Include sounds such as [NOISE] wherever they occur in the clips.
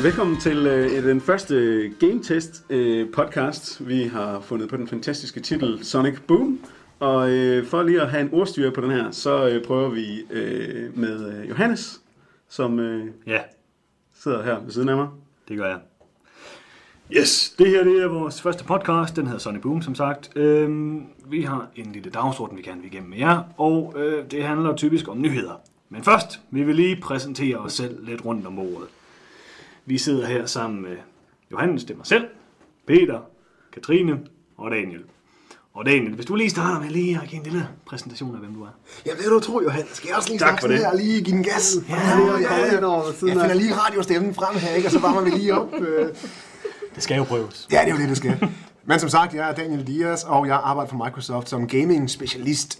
Øh, velkommen til øh, den første Game Test øh, podcast. Vi har fundet på den fantastiske titel Sonic Boom. Og øh, for lige at have en ordstyre på den her, så øh, prøver vi øh, med øh, Johannes, som øh, Ja, sidder her ved siden af mig. det gør jeg. Yes, det her det er vores første podcast. Den hedder Sonny Boom, som sagt. Øhm, vi har en lille dagsorden, vi gerne vil igennem med jer, og øh, det handler typisk om nyheder. Men først, vi vil lige præsentere os selv lidt rundt om bordet. Vi sidder her sammen med Johannes, det er mig selv, Peter, Katrine og Daniel. Og Daniel, hvis du lige starter med lige at give en lille præsentation af, hvem du er. Jamen det er du tro, Johan. Skal jeg også lige Tak snakke for sådan det. her og lige give den gas? Ja, ja, ja, Jeg af. finder lige radiostemmen frem her, ikke? Og så varmer vi lige op. øh. Det skal jo prøves. Ja, det er jo det, det skal. Men som sagt, jeg er Daniel Dias, og jeg arbejder for Microsoft som gaming-specialist.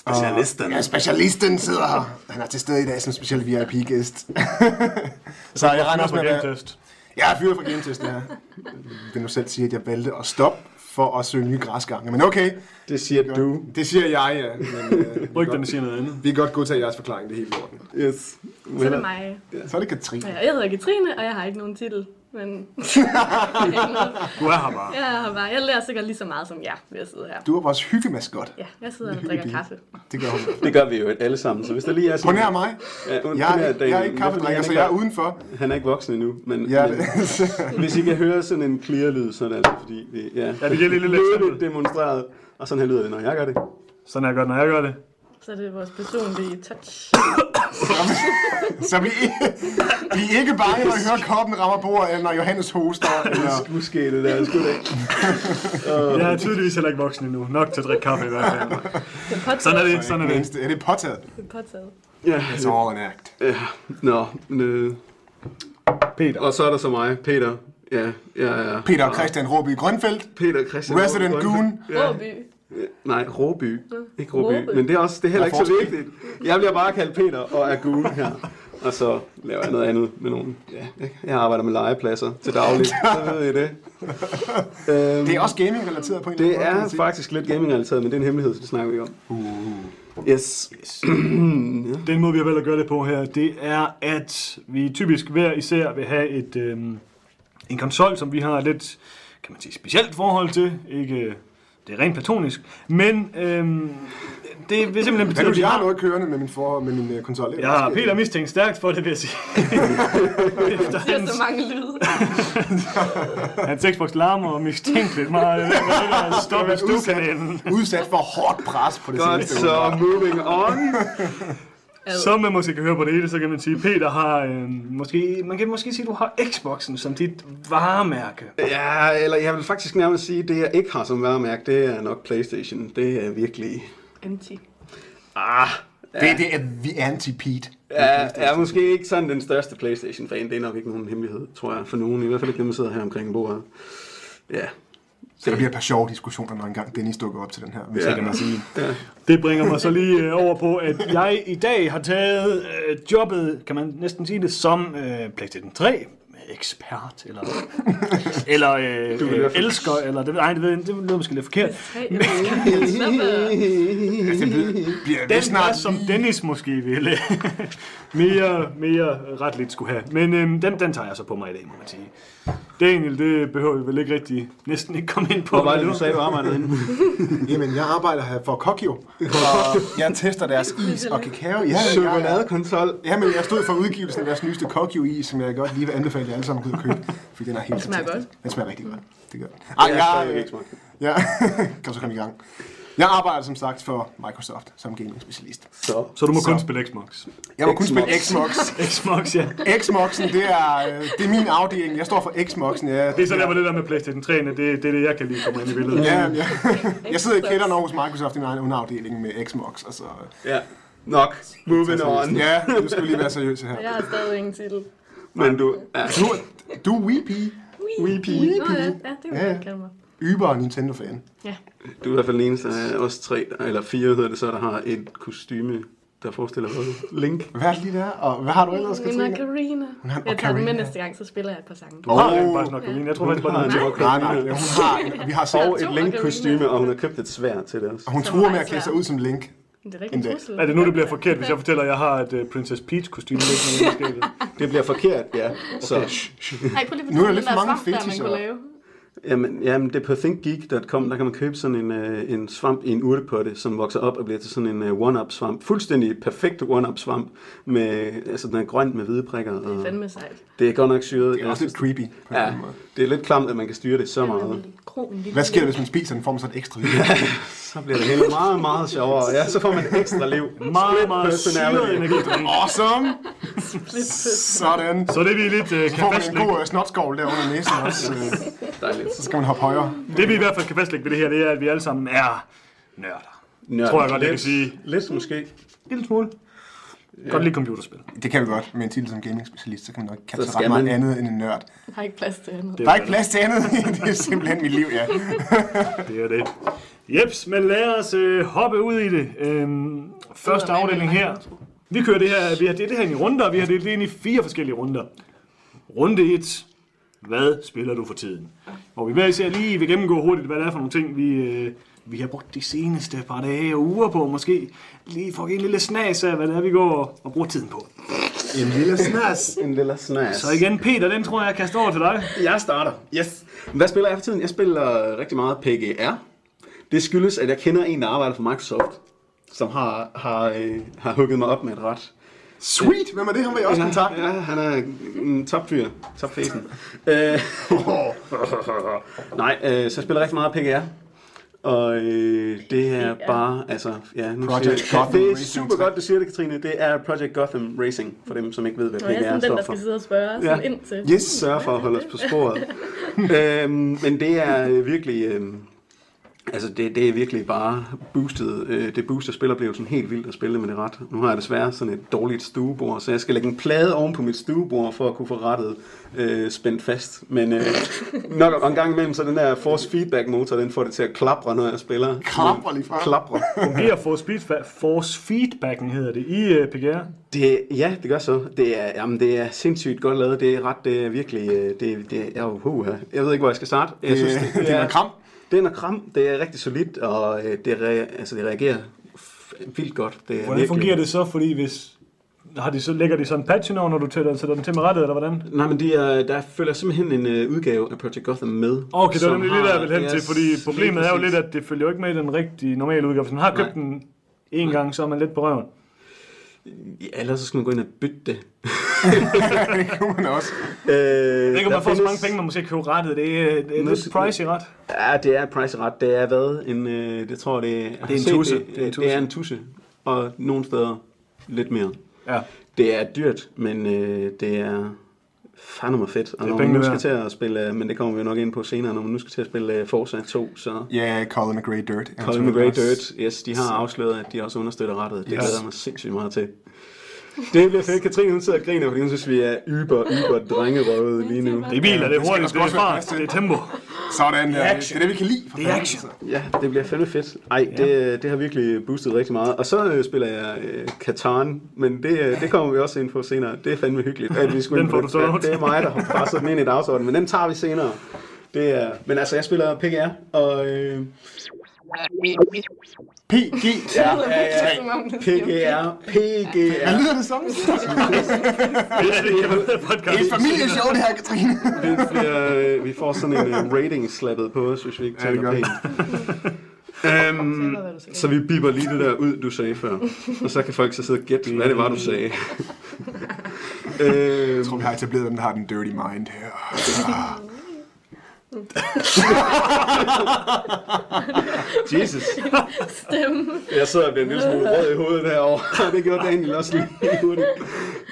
Specialisten. Ja, specialisten sidder her. Han er til stede i dag som speciel VIP-gæst. [LAUGHS] så jeg regner også med, at Test. jeg er fyret fra Test, ja. Det nu selv siger, at jeg valgte at stoppe for at søge nye græsgange. Men okay, Det siger du. det siger jeg, ja. Men, øh, [LAUGHS] Rygterne godt, siger noget andet. vi kan godt godtage jeres forklaring, det er helt i orden. Yes. Så er det mig. Så er det Katrine. Ja, Jeg hedder Katrine, og jeg har ikke nogen titel. Men [LAUGHS] Du er her bare. jeg, har bare, jeg lærer sikkert lige så meget som jer, ved at sidde her. Du er vores hyggemaskot. Ja, jeg sidder og drikker kaffe. [LAUGHS] Det gør hun. Det gør vi jo alle sammen, så hvis der lige er sådan... nær mig. Ja, Jeg, er- jeg er ikke kaffedrikker, så jeg er udenfor. Han er ikke voksen endnu, men, Ja, men det, [LAUGHS] hvis I kan høre sådan en clear-lyd, så er det altså fordi, vi, ja, Ja, vi giver lige lidt demonstreret, og sådan her lyder det, når jeg gør det. Sådan er jeg godt, når jeg gør det. Så er det vores personlige touch. [COUGHS] så vi, vi er ikke bange, når vi hører koppen rammer bordet, eller når Johannes hoster. Eller... Måske det der, sgu da ikke. [LAUGHS] Jeg er tydeligvis heller ikke voksen endnu. Nok til at drikke kaffe i hvert fald. Det er. Sådan er det, sådan er det. Eneste- Er det påtaget? Det er påtaget. Ja, It's all an act. ja. Nå, øh, Peter. og så er der så mig, Peter. Ja, jeg er... Peter Christian Råby Grønfeldt, Peter Christian. Resident Goon. Ja. Råby. Nej, Råby. Ikke Råby. Råby. Men det er, også, det er heller ikke så vigtigt. Jeg bliver bare kaldt Peter og er Goon her. Og så laver jeg noget andet med nogen. Ja, jeg arbejder med legepladser til dagligt. [LAUGHS] Så ved I det. Øhm, Det er også gaming-relateret på en Det eller anden måde, kan er faktisk lidt gaming-relateret, men det er en hemmelighed, så det snakker vi om. Yes. [CLEARS THROAT] Den måde, vi har valgt at gøre det på her, det er, at vi typisk hver især vil have et, øhm, en konsol, som vi har lidt, kan man sige, specielt forhold til. Ikke, det er rent platonisk, men øhm, det vil simpelthen Men betyde, jeg har noget kørende med min, for, med min uh, konsol. Jeg har Peter mistænkt stærkt for det, vil jeg sige. [LAUGHS] Efter Det er hans, så mange lyde. [LAUGHS] hans Xbox larmer og mistænkeligt meget. Er [LAUGHS] stoppet været udsat. stuekanalen. Udsat for hårdt pres på det Godt, seneste. så moving on. Som man måske kan høre på det hele, så kan man sige, Peter har, øh, måske, man kan måske sige, at du har Xboxen som dit varemærke. Ja, eller jeg vil faktisk nærmest sige, at det jeg ikke har som varemærke, det er nok Playstation. Det er virkelig... Anti. Ah, Det, det er the anti-Pete. Ja, jeg er måske ikke sådan den største Playstation-fan. Det er nok ikke nogen hemmelighed, tror jeg, for nogen. I hvert fald ikke dem, der sidder her omkring bordet. Ja. Så der bliver et par sjove diskussioner, når engang Dennis dukker op til den her. Hvis Ja. jeg kan sige. Det bringer mig så lige øh, over på, at jeg i dag har taget øh, jobbet, kan man næsten sige det, som øh, PlayStation 3 ekspert, eller, [LAUGHS] eller øh, i øh, elsker, eller det, nej, det, ved, det lyder måske lidt forkert. Bliver Den det snart som Dennis måske ville [LAUGHS] mere, mere ret lidt skulle have. Men øhm, den, den tager jeg så på mig i dag, må man sige. Daniel, det behøver vi vel ikke rigtig, næsten ikke komme ind på. Hvor var det, nu. du sagde, du arbejdede [LAUGHS] inde? Jamen, jeg arbejder her for Kokio, og jeg tester deres is og kakao. Ja, jeg, Chokoladekonsol. ja, men jeg stod for udgivelsen af deres nyeste Kokio-is, som jeg godt lige vil anbefale jer alle sammen at købe, fordi den er helt Den smager fantastisk. godt. Den smager rigtig godt. Det gør den. Ej, Jeg jeg, det. ja, [LAUGHS] kan så komme i gang. Jeg arbejder som sagt for Microsoft som gaming-specialist. Så. Så du må kun Så. spille Xbox. Jeg må kun spille Xbox. Xbox. [LAUGHS] Xbox, ja. Xboxen, det er, øh, det er min afdeling. Jeg står for Xboxen. Ja, Det er så der, hvor det der med PlayStation 3, det, det er det, jeg kan lige komme ind i billedet. Ja, ja. [LAUGHS] Jeg sidder i kælderen over hos Microsoft i en egen underafdeling med Xbox, og så... Ja. Nok. Moving on. Ja, du skal lige være seriøs her. Jeg har stadig ingen titel. Men du... Ja. Du, du er Weepy, Weepy. Nå ja, det kan Ja, man ja. godt kalde mig. Uber Nintendo-fan. Ja. Du er i hvert fald den eneste af os tre, eller fire hedder det så, der har et kostyme, der forestiller hvad? Link. Hvad er det lige der? Og hvad har du ellers, Min Katrine? Hun har- Jeg tager den med Ocarina. næste gang, så spiller jeg et par sange. Du har Åh. rent faktisk nok Karoline. Jeg tror faktisk bare, Hun det har er en Nej, nej, hun har, vi har så, Og et Link-kostyme, og hun har købt et svær til det også. og hun truer med at klæde sig ud som Link. Det er ikke En en. Er det nu, det bliver forkert, hvis jeg fortæller, at jeg har et uh, Princess Peach kostume liggende i [LAUGHS] skabet? Det bliver forkert, ja. Så, Nej, prøv lige at Nu er der lidt den for mange der man kunne lave. Jamen, jamen, det er på thinkgeek.com, der kan man købe sådan en, øh, en svamp i en urtepotte, som vokser op og bliver til sådan en øh, one-up svamp. Fuldstændig perfekt one-up svamp. Med, altså, den er grøn med hvide prikker. Det er Og fandme sejt. det er godt nok syret. Det er også lidt creepy på Ja, det er lidt klamt, at man kan styre det så meget. lille Hvad sker der, hvis man spiser den? Får man så et ekstra liv? [LAUGHS] Så bliver det hele meget, meget sjovere. Ja, så får man ekstra liv. Meget, meget syret energidrik. awesome! Sådan. Så det vi lidt uh, Så kan får man en fastlægge, god øh, snotskål der under næsen også. øh, Dejligt. Så skal man hoppe højere. det vi i hvert fald kan fastlægge ved det her, det er, at vi alle sammen er nørder. Nørd. Tror jeg godt, jeg Lidt- kan sige. Lidt måske. En lille smule. Godt lide computerspil. Det kan vi godt. Med en titel som gaming-specialist, så kan man nok kalde sig ret skal meget man- andet end en nørd. Der er ikke plads til andet. Der er ikke plads til andet. [LAUGHS] det er simpelthen mit liv, ja. Det er det. Jeps, men lad os øh, hoppe ud i det. Øhm, første afdeling her. Vi kører det her, vi har det, det her ind i runder, vi har delt det ind i fire forskellige runder. Runde 1. Hvad spiller du for tiden? Hvor vi hver især lige vil gennemgå hurtigt, hvad det er for nogle ting, vi, øh, vi har brugt de seneste par dage og uger på. Måske lige få en lille snas af, hvad det er, vi går og, og bruger tiden på. En lille snas. En lille snas. Så igen, Peter, den tror jeg, jeg kaster over til dig. Jeg starter. Yes. Hvad spiller jeg for tiden? Jeg spiller rigtig meget PGR. Det skyldes, at jeg kender en, der arbejder for Microsoft, som har, har, øh, har hugget mig op med et ret. Sweet! Hvem er det? Han vil jeg også kontakte. Ja, han er en topfyr. Topfæsen. [LAUGHS] øh, [LAUGHS] nej, øh, så jeg spiller rigtig meget PGR. Og øh, det er PGR. bare, altså, ja, nu Project siger, Gotham det er Racing, super godt, du siger det, Katrine. Det er Project Gotham Racing, for dem, som ikke ved, hvad Og jeg er PGR sådan den, står der for. skal sidde og spørge Ja. sådan ind til. Yes. sørge for at holde os på sporet. [LAUGHS] øhm, men det er øh, virkelig... Øhm, altså, det, det er virkelig bare boostet. Øh, det booster spiloplevelsen helt vildt at spille med det ret. Nu har jeg desværre sådan et dårligt stuebord, så jeg skal lægge en plade oven på mit stuebord, for at kunne få rettet øh, spændt fast. Men øh, [LAUGHS] nok en gang imellem, så den der force feedback motor, den får det til at klapre, når jeg spiller. Klapre lige fra. Klapre. [LAUGHS] Fungerer force, feedback, force feedbacken, hedder det, i uh, PGR. Det, ja, det gør så. Det er, jamen, det er sindssygt godt lavet. Det er ret, det er virkelig, øh, det, det er jo, uh, jeg ved ikke, hvor jeg skal starte. Jeg Det, det er noget kram. Det er kram, det er rigtig solidt, og øh, det, re- altså, det reagerer vildt godt. Det er Hvordan virkelig... fungerer det så, fordi hvis... Har de så, lægger de sådan en patch over, når du tæller, sætter den til med rettet, eller hvordan? Nej, men de er, der følger simpelthen en øh, udgave af Project Gotham med. Okay, det var nemlig lige der, jeg har- vil hen til, fordi problemet er jo lidt, at det følger jo ikke med i den rigtige normale udgave. Hvis man har købt den en gang, så er man lidt på røven. Ja, ellers så skal man gå ind og bytte det. [LAUGHS] det kunne man også. Øh, Jeg ved ikke, om der man så findes- mange penge, man måske købe rettet. Det er, det er Nu- lidt pricey ret. Ja, det er price ret. Det er hvad? En, øh, det tror jeg, det er... jeg har en tusse. Det, Det er en det er en tusse. Og nogle steder lidt mere. Ja. Det er dyrt, men øh, det er fandme mig fedt. Og Det er når man nu skal til at spille, øh, men det kommer vi jo nok ind på senere, når man nu skal til at spille øh, Forza 2, så Ja, Colin McRae Dirt. Colin McRae Dirt, yes, de har afsløret, at de også understøtter rettet. Det Yes. glæder mig sindssygt meget til. Det bliver fedt. Katrine, hun sidder og griner, fordi hun synes, vi er yber, yber drengerøvet lige nu. Det er biler, det er hurtigt, det er fart, det er tempo. Sådan der. Det er det, vi kan lide. for Det er action. altså. Ja, det bliver fandme fedt. Ej, det, det har virkelig boostet rigtig meget. Og så øh, spiller jeg øh, Katan, men det, øh, det kommer vi også ind på senere. Det er fandme hyggeligt. At vi skulle Den får det. du så. Det er mig, der har presset den ind i dagsordenen, men den tager vi senere. Det er, men altså, jeg spiller PGR, og øh, PG. ja, ja, ja, Som om det siger PGR, Hvad PGR. lyder det som? [LAUGHS] Det er er et familieshow, det her, Katrine. Det bliver, øh, vi får sådan en uh, rating slappet på os, hvis vi ikke Ja, det taler gør pænt. [LAUGHS] Øhm, så vi biber lige det der ud, du sagde før. Og så kan folk så sidde og gætte, hvad det var, du sagde. øhm, [LAUGHS] Jeg tror, vi har etableret, hvem der har den dirty mind her. [LAUGHS] Jesus. Stemme. Jeg sidder og bliver en lille smule rød i hovedet herovre. [LAUGHS] Det gjorde Daniel også lige hurtigt.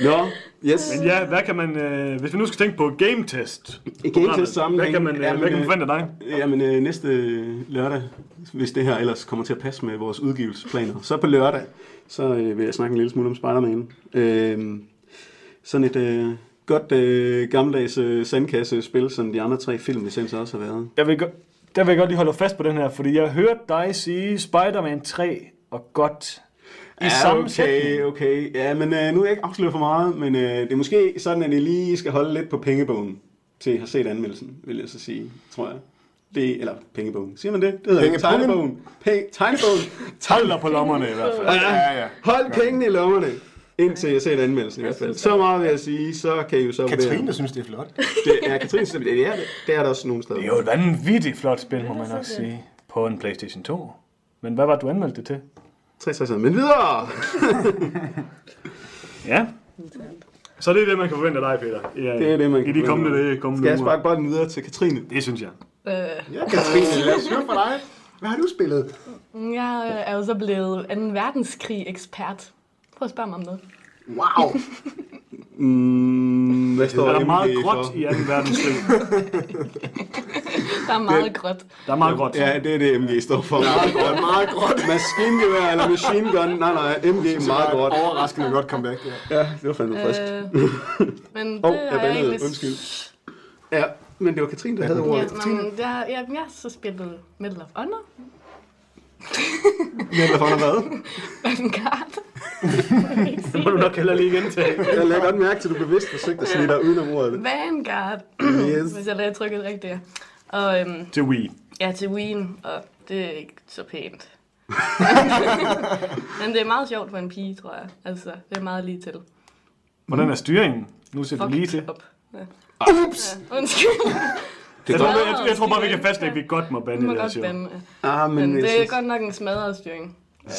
Nå, yes. Men ja, hvad kan man, øh, hvis vi nu skal tænke på game test. I game test sammenhæng. Hvad kan man, øh, Jamen, hvad kan man øh, forvente af dig? Jamen øh, næste lørdag, hvis det her ellers kommer til at passe med vores udgivelsesplaner, så på lørdag, så øh, vil jeg snakke en lille smule om Spider-Man. Øh, sådan et øh, godt øh, gammeldags øh, sandkasse-spil, som de andre tre filmlicenser også har været. Jeg vil, der vil jeg godt lige holde fast på den her, fordi jeg hørte dig sige Spider-Man 3 og godt i samme okay, sætning. okay. Ja, men øh, nu er jeg ikke afsløret for meget, men øh, det er måske sådan, at I lige skal holde lidt på pengebogen til at have set anmeldelsen, vil jeg så sige, tror jeg. Det, eller pengebogen. Siger man det? Det hedder Pengepungen? tegnebogen. Pe- tegnebogen. Hold på lommerne i hvert fald. Ja, ja. Hold pengene i lommerne. Indtil jeg ser anmeldelsen i hvert fald. Så meget vil jeg sige, så kan I jo så Katrine synes, det er flot. Det er Katrine, synes, det er det. Det er der også nogle steder. Det er jo et vanvittigt flot spil, må man også sige. På en Playstation 2. Men hvad var du anmeldte det til? 60 Men videre! [LAUGHS] Ja. Så det er det, man kan forvente af dig, Peter. I, Det er det, man I kan de forvente. kommende dage, kommende Skal jeg sparke bolden videre til Katrine? Det synes jeg. Øh, Ja, Katrine, lad os høre fra dig. Hvad har du spillet? jeg er jo så blevet 2. verdenskrig-ekspert. Prøv at spørge mig om noget. Wow. Mm, hvad står Der er MG meget for? gråt i 2. verdenskrig. Der er meget gråt. Der er meget gråt. Ja, det er det, MG står for. Meget gråt. Meget godt. Maskingevær eller machine gun. Nej, nej, MG er meget gråt. Overraskende godt comeback, ja. Ja, det var fandme frisk. Øh, men det har jeg jeg bandede. egentlig... Undskyld. Ja, men det var Katrine, der havde Ja, ordet. men der, ja, jeg har så spillet Medal of Honor, Medal of Honor hvad? Vanguard. [LAUGHS] Det må du nok heller lige gentage. Jeg lagde godt mærke til, at du bevidst forsøgte at snige dig udenom ordet. Vanguard, Yes. hvis jeg lagde trykket rigtigt. Og øhm, Til Wii. ja, til Wien, og det er ikke så pænt. [LAUGHS] Men det er meget sjovt for en pige, tror jeg. Altså, det er meget lige til. Hvordan er styringen? Nu ser du lige til. Up. Ja. Ups! Ja, undskyld. Jeg tror, er- jeg, jeg tror bare, vi kan fastlægge, at vi godt må bande det her godt show. bande. Ah, men, Men jeg det er synes, godt nok en smadret styring. Um,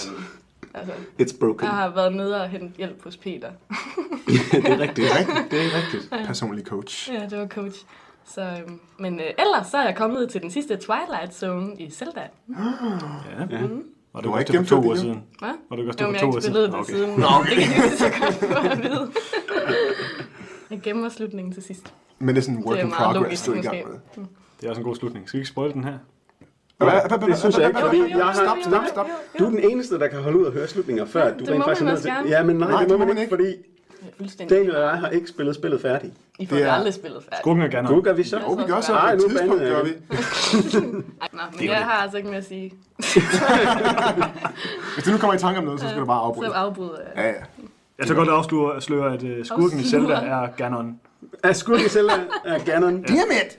altså, it's broken. jeg har været nede og hentet hjælp hos Peter. [LAUGHS] det er rigtigt. Det er rigtigt. Personlig coach. Ja, det var coach. Så, øhm, men øh, ellers så er jeg kommet til den sidste Twilight Zone i Zelda. Ja. Ja. Var Du du har ikke for to det siden? Hvad? Var du ikke også Jo, det men for jeg to har år ikke siden? spillet det Okay. siden. Nå, okay. [LAUGHS] Det kan jeg så godt få at vide. Jeg gemmer slutningen til sidst. Men det er sådan en work in progress, du er i gang med. Det er også en god slutning. Skal vi ikke spoil den her? Det synes jeg ikke, fordi jeg har... stop, stop, stop. Du er den eneste, der kan holde ud og høre slutninger før, du det rent faktisk er nødt til. Ja, men nej, Nej, det må man ikke, fordi. Daniel og jeg har ikke spillet spillet færdigt. I får Det det er- aldrig spillet færdigt. Skurken er gerne. Nu gør vi så. Jo, vi gør så. Nej, nu tidspunkt gør jeg. vi. [LAUGHS] Ej, nå, men jeg har altså ikke mere at sige. Hvis du nu kommer i tanke om noget, så skal du bare afbryde. Så afbryder jeg. Ja, ja. Jeg tager godt afsløre, sløre, at uh, skurken i Zelda er Ganon. Er skurken selv er Ganon? Dammit!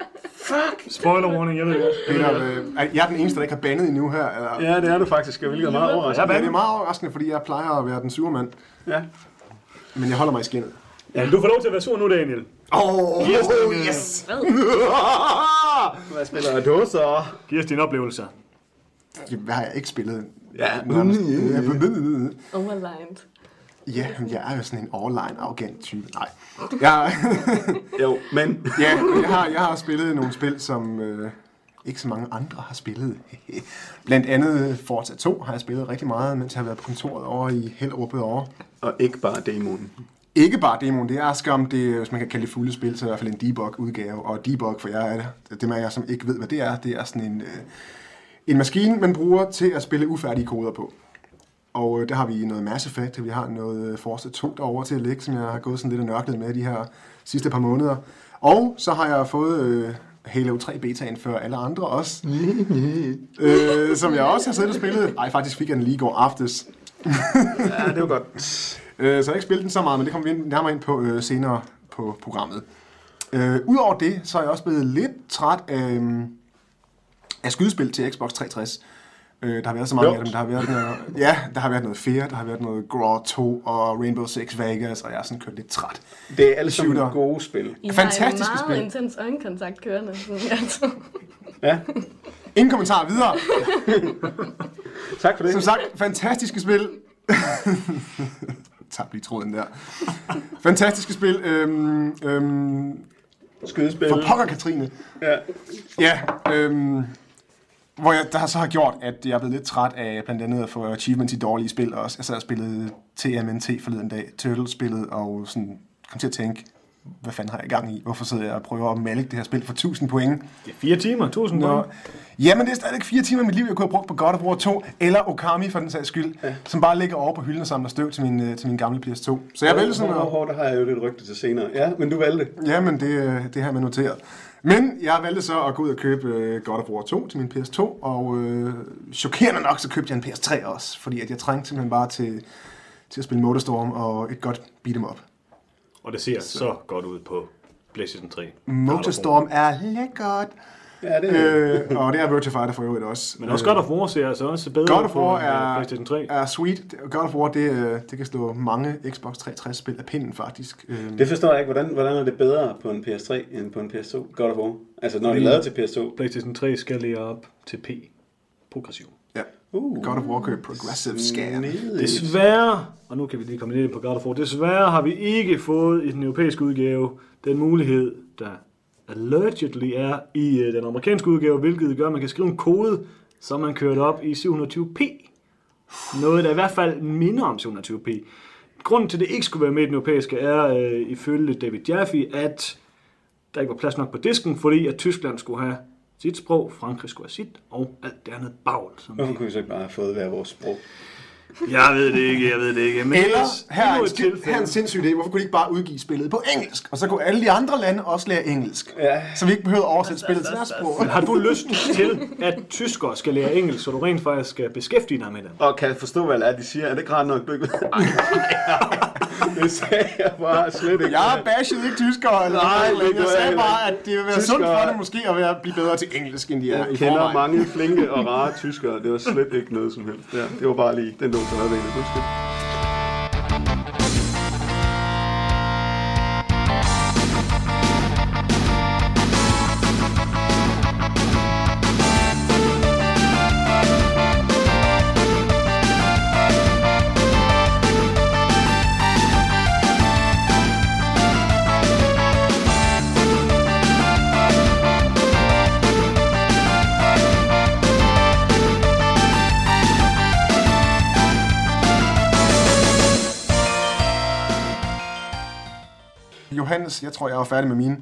Spoiler warning, jeg ved godt. Peter, øh, er jeg den eneste, der ikke har bandet endnu her? Eller? Ja, det er du faktisk, hvilket er meget Ja, overraskende. Ja, det er meget overraskende, fordi jeg plejer at være den sure mand. Ja. Men jeg holder mig i skinnet. Ja, du får lov til at være sur nu, Daniel. Åh, oh, Yes, den, øh, yes! Hvad [LAUGHS] spiller du så? Giv os dine oplevelser. Hvad har jeg ikke spillet? Ja. Nærmest. Overlined. Ja, jeg er jo sådan en online arrogant type. Nej. Jeg, [LAUGHS] Jo, men... [LAUGHS] ja, jeg har, jeg har spillet nogle spil, som øh, ikke så mange andre har spillet. [LAUGHS] Blandt andet Forza 2 har jeg spillet rigtig meget, mens jeg har været på kontoret over i Hellerup over. Og ikke bare demoen. Ikke bare demoen, det er skam, det, hvis man kan kalde det fulde spil, så er det i hvert fald en debug-udgave. Og debug for jer er det, det med jer, som ikke ved, hvad det er, det er sådan en, øh, en maskine, man bruger til at spille ufærdige koder på. Og øh, der har vi noget Mass Effect, vi har noget øh, Forza 2 derovre til at ligge, som jeg har gået sådan lidt og nørklet med de her sidste par måneder. Og så har jeg fået øh, Halo 3 betaen før alle andre også. [LAUGHS] øh, som jeg også har siddet og spillet. Ej, faktisk fik jeg den lige i går aftes. Ja, det var godt. [LAUGHS] Øh, så jeg har ikke spillet den så meget, men det kommer vi nærmere ind på øh, senere på programmet. Øh, Udover det, så er jeg også blevet lidt træt af, øhm, af skydespil til Xbox 360. Øh, der har været så mange Jo. af dem. Der har været noget, ja, der har været noget Fear, der har været noget Graw 2 og Rainbow Six Vegas, og jeg er sådan kørt lidt træt. Det er alle sammen gode spil. I Fantastiske har meget spil. intens øjenkontakt kørende. Sådan. Ja, Ingen kommentarer videre. [LAUGHS] tak for det. Som sagt, fantastiske spil. [LAUGHS] Tab lige tråden der. Fantastiske spil. Øhm, øhm, Skydespil. for pokker, Katrine. Ja. Ja, øhm, hvor jeg, der så har gjort, at jeg er blevet lidt træt af blandt andet at få achievements i dårlige spil også. Jeg sad og spillede TMNT forleden dag, Turtle-spillet, og sådan kom til at tænke, hvad fanden har jeg i gang i? Hvorfor sidder jeg og prøver at malke det her spil for 1000 point? Det er fire timer, tusind Nå, point. jamen det er stadig fire timer af mit liv, jeg kunne have brugt på God of War 2, eller Okami for den sags skyld, ja. som bare ligger over på hylden og samler støv til min, øh, til min gamle PS2. Så jeg valgte sådan Hår, at... hår, der har jeg jo lidt rygte til senere. Ja, men du valgte. Jamen, det, øh, det har man noteret. Men jeg valgte så at gå ud og købe øh, God of War 2 til min PS2, og øh, chokerende nok, så købte jeg en PS3 også, fordi at jeg trængte simpelthen bare til, til at spille Motorstorm og et godt beat 'em up. Og det ser så godt ud på PlayStation 3. Motorstorm er lækkert. Ja, det er Øh, og det er Virtua Fighter for øvrigt også. Men også God of War ser altså også bedre God of War øh, er, PlayStation 3. er sweet. God of War, det, øh, det kan slå mange Xbox 360-spil af pinden, faktisk. Øh, Det forstår jeg ikke. Hvordan, hvordan er det bedre på en PS3 end på en PS2? God of War. Altså, når det er Fordi- lavet til PS2. PlayStation 3 skal lige op til P. Progressiv. ja. Uh, God of War kører Progressive Scan. Desværre, og nu kan vi lige komme ind på God of War, desværre har vi ikke fået i den europæiske udgave den mulighed, der allegedly er i øh, den amerikanske udgave, hvilket gør, at man kan skrive en kode, så man kører det op i 720p. Noget, der i hvert fald minder om 720p. Grunden til, at det ikke skulle være med i den europæiske, er øh, ifølge David Jaffe, at der ikke var plads nok på disken, fordi at Tyskland skulle have sit sprog, Frankrig skulle have sit, og alt det andet bagl. Hvorfor kunne vi så ikke bare have fået hver vores sprog? Jeg ved det ikke, jeg ved det ikke. Men Eller, her er, en, her er en sindssyg idé. Hvorfor kunne de ikke bare udgive spillet på engelsk? Og så kunne alle de andre lande også lære engelsk. Ja. Så vi ikke behøver at oversætte spillet til deres sprog. Har du lyst til, at tyskere skal lære engelsk, så du rent faktisk skal beskæftige dig med det? Og kan jeg forstå, hvad det er, de siger? Er det ikke ret nok, du [LAUGHS] ikke det sagde jeg bare slet ikke. Jeg bashede ikke tyskere eller Nej, noget. det Jeg sagde bare, at det vil være sundt Tyskere- for det måske at være, blive bedre til engelsk, end de er Jeg kender mange flinke og rare tyskere. Det var slet ikke noget som helst. Ja, det var bare lige den lå til højre Johannes, jeg tror, jeg var færdig med mine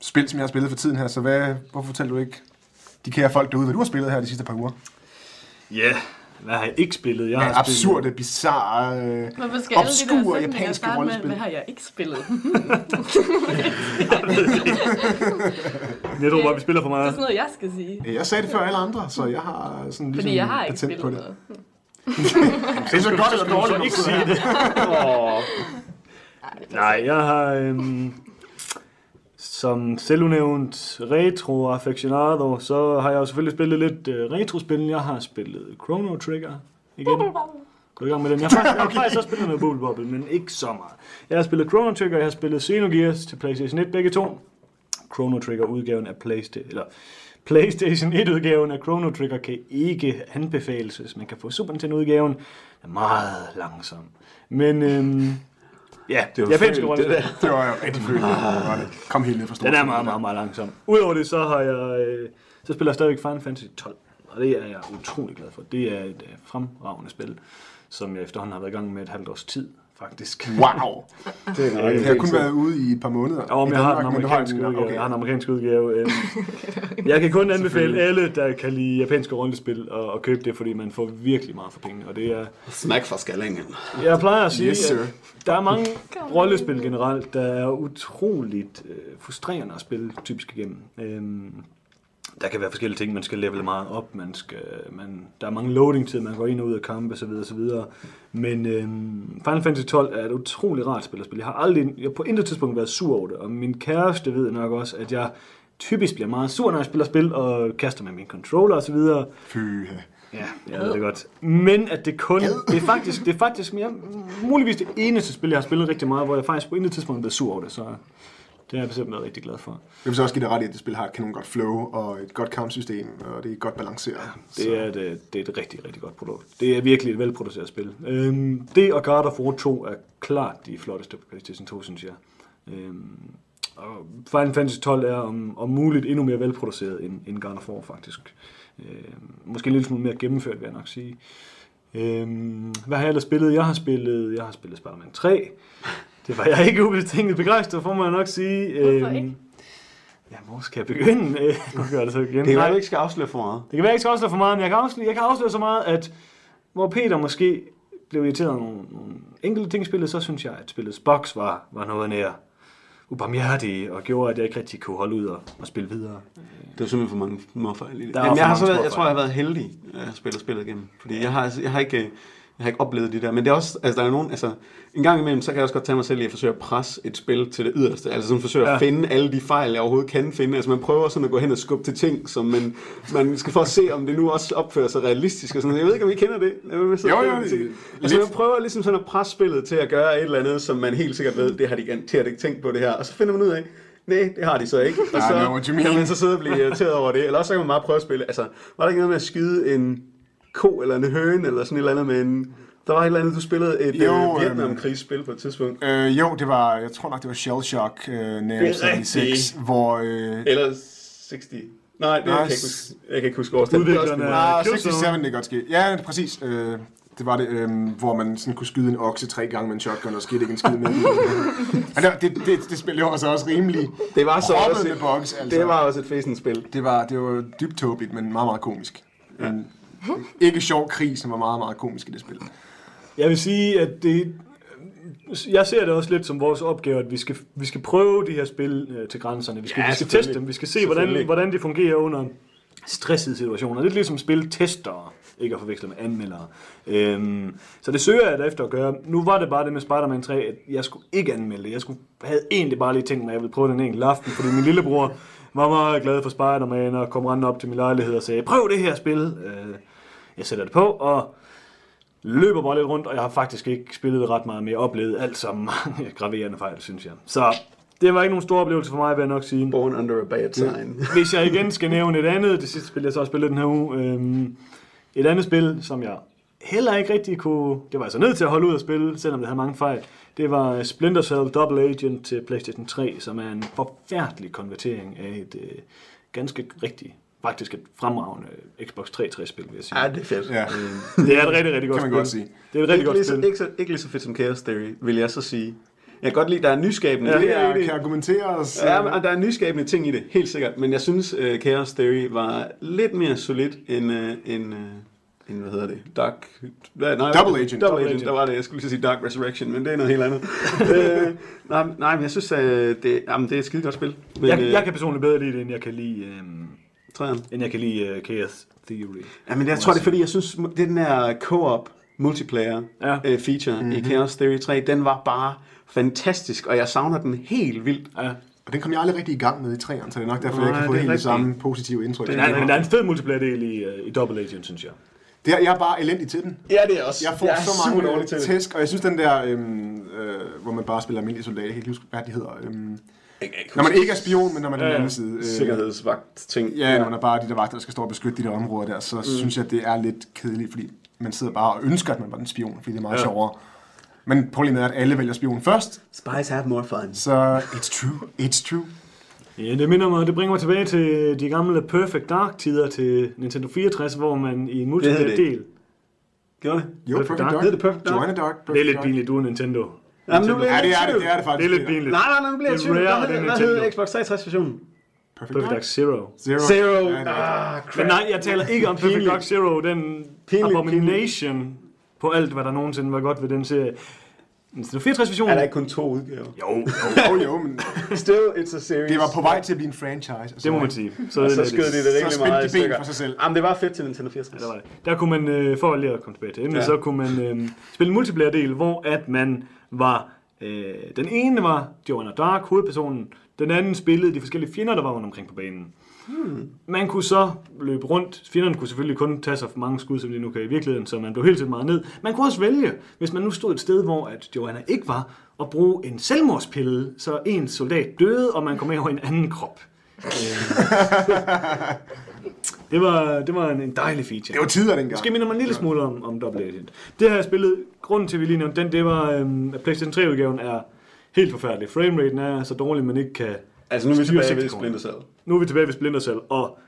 spil, som jeg har spillet for tiden her, så hvad, hvorfor fortæller du ikke de kære folk derude, hvad du har spillet her de sidste par uger? Ja, hvad har jeg ikke spillet? Jeg Ja, har spillet... absurde, bizarre, øh, de obskure sætninger japanske starte med, rollespil. hvad har jeg ikke spillet? Jeg tror bare, vi spiller for Det er meget. sådan noget, jeg skal sige. Jeg sagde det før alle andre, så jeg har sådan ligesom Fordi jeg har ikke patent spillet på det. noget. [LAUGHS] Det er så godt eller dårligt. ikke sige det. Nej, jeg har... Øhm, som selvunævnt retro aficionado, så har jeg jo selvfølgelig spillet lidt øh, retrospil. Jeg har spillet Chrono Trigger igen. Gå i gang med den. Jeg har faktisk, jeg har faktisk også spillet noget Bubble Bobble, men ikke så meget. Jeg har spillet Chrono Trigger, jeg har spillet Xenogears til PlayStation 1, begge to. Chrono Trigger udgaven af PlayStation, eller PlayStation 1 udgaven af Chrono Trigger kan ikke anbefales, hvis man kan få Super Nintendo udgaven. Den er meget langsom. Men øhm, ja, Det var japanske rollespil. det. Det var jo rigtig det. Kom helt ned fra Den er meget, meget, meget langsom. Udover det, så har jeg, øh, så spiller jeg stadigvæk Final Fantasy 12. Og det er jeg utrolig glad for. Det er et øh, fremragende spil, som jeg efterhånden har været i gang med et halvt års tid, faktisk. Wow. [LAUGHS] Det er Det har kun været ude i et par måneder. Ja, i jeg har den Danmark, men udgave. okay. Jeg har den amerikanske udgave. øh. [LAUGHS] Jeg kan kun anbefale alle, der kan lide japanske rollespil, at, at købe det, fordi man får virkelig meget for pengene. Og det er, Smack fra skallingen. jeg plejer at sige, Yes, sir. at der er mange rollespil generelt, der er utroligt øh, frustrerende at spille typisk igennem. Øhm, der kan være forskellige ting, man skal levele meget op, man skal, man, der er mange loading-tid, man går ind og ud af kampe osv. osv. Men øhm, Final Fantasy 12 er et utroligt rart spil at spille. Jeg har aldrig, jeg har på intet tidspunkt været sur over det, og min kæreste ved nok også, at jeg typisk bliver meget sur, når jeg spiller spil, og kaster med min controller osv. Fy. Ja, jeg ved det godt. Men at det kun... Det er faktisk, det er faktisk mere, muligvis det eneste spil, jeg har spillet rigtig meget, hvor jeg faktisk på intet tidspunkt blevet sur over det, så det har jeg bestemt rigtig glad for. Jeg vil så også give dig ret i, at det spil har et kanon godt flow og et godt kampsystem, og det er godt balanceret. Det er, et, det er et rigtig, rigtig godt produkt. Det er virkelig et velproduceret spil. Øhm, det og God of War 2 er klart de flotteste på PlayStation 2, synes jeg. Øhm, og Final Fantasy 12 er om, om muligt endnu mere velproduceret end, end God of War, faktisk. Øhm, måske en lille smule mere gennemført, vil jeg nok sige. Øhm, hvad har jeg ellers spillet? Jeg har spillet, jeg har spillet Spider-Man 3. Det var jeg ikke ubetinget begejstret for, må jeg nok sige. Hvorfor Øhm, ikke? Ja, hvor skal jeg begynde? [LAUGHS] Nu gør det så igen. Det kan være, du ikke skal afsløre for meget. Det kan være, jeg ikke skal afsløre for meget, men jeg kan afsløre, jeg kan afsløre så meget, at hvor Peter måske blev irriteret over nogle, nogle enkelte ting i spillet, så synes jeg, at spillets box var, var noget nær ubarmhjertig, og gjorde, at jeg ikke rigtig kunne holde ud og, og spille videre. Det var simpelthen for mange småfejl i det. Jamen, jeg, har så været, jeg tror, jeg har været heldig at spille spillet igennem. Fordi jeg har, jeg har ikke... Jeg har ikke oplevet de der, men det er også, altså der er nogen, altså en gang imellem, så kan jeg også godt tage mig selv i at forsøge at presse et spil til det yderste. Altså sådan forsøge ja. At finde alle de fejl, jeg overhovedet kan finde. Altså man prøver sådan at gå hen og skubbe til ting, som man, man skal for at se, om det nu også opfører sig realistisk og sådan noget. Jeg ved ikke, om I kender det? Jeg så- Jo, jo, Altså lidt. man prøver ligesom sådan at presse spillet til at gøre et eller andet, som man helt sikkert ved, det har de garanteret ikke tænkt på det her. Og så finder man ud af, nej, det har de så ikke. Og så kan man så sidde og blive irriteret over det. Eller også så kan man bare prøve at spille. Altså, var der ikke noget med at skyde en ko eller en høne, eller sådan et eller andet med en... Der var et eller andet, du spillede et Jo, øh, øhm, Vietnamkrigsspil på et tidspunkt. Øh, jo, det var, jeg tror nok, det var Shell Shock øh, nærmest Det er 76, rigtigt. hvor... Øh, Eller 60. Nej, det Nej, kan jeg ikke huske. Jeg kan ikke huske årstallet. Udviklerne- Killzone. 67, det kan godt ske. Ja, det er præcis. Øh, det var det, øh, hvor man sådan kunne skyde en okse tre gange med en shotgun, og skete ikke en skid med den. [LAUGHS] Det, det, det, det spil, det var så også rimelig Det var så også et, bugs, altså. det var også et fæsent spil. det var, det var dybt tåbeligt, men meget, meget komisk. En, [LAUGHS] ikke sjov krig, som var meget, meget komisk i det spil. Jeg vil sige, at det, jeg ser det også lidt som vores opgave, at vi skal, vi skal prøve de her spil øh, til grænserne. Vi skal, Ja, vi skal teste dem. Vi skal se, hvordan, hvordan det fungerer under stressede situationer. Lidt ligesom spil tester, ikke at forveksle med anmeldere. Øhm, så det søger jeg da efter at gøre. Nu var det bare det med Spider-Man 3, at jeg skulle ikke anmelde det. Jeg skulle, havde egentlig bare lige tænkt mig, at jeg ville prøve den enkelt aften, fordi min lillebror var meget glad for Spider-Man og kom rendende op til min lejlighed og sagde, prøv det her spil. Øh, jeg sætter det på, og løber bare lidt rundt, og jeg har faktisk ikke spillet det ret meget mere. Oplevet alt sammen mange graverende fejl, synes jeg. Så det var ikke nogen stor oplevelse for mig, vil jeg nok sige. Born under a bad sign. Hvis jeg igen skal nævne et andet, det sidste spil, jeg så har spillet den her uge, øhm, et andet spil, som jeg heller ikke rigtig kunne, det var jeg så nødt til at holde ud at spille, selvom det havde mange fejl, det var Splinter Cell Double Agent til PlayStation 3, som er en forfærdelig konvertering af et øh, ganske rigtigt, faktisk et fremragende Xbox 360-spil, vil jeg sige. Ja, det er fedt. Ja, Det er et rigtig, rigtig [LAUGHS] godt kan man spil. godt sige. Det er et rigtig Ikke godt lige, så, spil. ikke, så, ikke lige så fedt som Chaos Theory, vil jeg så sige. Jeg kan godt lide, der er nyskabende. det det er kan argumenteres. Ja, men der er nyskabende ting i det, helt sikkert. Men jeg synes, uh, Chaos Theory var lidt mere solid end, uh, end, uh, end hvad hedder det? Dark... Hvad, nej, Double Agent. Double Double Agent, Agent. der var det. Jeg skulle lige sige Dark Resurrection, men det er noget helt andet. uh, [LAUGHS] nej, nej, men jeg synes, uh, det, jamen, det er et skide godt spil. Men, Jeg, øh, jeg kan personligt bedre lide det, end jeg kan lide, øhm, træerne. end jeg kan lide uh, Chaos Theory. Ja, men jeg tror, det er fordi, jeg synes, det er den der co-op multiplayer Ja. øh, feature mm-hmm. i Chaos Theory 3, den var bare fantastisk, og jeg savner den helt vildt. Ja. Og den kom jeg aldrig rigtig i gang med i træerne, så det er nok derfor, Nej, jeg kan få det er helt det samme positive indtryk. Men der, men der er en fed multiplayer-del i, uh, i Double Agent, synes jeg. Det er, jeg er bare elendig til den. Ja, det er også. Jeg får jeg så mange dårlig til det. tæsk, og jeg synes den der, øhm, øh, hvor man bare spiller almindelig soldat, jeg kan ikke huske, hvad de hedder. Øhm, Jeg når man ikke er spion, men når man er Ja, den anden side. Øh, Sikkerhedsvagt ting. Ja, når man er bare de der vagter, der skal stå og beskytte de der områder der, så mm. synes jeg, det er lidt kedeligt, fordi man sidder bare og ønsker, at man var den spion, fordi det er meget ja. sjovere. Men problemet er, at alle vælger spion først, Spies have more fun. så it's true, it's true. Ja, det minder mig, det bringer mig tilbage til de gamle Perfect Dark-tider til Nintendo 64, hvor man i en multiplayer-del... Gjorde det? Jo, Perfect Perfect Dark. Dark. Det Perfect Dark? Joanna Dark. Perfect Det er lidt pinligt, du er Nintendo. Jamen, nu bliver Ja, det er i det, det er det Det er faktisk. lidt pinligt. Nej, nej, nej, nu bliver jeg er tvivl. Hvad det er hed- Xbox 360-versionen? Perfect Perfect Dark. Zero. Zero. Zero. Ja, er. Ah, crap. Men nej, jeg taler ikke om Perfect. Dark Zero, den Pinligt, abomination på alt, hvad der nogensinde var godt ved den serie. Nintendo 64-versionen... Er der ikke kun to udgaver? Jo, jo, Jo, jo, men Still, it's a series. det var på vej til at blive en franchise. og så- det må man sige. Så, Og så lidt- skød de det Så rigtig spændte meget de i ben stykker. for sig selv. Jamen, det var fedt til Nintendo 64. Ja, der var det. Der kunne man, øh, for lige at komme tilbage til emnet, Ja. ja. så kunne man øh, spille en multiplayer-del, hvor at man var... Øh, den ene var Joanna Dark, hovedpersonen. Den anden spillede de forskellige fjender, der var rundt omkring på banen. Hmm. Man kunne så løbe rundt. Fjenderne kunne selvfølgelig kun tage sig for mange skud, som de nu kan i virkeligheden, så man blev helt tiden meget ned. Man kunne også vælge, hvis man nu stod et sted, hvor at Joanna ikke var, at bruge en selvmordspille, så en soldat døde, og man kom med over en anden krop. Øh, [LAUGHS] det var, det var en, en dejlig feature. Det var tider dengang. Måske minder mig en lille smule om, om Double Agent. Det har jeg spillet, grunden til, at vi lige nævnte den, det var, øhm, at PlayStation 3-udgaven er helt forfærdelig. Frameraten er så dårlig, man ikke kan... Altså, nu er vi tilbage ved 60 Splinter Cell. Nu er vi tilbage ved Splinter Cell, og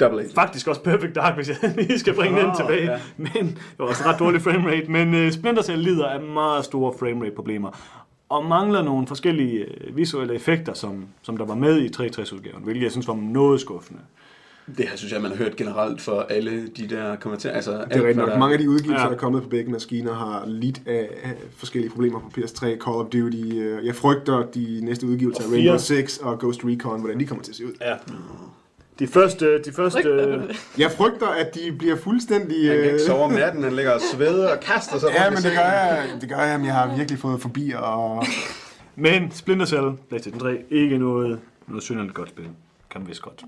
Double Agent. faktisk også Perfect Dark, hvis jeg lige skal bringe den Åh, tilbage. ja. Men det var også ret dårlig framerate. Men uh, Splinter Cell lider af meget store framerate-problemer. Og mangler nogle forskellige uh, visuelle effekter, som, som der var med i 360-udgaven, hvilket jeg synes var noget skuffende. Det her synes jeg, man har hørt generelt for alle de der kommentarer. Altså, Det er rigtigt nok. Mange af de udgivelser, Ja. der er kommet på begge maskiner, har lidt af forskellige problemer på PS3, Call of Duty. øh, Jeg frygter de næste udgivelser af Rainbow. Six og Ghost Recon, hvordan de kommer til at se ud. Ja. De første... De første Frygter det? Jeg frygter, at de bliver fuldstændig... Han kan øh, ikke sove om natten, han ligger og sveder og kaster sig Ja, men det gør jeg, det gør jeg, men jeg har virkelig fået forbi og... men Splinter Cell, PlayStation 3, ikke noget, noget synderligt godt spil. Kan vist godt.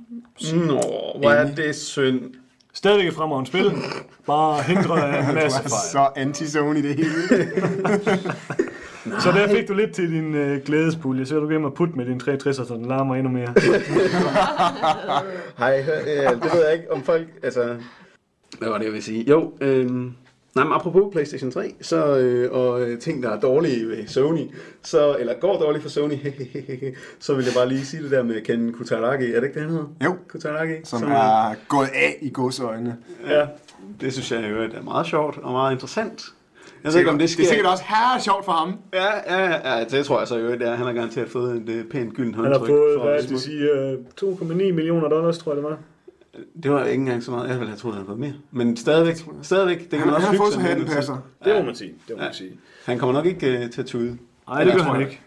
Nå, hvor er det synd. Stadigvæk et fremragende spil, bare hindret af [LAUGHS] en masse fejl. så anti-Sony det hele. Så der fik du lidt til din øh, glædespulje. Så er du gennem at putte med din 360'er, så den larmer endnu mere. [LAUGHS] Hej, øh, det ved jeg ikke, om folk, altså, hvad var det, jeg vil sige? Jo, øh, nej, men apropos PlayStation 3, så, øh, og øh, ting, der er dårlige ved Sony, så, eller går dårligt for Sony, [LAUGHS] så vil jeg bare lige sige det der med Ken Kutaragi, er det ikke det, han hedder? Jo. Kutaragi. Som er gået af i godsøjne. Ja, det synes jeg jo er meget sjovt og meget interessant. Jeg ved ikke, om det sker. det er sikkert også her sjovt for ham. Ja, ja, ja, ja, det tror jeg så jo, det er. Han har garanteret fået et øh, pænt gyldent Han har håndtryk. fået, hvad at det, smut- sige, øh, 2,9 millioner dollars, tror jeg det var. Det var ikke engang så meget. Jeg ville have troet, han havde fået mere. Men stadigvæk, stadigvæk det kan Han, man han også har hygge fået sig hatten det. passer. Det må man sige. Det må man Ja. sige. Han kommer nok ikke uh, til at tude. Nej, det gør tror han ikke.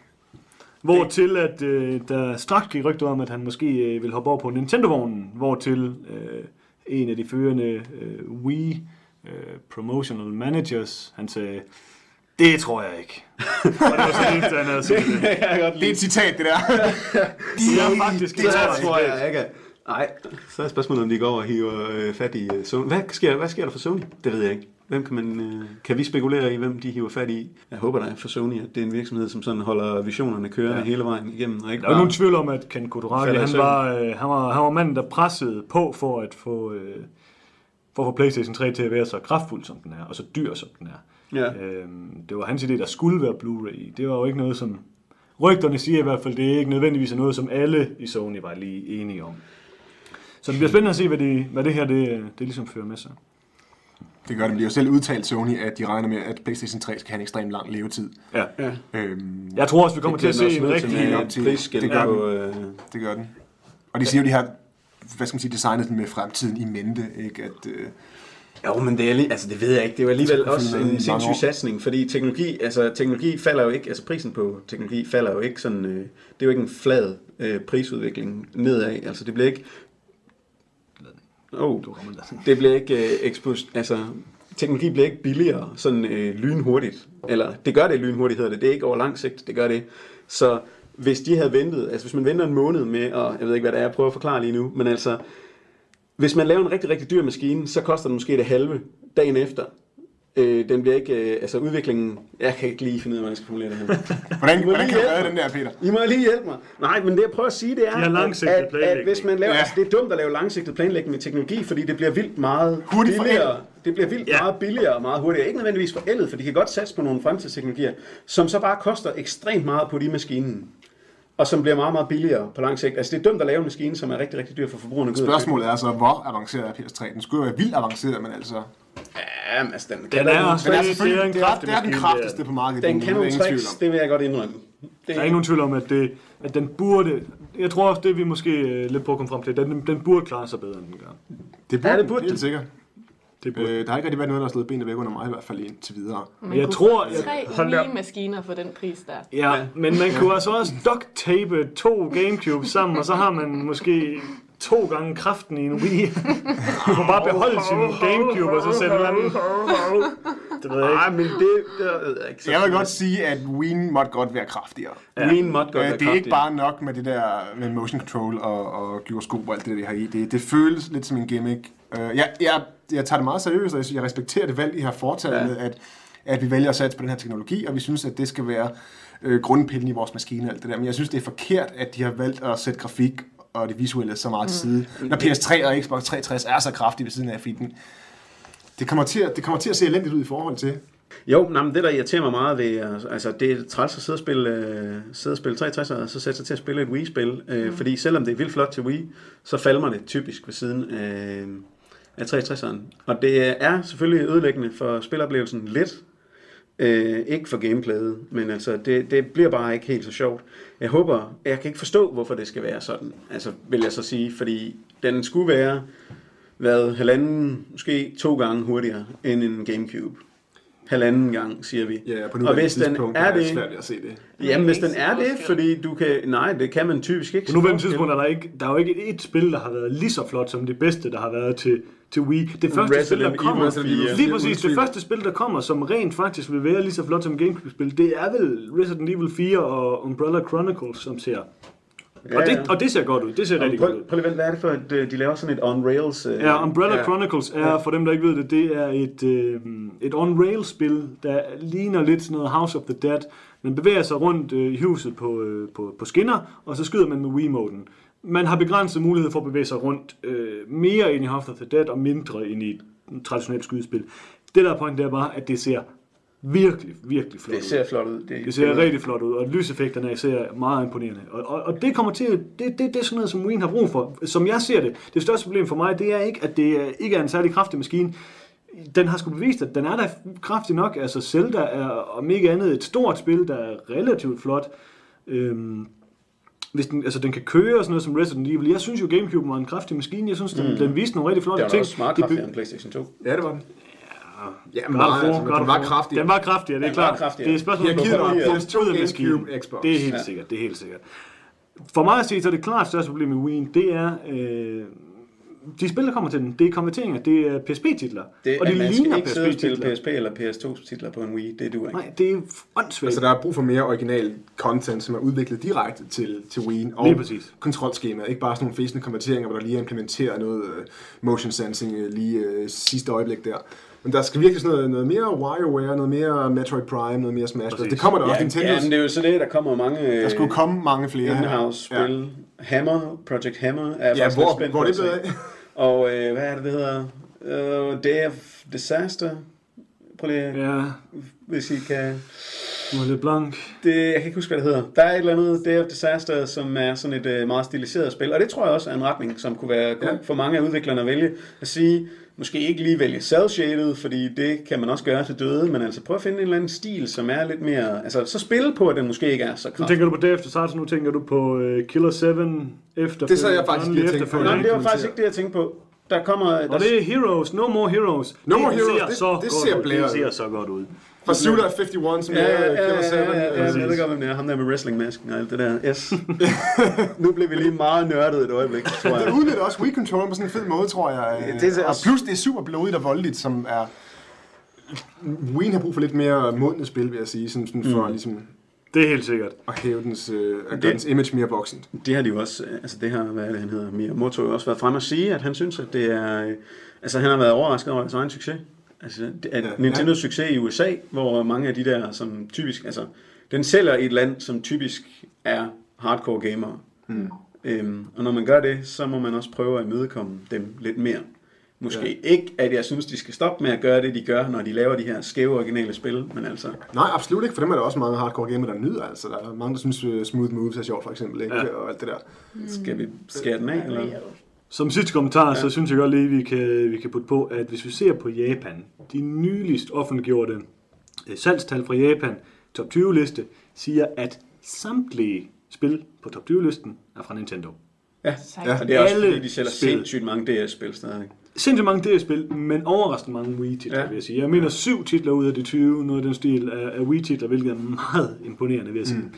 Hvor til at øh, der straks gik rygter om, at han måske øh, vil hoppe over på Nintendo-vognen, hvor til øh, en af de førende øh, Wii øh, Promotional Managers, han sagde, det tror jeg ikke. [LAUGHS] og det var så lidt, han havde det. [LAUGHS] Det er et citat, det der. [LAUGHS] Det er faktisk, Det det tror tror jeg jeg ikke. Nej, så er spørgsmålet, om de går og hiver øh, fat i øh, Sony. Hvad sker, hvad sker der for Sony? Det ved jeg ikke. Hvem kan, man, øh, kan vi spekulere i, hvem de hiver fat i? Jeg håber da for Sony, at det er en virksomhed, som sådan holder visionerne kørende ja. hele vejen igennem. Og ikke Der er nogen tvivl om, at Ken Kutaragi, Falder i han var, øh, han, var, han var manden, der pressede på for at få, øh, for at få PlayStation 3 til at være så kraftfuld, som den er, og så dyr, som den er. Ja. Øhm, det var hans idé, der skulle være Blu-ray. Det var jo ikke noget, som... Rygterne siger i hvert fald, det er ikke nødvendigvis noget, som alle i Sony var lige enige om. Så det bliver spændende at se, hvad det, hvad det her det, det ligesom fører med sig. Det gør det, de har jo selv udtalt Sony, at de regner med, at PlayStation 3 skal have en ekstremt lang levetid. Ja. Ja. Øhm, Jeg tror også, vi kommer til at se en rigtig... op til- det gør på, øh, det gør den. Og de siger jo, de har hvad skal man sige, designet den med fremtiden i mente, ikke? At, øh, Jo, men det er lige, altså det ved jeg ikke. Det er jo alligevel også en sindssyg satsning, fordi teknologi, altså teknologi falder jo ikke, altså prisen på teknologi falder jo ikke sådan, øh, det er jo ikke en flad øh, prisudvikling nedad, altså det bliver ikke, oh, det bliver ikke øh, ekspos, altså teknologi bliver ikke billigere sådan øh, lynhurtigt, eller det gør det lynhurtigt hedder det, det er ikke over lang sigt, det gør det. Så hvis de havde ventet, altså hvis man venter en måned med, og jeg ved ikke hvad det er, jeg prøver at forklare lige nu, men altså, hvis man laver en rigtig, rigtig dyr maskine, så koster den måske det halve dagen efter. Øh, den bliver ikke, øh, altså udviklingen, jeg kan ikke lige finde ud af, hvordan jeg skal formulere det her. [LAUGHS] hvordan, hvordan kan du redde den der, Peter? I må lige hjælpe mig. Nej, men det jeg prøver at sige, det er, langsigtet at, at, at hvis man laver, Ja. ja. altså, det er dumt at lave langsigtet planlægning med teknologi, fordi det bliver vildt meget Hurtigt billigere. Det bliver vildt Ja. ja. meget billigere og meget hurtigere. Ikke nødvendigvis forældet, for de kan godt satse på nogle fremtidsteknologier, som så bare koster ekstremt meget på de maskinen. Og som bliver meget, meget billigere på lang sigt. Altså det er dumt at lave en maskine, som er rigtig, rigtig dyr for forbrugerne. Spørgsmålet er så, hvor avanceret er PS3? Den skulle jo være vildt avanceret, men altså... Ja, men altså, den, Den er også- Men det- altså, det er det, en er, kraftig det er den kraftigste er. på markedet. den kan nogle det er ingen tricks, det vil jeg godt indrømme. Det Der er ikke nogen tvivl om, at, det, at den burde... Jeg tror også, det vi måske øh, lidt på at komme frem til, den, den burde klare sig bedre, end den gør. Det burde, Ja, det den, burde helt den. sikkert. Det burde. Øh, der har ikke rigtig været noget, der har slået benene væk under mig, i hvert fald indtil videre. Man Jeg kunne tror- jeg- tre op. nye maskiner for den pris der. Ja, men man kunne altså også duct-tape to Gamecube sammen, og så har man måske to gange kraften i en Wii. Du kan bare beholde sin Gamecube, og så sætte den anden. Det ved jeg ikke. Nej, men det, det ved jeg ikke. så Jeg vil godt sige, at Wii måtte godt være kraftigere. Ja. Wien måtte godt Øh, være det er ikke bare nok med det der med motion control og, og gyroskop og alt det der, det har i. Det, det føles lidt som en gimmick. Øh, jeg, jeg, jeg tager det meget seriøst, og jeg, jeg respekterer det valg, I har foretaget Ja. med, at, at vi vælger at satse på den her teknologi, og vi synes, at det skal være øh, grundpillen i vores maskine og alt det der. Men jeg synes, det er forkert, at de har valgt at sætte grafik og det visuelle så meget til side. Når PS3 og Xbox 360 er så kraftige ved siden af, fordi den, det kommer, til at, det kommer til at se elendigt ud i forhold til. Jo, nej, men det der irriterer mig meget ved, altså, altså det er træls at sidde og spille, øh, sidde og spille 63 og så sætte sig til at spille et Wii-spil, øh, mm. fordi selvom det er vildt flot til Wii, så falmer det typisk ved siden af, af 63'eren. Og det er selvfølgelig ødelæggende for spiloplevelsen lidt, øh, ikke for gameplayet, men altså det, det bliver bare ikke helt så sjovt. Jeg håber, jeg kan ikke forstå, hvorfor det skal være sådan, altså vil jeg så sige, fordi den skulle være været halvanden, måske to gange hurtigere end en Gamecube. halvanden gang, siger vi. Ja, på og nuværende hvis den tidspunkt er er det det, svært at se det. jamen hvis den er det, fordi du kan, nej, det kan man typisk ikke. På nuværende tidspunkt er der ikke, der er jo ikke et spil, der har været lige så flot som det bedste, der har været til, til Wii. Det første Resident spil, der Evil kommer, 4. lige præcis, det første spil, der kommer, som rent faktisk vil være lige så flot som Gamecube-spil, det er vel Resident Evil 4 og Umbrella Chronicles, som ser... Ja, Og, ja. det, og det ser godt ud, det ser rigtig godt ud. Prøv, lige hvad er det for, at øh, de laver sådan et on-rails? øh, Ja, Umbrella ja. Chronicles er, for dem der ikke ved det, det er et, øh, et on-rail-spil, der ligner lidt sådan noget House of the Dead. Man bevæger sig rundt øh, i huset på, øh, på, på skinner, og så skyder man med Wiimoten. Man har begrænset mulighed for at bevæge sig rundt øh, mere ind i House of the Dead og mindre ind i et traditionelt skydespil. Det der er pointen, det er bare, at det ser virkelig, virkelig flot Det ud. ser flot ud. Det ser rigtig flot ud, og lyseffekterne ser meget imponerende. Og, og, og det kommer til, det, det, det er sådan noget, som Wien har brug for. Som jeg ser det, det største problem for mig, det er ikke, at det er- ikke er en særlig kraftig maskine. Den har sgu bevist, at den er da kraftig nok. Altså Zelda er om ikke andet et stort spil, der er relativt flot. Øhm, hvis den, altså den kan køre og sådan noget som Resident Evil. Jeg synes jo, Gamecube var en kraftig maskine. Jeg synes, den, mm. den viste nogle rigtig Det flotte var ting. også meget Det kraftigere end PlayStation 2. Ja, det var den. Ja, meget, altså, men God den var kraftig. Den var kraftigere, det er var klart. Det er et spørgsmål, om dig at få PS2, den ud af maskinen. GameCube, Xbox. Det er helt Ja. sikkert, det er helt sikkert. For mig at sige, så er det klart største problem med Wii, det er, øh, de spil, der kommer til den, det er konverteringer, det er PSP-titler. Det, og det man ligner skal ikke sidde og spille. PSP eller PS2-titler på en Wii, det duer ikke. Nej, det er åndssvagt. Altså, der er brug for mere original content, som er udviklet direkte til, til Wii. Og Lige præcis. kontrolskemaet. Ikke bare sådan nogle fæsende konverteringer, hvor der lige er implementeret noget uh, motion sensing uh, lige uh, sidste øjeblik der. Men der skal virkelig sådan noget, noget mere WarioWare, noget mere Metroid Prime, noget mere Smash Bros. Det kommer der også. Ja, Nintendo. ja, men det er jo så det, der kommer mange der skulle komme mange flere in-house-spil. Ja. Hammer, Project Hammer, er Ja, faktisk hvor, hvor det af? Og øh, hvad er det, det hedder? Uh, Day of Disaster. Prøv lige, ja. Hvis I kan... lidt blank. Det, jeg kan ikke huske, hvad det hedder. Der er et eller andet Day of Disaster, som er sådan et øh, meget stiliseret spil, og det tror jeg også er en retning, som kunne være god Ja. for mange af udviklerne at vælge. At sige, måske ikke lige vælge cel-shaded, fordi det kan man også gøre til døde, men altså prøv at finde en eller anden stil, som er lidt mere... Altså, så spille på, at den måske ikke er så Nu kraftig. tænker du på Day After Stars, nu tænker du på uh, Killer 7 efter Det sad jeg faktisk lige og tænkte på. Nej, det var faktisk ikke det, jeg tænkte på. Der kommer... Der, Og det er Heroes, No More Heroes. No More det Heroes, ser det- så det godt ser ud. Det ser så godt ud. Fra Suda 51, som Ja, er ja, Killer 7. ja, ja, ja, ja, jeg ved godt, hvem det er. Ham der med wrestlingmasken og alt det der. Yes. [LAUGHS] nu blev vi lige meget nørdet et øjeblik, tror Det jeg. udnytter også Wii Controller på sådan en fed måde, tror jeg. Ja, det er og plus det er super blodigt og voldeligt, som er... Wii har brug for lidt mere modne spil, vil jeg sige, sådan, sådan for Mm. ligesom Det er helt sikkert. at hæve dens, øh, Det- dens image mere voksent. Det har de jo også, altså det har, hvad er det, han hedder, Miyamoto også været frem at sige, at han synes, at det er, øh, altså han har været overrasket over deres egen succes. Altså, det er Ja. Nintendos succes i USA, hvor mange af de der, som typisk, altså, den sælger i et land, som typisk er hardcore gamere. Mm. Øhm, og når man gør det, så må man også prøve at imødekomme dem lidt mere. Måske ja. ikke, at jeg synes, de skal stoppe med at gøre det, de gør, når de laver de her skæve originale spil, men altså, Nej, absolut ikke, for dem er der også mange hardcore gamer, der nyder. Altså, der er mange, der synes, øh, Smooth Moves er sjovt, for eksempel, ikke? Ja. og alt det der. skal vi skære den af, eller? Som sidste kommentar, ja. Så synes jeg godt lige, vi kan, vi kan putte på, at hvis vi ser på Japan, de nyligst offentliggjorte øh, salgstal fra Japan, top 20 liste, siger, at samtlige spil på top 20 listen er fra Nintendo. Ja, Ja. og det er også Alle fordi, de sælger spil. sindssygt mange DS-spil stadig. Sindssygt mange DS-spil, men overraskende mange Wii-titler, ja. Ja. vil jeg sige. Jeg mener syv titler ud af de 20, noget af den stil af, af Wii-titler, hvilket er meget imponerende, vil jeg sige. Mm.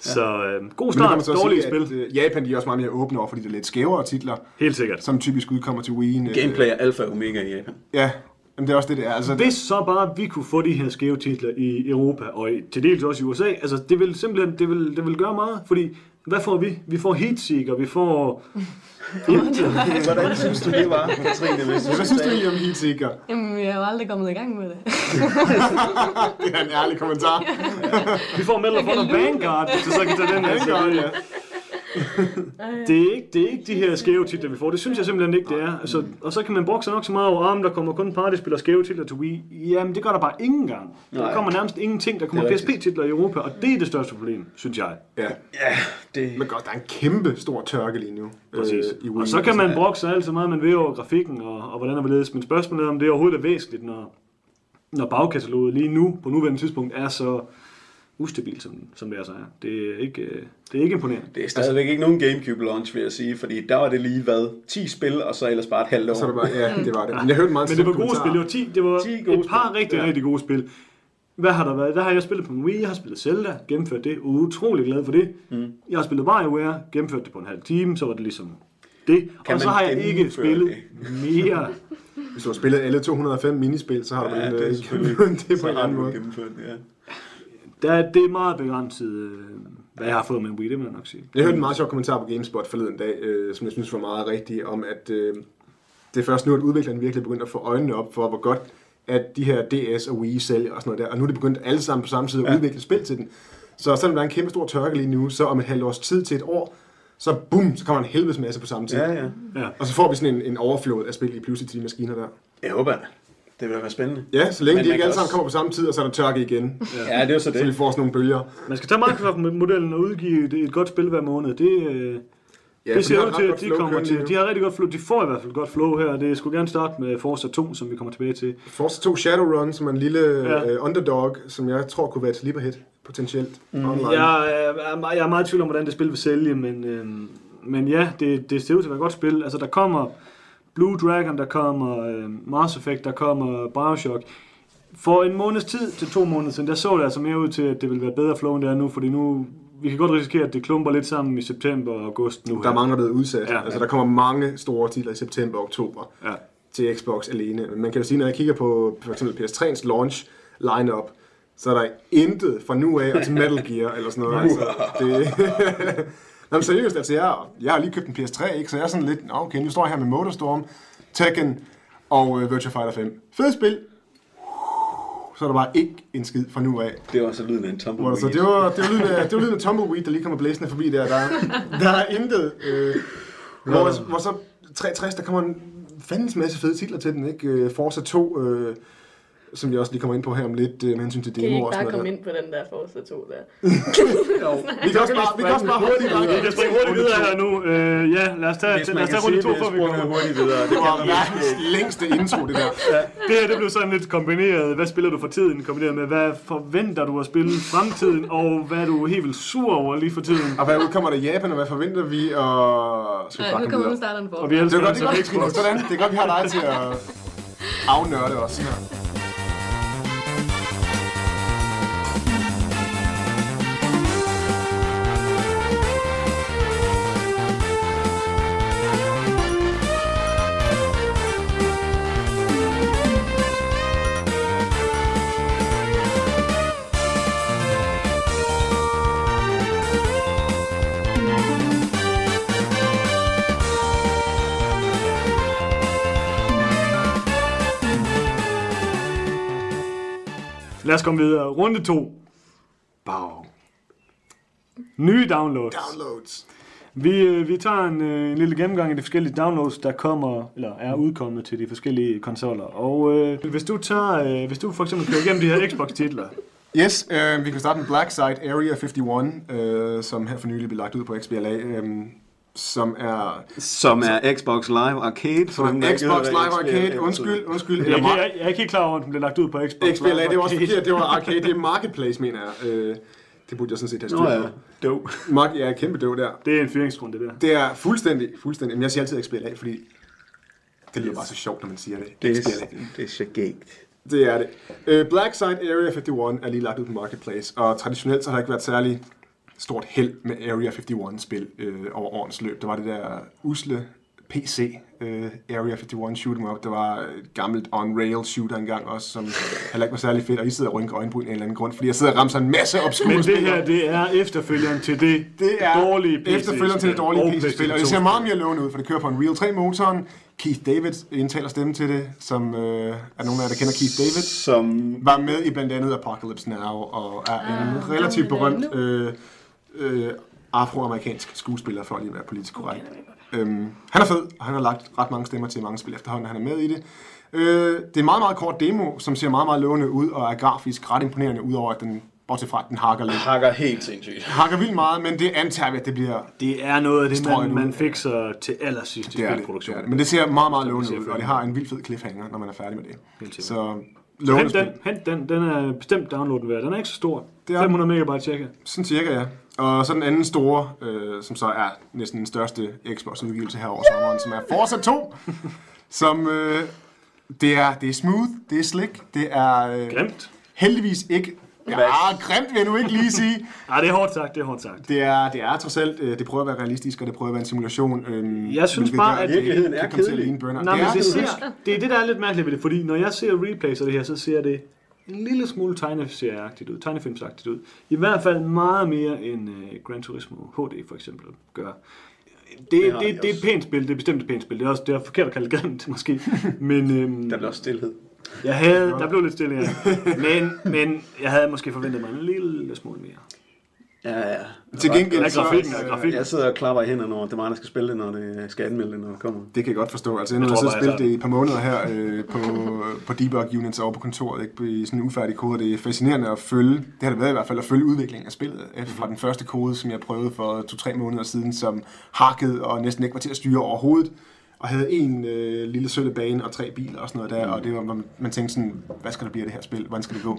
Så øh, god start, dårlige sige, spil. at øh, Japan de er også meget mere åbne over, fordi det er lidt skævere titler, Helt sikkert. som typisk udkommer til Wii'en. øh, Gameplay er alfa og omega i Japan. Ja, men det er også det, det er. Altså, Hvis så bare vi kunne få de her skæve titler i Europa, og i, til dels også i USA, altså det vil simpelthen, det vil, det vil gøre meget, fordi hvad får vi? Vi får Heatseeker, vi får... [LAUGHS] Hvordan synes du, det var, Katrine? Hvis Hvad synes du egentlig om Heatseeker? Jamen, jeg har aldrig kommet i gang med det. [LAUGHS] Det er en ærlig kommentar. Vi får Medal of Honor Vanguard, hvis du så kan tage den her. Vanguard, ja. Det er, ikke, det er ikke de her skæve titler, vi får. Det synes jeg simpelthen ikke, det er. Altså, og så kan man bruge sig nok så meget over, om der kommer kun partyspil og skæve titler til Wii. Jamen, det gør der bare ingen gang. Der kommer nærmest ingenting. Der kommer er. PSP-titler i Europa, og det er det største problem, synes jeg. ja. Ja, det... Men godt, der er en kæmpe stor tørke lige nu. Præcis. øh, i Wii. og så kan man brokke sig alt så meget, man vil over grafikken og, og hvordan der vil ledes. Men spørgsmålet er, om det overhovedet er væsentligt, når, når bagkataloget lige nu, på nuværende tidspunkt, er så ustabilt, som, som det er så er. Det er ikke, øh, det er ikke imponerende. Det er stadigvæk ikke nogen Gamecube launch, vil jeg sige, fordi der var det lige, hvad, 10 spil, og så ellers bare et halvt år. Så det bare, ja, det var det. Men jeg hørte meget Men det var gode spil. Det var, 10, det var 10 gode et par spil. rigtig, Ja. rigtig gode spil. Hvad har der været? Der har jeg spillet på en Wii, jeg har spillet Zelda, gennemført det, utrolig glad for det. Mm. Jeg har spillet WarioWare, gennemført det på en halv time, så var det ligesom det. Kan og så har jeg ikke spillet mere. Hvis du har spillet alle 205 minispil, så har du Ja, vel, det er øh, selvfølgelig- [LAUGHS] det på en anden du måde. gennemført det, ja. Der, er- det er meget begrænset, øh, hvad jeg har fået med Wii, det må jeg nok sige. Jeg hørte en meget sjov kommentar på GameSpot forleden dag, øh, som jeg synes var meget rigtig, om at øh, det er først nu, at udviklerne virkelig begyndt at få øjnene op for, hvor godt at de her DS og Wii sælger og sådan noget der. Og nu er de begyndt alle sammen på samme tid at Ja. udvikle spil til den. Så selvom der er en kæmpe stor tørke lige nu, så om et halvt års tid til et år, så bum, så kommer en helvedes masse på samme tid. Ja, ja. Ja. Og så får vi sådan en, en overflod af spil lige pludselig til de maskiner der. Jeg håber det. Det vil være spændende. Ja, så længe Men de ikke alle sammen også- kommer på samme tid, og så er der tørke igen. Ja, det er jo så Så vi det. får sådan nogle bølger. Man skal tage Microsoft-modellen og udgive et, et godt spil hver måned. Det, øh, Ja, det ser ud til, at de kommer til. De har rigtig godt flow. De får i hvert fald godt flow her. Det skulle gerne starte med Forza 2, som vi kommer tilbage til. Forza 2 Shadowrun, som er en lille Ja. uh, underdog, som jeg tror kunne være et sleeper hit, potentielt. Mm. Online. Jeg meget- jeg er meget i tvivl om, hvordan det spil vil sælge, men, øhm, men ja, det, det ser ud til at være et godt spil. Altså, der kommer Blue Dragon, der kommer øh, Mars Effect, der kommer Bioshock. For en måneds tid til to måneder siden, der så det altså mere ud til, at det ville være bedre flow, end det er nu, fordi nu, vi kan godt risikere, at det klumper lidt sammen i september og august nu. Der er mange, der er blevet udsat. Ja. Altså, der kommer mange store titler i september og oktober Ja. til Xbox alene. Men man kan jo sige, når jeg kigger på for eksempel PS3's launch lineup, så er der intet fra nu af og til Metal Gear eller sådan noget. altså, det... [LAUGHS] Nå, men seriøst, altså jeg, jeg har lige købt en PS3, ikke? så jeg er sådan lidt, "Nå, okay, nu står jeg her med Motorstorm, Tekken og uh, Virtua Fighter 5. Fed spil! Så er der bare ikke en skid fra nu af. Det var så lyden af en tumbleweed. så det var, det var lyden af, det var lyden af Tumbleweed, der lige kommer blæsende forbi der. Der, er- der er intet. Øh, hvor, hvor så 63, der kommer en fandens masse fede titler til den, ikke? Øh, Forza 2, øh, som vi også lige kommer ind på her om lidt, øh, med hensyn til Kan I demo ikke og bare sådan komme noget. ind på den der Forza 2 der? [LAUGHS] Vi kan også bare, vi kan også bare hurtigt Vi kan springe hurtigt videre her nu. Øh, ja, lad os tage, Hvis lad os tage runde sige, to, det før vi kommer. hurtigt videre. Det Det var verdens længste intro, det der. Det her det blev sådan lidt kombineret. Hvad spiller du for tiden? Kombineret med, hvad forventer du at spille fremtiden? Og hvad er du helt vildt sur over lige for tiden? Og hvad udkommer der i Japan, og hvad forventer vi? Og skal vi bare nu komme kommer nu videre? Og vi Det elsker godt, det er sådan. Det er godt, vi har dig til at [LAUGHS] afnørde os her. Lad os komme videre. Runde 2. Bag. Nye downloads. Downloads. Vi, øh, vi tager en, øh, en lille gennemgang af de forskellige downloads, der kommer eller er udkommet til de forskellige konsoller. Og øh, hvis du tager, øh, hvis du for eksempel kører igennem de her Xbox-titler, Yes, øh, vi kan starte med Black Site Area 51, øh, som her for nylig blev lagt ud på XBLA, øh, som er, Som er Xbox Live Arcade. som er Xbox Live Arcade. Undskyld, undskyld. jeg, jeg, jeg, jeg er ikke helt klar over, at den blev lagt ud på Xbox. XBLA, Live det var også forkert. Det var Arcade, det er Marketplace, mener jeg. Øh, det burde jeg sådan set have styr Nå på. ja, dog. Mark, ja, kæmpe døv der. Det er en fyringsgrund, det der. Det er fuldstændig, fuldstændig. Men jeg siger altid XBLA, fordi det lyder bare så sjovt, når man siger det. Det er, det er så gægt. Det er det. Øh, Black Site Area 51 er lige lagt ud på Marketplace, og traditionelt så har der ikke været særlig stort held med Area 51-spil øh, over årens løb. Der var det der usle PC øh, Area 51 shoot 'em up. Der var et gammelt on-rail shooter engang også, som heller ikke var særlig fedt, og I sidder og rynker øjenbryn af en eller anden grund, fordi jeg sidder og ramser en masse obskure Men det her, det er efterfølgeren til det, Det er dårlige PC-spil. efterfølgeren til det dårlige og PC-spil, og det ser meget mere lovende ud, for det kører på en Real 3-motoren. Keith David indtaler stemme til det, som øh, er nogen af jer, der kender Keith David. Som var med i blandt andet Apocalypse Now, og er en Ah, relativt berømt øh, øh, afroamerikansk skuespiller, for at lige være politisk korrekt. Øhm, han er fed, og han har lagt ret mange stemmer til mange spil efterhånden, han er med i det. Øh, det er en meget, meget kort demo, som ser meget, meget lovende ud, og er grafisk ret imponerende, udover at den, bortset fra at den hakker lidt. hakker helt sindssygt. Hakker vildt meget, men det antager vi, at det bliver... Det er noget af det, man, man fikser til allersidst i Det det, det spilproduktionen. Men det ser meget, meget lovende ud, og det har en vild fed cliffhanger, når man er færdig med det. Helt. Så Lovende Hent den, hent den. Den er bestemt downloaden værd. Den er ikke så stor. Det er- 500 megabyte cirka. Sådan cirka, ja. Og så den anden store, øh, som så er næsten den største Xbox-udgivelse her over sommeren, som er Forza 2. som, øh, det, er, det er smooth, det er slick, det er øh, Grimt. heldigvis ikke... Ja, grimt vil jeg nu ikke lige sige. [LAUGHS] Nej, det er hårdt sagt, det er hårdt sagt. Det er, det er trods alt, øh, det prøver at være realistisk, og det prøver at være en simulation. Øh, Jeg synes bare, at det virkeligheden er kan komme til at kedelig. Nej, men er det, det, ser, det er det, der er lidt mærkeligt ved det, fordi når jeg ser replays af det her, så ser det en lille smule tegneserieagtigt ud, tegnefilmsagtigt ud. I hvert fald meget mere end uh, Gran Turismo HD for eksempel gør. Det, det, det, de det er et pænt spil, det er bestemt et pænt spil. Det er også det er forkert at kalde det grimt, [LAUGHS] måske. Men øhm, Der blev også stillhed. jeg havde, der blev lidt stille, ja. Men, men jeg havde måske forventet mig en lille smule mere. Ja, ja. Til gengæld Ja, så, grafikken er øh, grafikken. Jeg sidder og klapper i hænderne over, det er mig, der skal spille det, når det skal anmelde det, når det kommer. Det kan jeg godt forstå. Altså, jeg bare, spillet jeg det i et par måneder her øh, på, på debug units over på kontoret, ikke? i sådan en ufærdig kode. Det er fascinerende at følge, det har det været i hvert fald, at følge udviklingen af spillet. øh, Fra den første kode, som jeg prøvede for to-tre måneder siden, som hakkede og næsten ikke var til at styre overhovedet. Og havde en øh, lille sølle bane og tre biler og sådan noget der, og det var, man, man tænkte sådan, hvad skal der blive af det her spil? Hvordan skal det gå?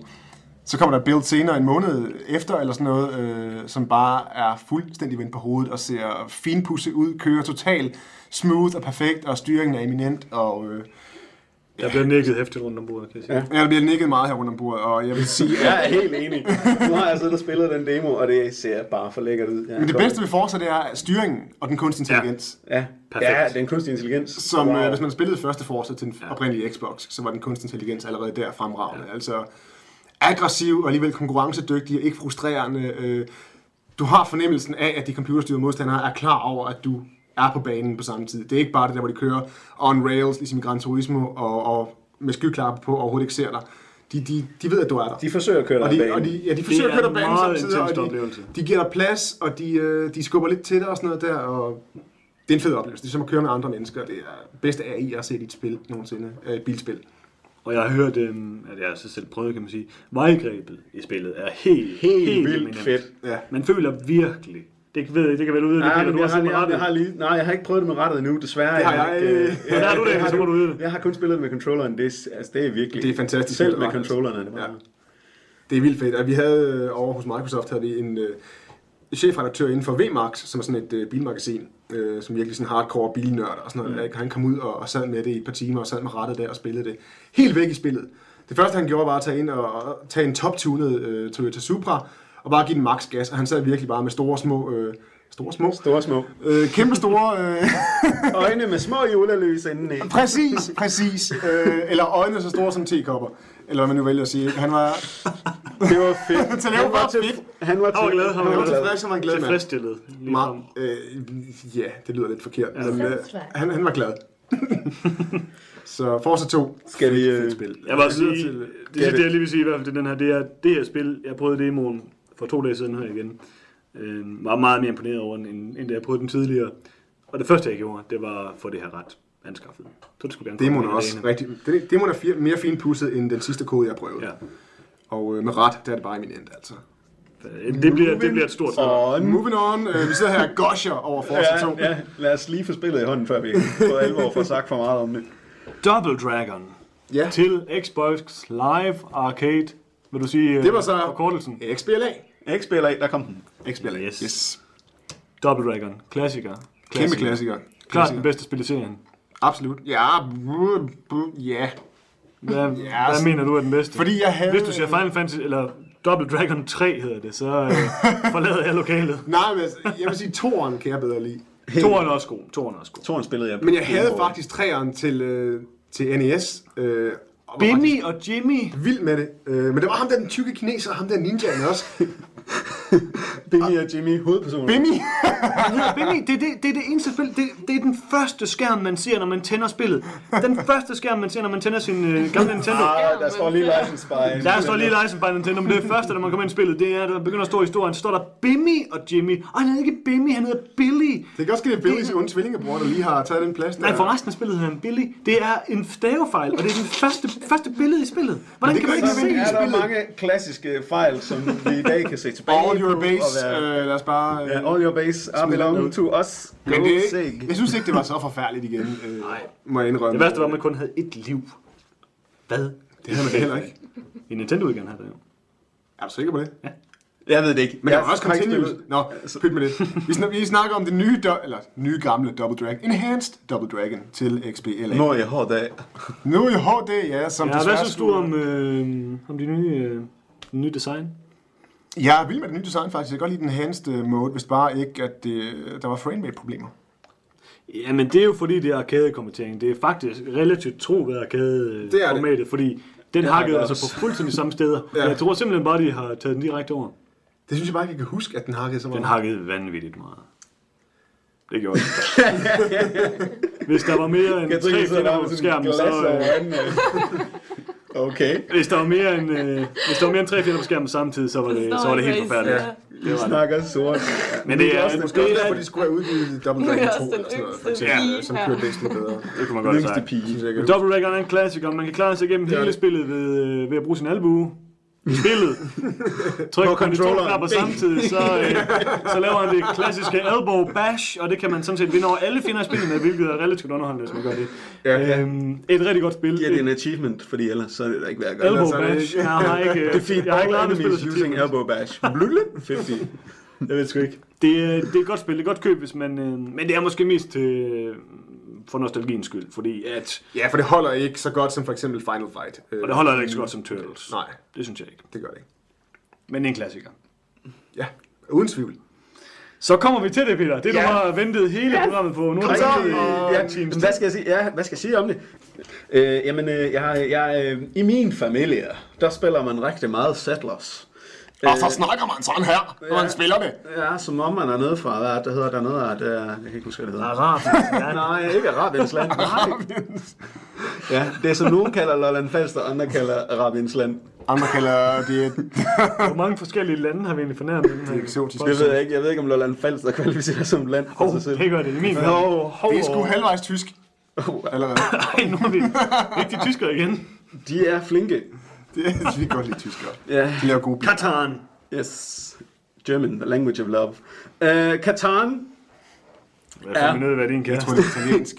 Så kommer der et build senere, en måned efter eller sådan noget, øh, som bare er fuldstændig vendt på hovedet og ser finpudset ud, kører totalt smooth og perfekt, og styringen er eminent, og øh, Jeg bliver nikket hæftigt rundt om bordet, kan jeg sige. Ja. ja, der bliver nikket meget her rundt om bordet, og jeg vil sige, at Jeg er helt enig. Nu har jeg siddet og spillet den demo, og det ser bare for lækkert ud. Ja, men det bedste ved Forza, det er styringen og den kunstige intelligens. Ja, Perfekt. ja den kunstige intelligens. Som, Wow. øh, hvis man spillede første Forza til den oprindelige Xbox, så var den kunstig intelligens allerede der fremragende. Ja. Altså aggressiv og alligevel konkurrencedygtig og ikke frustrerende. Øh, du har fornemmelsen af, at de computerstyrede modstandere er klar over, at du er på banen på samme tid. Det er ikke bare det der, hvor de kører on rails, ligesom i Gran Turismo, og, og med skyklapper på og overhovedet ikke ser dig. De, de, de ved, at du er der. De forsøger at køre Og dig de, af og banen. de, ja, de forsøger Det at køre dig banen samtidig, og de, oplevelse. de giver dig plads, og de, øh, de skubber lidt til dig og sådan noget der, og det er en fed oplevelse. Det er som at køre med andre mennesker. Det er bedste AI, jeg har set i et spil nogensinde. Øh, Et bilspil. Og jeg har hørt, øhm, at jeg har så selv prøvet, kan man sige, vejgrebet i spillet er helt, Helt vildt eminent. fedt. Ja. Man føler virkelig, det, ved, jeg- det kan være du ved, det Nej, du jeg, har har, jeg, jeg, rettet. har lige, nej, jeg har ikke prøvet det med rettet endnu, desværre. Det har har jeg, ikke, øh, der er du det, jeg har så må kun- du vide det. Jeg har kun spillet det med controlleren, det er, altså, det er virkelig... Det er fantastisk Selv med controlleren er det bare... Ja. Det er vildt fedt. Og vi havde øh, over hos Microsoft havde vi en øh, chefredaktør inden for VMAX, som er sådan et øh, bilmagasin, øh, som virkelig sådan hardcore bilnørd og sådan noget. Mm. Han kom ud og, og sad med det i et par timer og sad med rettet der og spillede det helt væk i spillet. Det første han gjorde var at tage ind og, og tage en top-tunet øh, Toyota Supra og bare give den max gas, og han sad virkelig bare med store små øh, store små Store små. øh, kæmpe store øh, [LAUGHS] Øjne med små julelys inden i. præcis præcis øh, eller øjne så store som tekopper eller hvad man nu vælger at sige. ikke? Han var Det var fedt. [LAUGHS] Så det var Han bare til, fedt. Han var, til, Han var glad, han var han var glad. tilfreds, han var en glad. Tilfredsstillet. Frem. øh, ja, det lyder lidt forkert. Ja, men, øh, han, han var glad. [LAUGHS] så Forza 2, Skal vi... Øh, spil. Jeg videre sige, til- det, det, det, jeg lige vil sige i hvert fald til den her, det er, det her spil, jeg prøvede demoen for to dage siden her igen, øh, var meget mere imponeret over, end, end da jeg prøvede den tidligere. Og det første, jeg gjorde, det var at få det her ret anskaffet. Så det skulle gerne Demoen er også rigtig... Det, demoen er fir, mere finpudset end den sidste kode, jeg prøvede. Ja. Og øh, med ret, der er det bare eminent, altså. Øh, Det bliver, det bliver et stort og Moving on. Øh, vi sidder her og gosher over Forza 2. ja, ja, lad os lige få spillet i hånden, før vi på alvor får sagt for meget om det. Double Dragon ja. til Xbox Live Arcade. Vil du sige øh, Det var så- forkortelsen? XBLA. XBLA, der kom den. XBLA, Yes. yes. Double Dragon. Klassiker. Kæmpe klassiker. Klart den Klassiker. bedste spil i serien. Absolut. Ja, ja. Hvad, Ja, hvad så- mener du er den bedste? Fordi jeg havde... Hvis du siger Final Fantasy, eller Double Dragon 3 hedder det, så øh, [LAUGHS] forlader jeg lokalet. Nej, men altså, jeg vil sige, toeren kan jeg bedre lide. Toren er også god. Toren er også god. Toren spillede jeg Men jeg havde faktisk træeren til, øh, til NES. Øh, og Bimmy og Jimmy. vild med det. Øh, men det var ham der, den tykke kineser, og ham der ninjaen også. [LAUGHS] [LAUGHS] Bimmy og Jimmy, hovedpersoner. Bimmy! [LAUGHS] Ja, Bimmy, det, er det, det er det eneste spil, det, det er den første skærm, man ser, når man tænder spillet. Den første skærm, man ser, når man tænder sin øh, gamle Nintendo. Ah, der står lige license by. Der står lige license by Nintendo, men det første, når man kommer ind i spillet, det er, der begynder at stå i historien, så står der Bimmy og Jimmy. Og han hedder ikke Bimmy, han hedder Billy. Det kan også ske, at Billys onde tvillingebror, der lige har taget den plads der. Nej, for resten af spillet hedder han Billy. Det er en stavefejl, og det er den første, første billede i spillet. Hvordan det kan man ikke se er det? der mange klassiske fejl, som vi i dag kan se tilbage All your base, være- øh, lad os bare... Øh, Ja, all your base are belong to us. men Go det, sig. jeg synes ikke, det var så forfærdeligt igen, øh, må jeg indrømme. Det værste var, at man kun havde ét liv. Hvad? Det havde man det heller ikke. I Nintendo-udgaven havde det jo. Er du sikker på det? Ja. Jeg ved det ikke. Men Jeg også har ikke continuous. Nå, pyt med det. Vi, snak, vi snakker om det nye, do, eller nye gamle Double Dragon. Enhanced Double Dragon til XBLA. Nå, jeg har det. Nu i HD, ja, som Ja, hvad synes du om, øh, om de nye, øh, nye design? Jeg er vild med det nye design, faktisk. Jeg kan godt lide den enhanced mode, hvis bare ikke, at det, der var framerate-problemer. Jamen, det er jo fordi, det er arcade-kommentering. Det er faktisk relativt tro ved arcade-formatet, fordi den Det hakkede altså også. på fuldstændig samme steder. [LAUGHS] Ja. Jeg tror simpelthen bare, de har taget den direkte over. Det synes jeg bare ikke, jeg kan huske, at den hakkede så meget. Den hakkede vanvittigt meget. Det gjorde den. [LAUGHS] Hvis der var mere end tre fjender på skærmen, så... [LAUGHS] Okay. Hvis der var mere end, øh, hvis der var mere end tre fjender på skærmen samtidig, så var det, så var det helt forfærdeligt. ja. Vi snakker sort. Men det er, også, måske det derfor, er, de skulle have udgivet Double er Dragon jeg 2 også den eller sådan noget, for eksempel, som kørte væsentligt bedre. det kunne man godt Yngste pige. Ikke. Double Dragon er en klassiker. Man kan klare sig igennem Det er hele det. spillet ved, øh, ved at bruge sin albue. Spillet. Tryk På på, de to knapper samtidig, så, øh, så laver han det klassiske elbow bash, og det kan man sådan set vinde over alle fjender i spillet med, hvilket er relativt underholdende, hvis man gør det. Ja, ja. Øhm, et rigtig godt spil. Giver det en achievement, fordi ellers så er det da ikke værd at gøre. elbow ellers er det bash. ikke- Jeg har ikke, øh, Defeat jeg har ikke lavet enemies using tit. elbow bash. Blullet. 50. Jeg ved sgu ikke. Det, er- det er et godt spil, det er et godt køb, hvis man, øh, men det er måske mest øh, for nostalgiens skyld, fordi at, Ja, for det holder ikke så godt som for eksempel Final Fight. Og det holder ikke så godt som Turtles. Nej, Det synes jeg ikke. det gør det ikke. Men det er en klassiker. Ja, uden tvivl. Så kommer vi til det, Peter. Det, du Ja. har ventet hele programmet på. Nu er det i ja, times hvad skal jeg sige? Ja, hvad skal jeg sige om det? Øh, jamen, øh, jeg, har- jeg, øh, i min familie, der spiller man rigtig meget Settlers. Og så snakker man sådan her, når man spiller det. Ja, som om man er nede fra, hvad er det, der hedder der noget af, det er, jeg kan ikke huske, hvad det hedder. Arabisk. Ja. [LAUGHS] Nej, ikke Arabiens land. [LAUGHS] Nej. Ja, det er som nogen kalder Lolland Falster, andre kalder Arabiens land. Andre kalder det [LAUGHS] Hvor mange forskellige lande har vi egentlig fornærmet den her? eksotisk. Det ved jeg ikke. Jeg ved ikke, om Lolland Falster kvalificerer som land Hov, selv. det gør det i min verden. Hov, hov, Det er sgu halvvejs tysk. Allerede. Ej, nu er vi ikke de tyskere igen. De er flinke. [LAUGHS] Det er, vi godt lide tyskere. Ja. De laver gode biler. Katan. Yes. German, the language of love. Uh, Katan. Hvad vi ned, hvad din Jeg tror, kæreste? det er italiensk.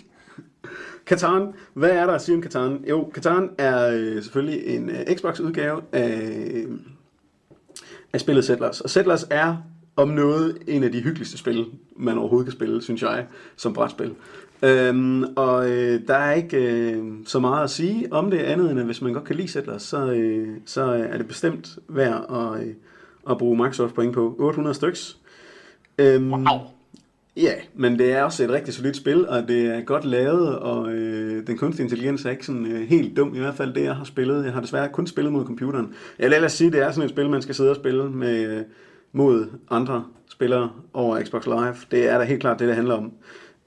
[LAUGHS] Katan. Hvad er der at sige om Katan? Jo, Katan er øh, selvfølgelig en øh, Xbox-udgave af, af spillet Settlers. Og Settlers er om noget en af de hyggeligste spil, man overhovedet kan spille, synes jeg, som brætspil. Øhm, og øh, der er ikke øh, så meget at sige om det andet, end at hvis man godt kan lide Settlers, så, øh, så er det bestemt værd at, øh, at bruge Microsoft point på 800 styks. Øhm, Wow. Ja, men det er også et rigtig solidt spil, og det er godt lavet, og øh, den kunstige intelligens er ikke sådan øh, helt dum, i hvert fald det, jeg har spillet. Jeg har desværre kun spillet mod computeren. Jeg vil ellers sige, det er sådan et spil, man skal sidde og spille med, øh, mod andre spillere over Xbox Live. Det er da helt klart det, det handler om.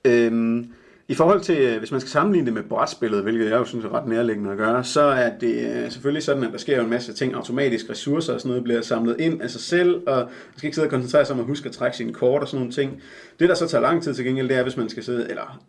Øhm, i forhold til, øh, hvis man skal sammenligne det med brætspillet, hvilket jeg jo synes er ret nærliggende at gøre, så er det øh, selvfølgelig sådan, at der sker jo en masse ting automatisk. Ressourcer og sådan noget bliver samlet ind af sig selv, og man skal ikke sidde og koncentrere sig om at huske at trække sine kort og sådan nogle ting. Det, der så tager lang tid til gengæld, det er, hvis man skal sidde, eller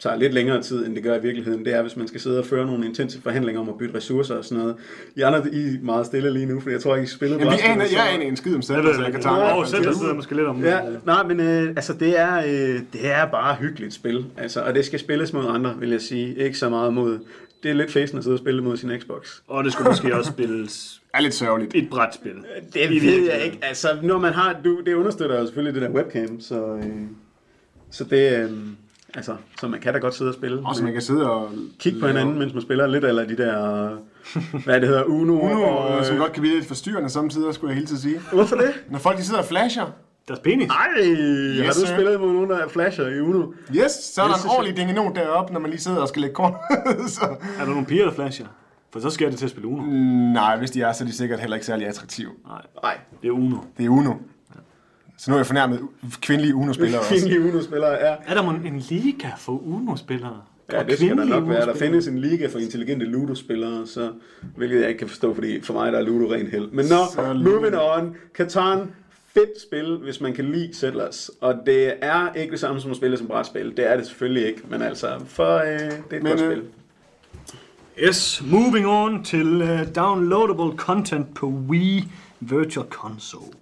tager lidt længere tid, end det gør i virkeligheden, det er, hvis man skal sidde og føre nogle intense forhandlinger om at bytte ressourcer og sådan noget. I andre, I er meget stille lige nu, for jeg tror ikke, I spiller Jamen, vi aner, jeg aner en skid om selv, så jeg det kan tage Åh, en selv der sidder måske lidt om Ja, nej, men øh, altså, det er, øh, det er bare hyggeligt spil. Altså, og det skal spilles mod andre, vil jeg sige. Ikke så meget mod... Det er lidt fæsen at sidde og spille mod sin Xbox. Og det skulle måske også spilles [LAUGHS] er lidt sørgeligt. et brætspil. Det I ved jeg ikke. Altså, når man har... Du, det understøtter jo selvfølgelig det der webcam, så... Øh, så det... Øh, altså, så man kan da godt sidde og spille. Også man kan sidde og... Kigge på hinanden, mens man spiller lidt eller de der... Hvad det hedder? Uno. Uno, og, som øh, godt kan blive lidt forstyrrende samtidig, skulle jeg hele tiden sige. Hvorfor det? Når folk de sidder og flasher, Deres penis. Ej, yes, har du sir. spillet mod nogen, der er flasher i Uno? yes, så er der Det en ordentlig dingenon deroppe, når man lige sidder og skal lægge kort. [LAUGHS] så... Er der nogle piger, der flasher? For så skal det til at spille Uno. Nej, hvis de er, så er de sikkert heller ikke særlig attraktive. Nej, Nej. det er Uno. Det er Uno. Så nu er jeg fornærmet kvindelige Uno-spillere også. Kvindelige Uno-spillere er... Er der en liga for Uno-spillere? Ja, det skal der nok være. Der findes en liga for intelligente Ludo-spillere, så, hvilket jeg ikke kan forstå, fordi for mig der er Ludo ren held. Men nå, Så moving on. Catan, fedt spil, hvis man kan lide Settlers. Og det er ikke det samme som at spille som brætspil. Det er det selvfølgelig ikke, men altså, for øh, det er et Men, godt øh, spil. Yes, moving on til uh, downloadable content på Wii Virtual Console.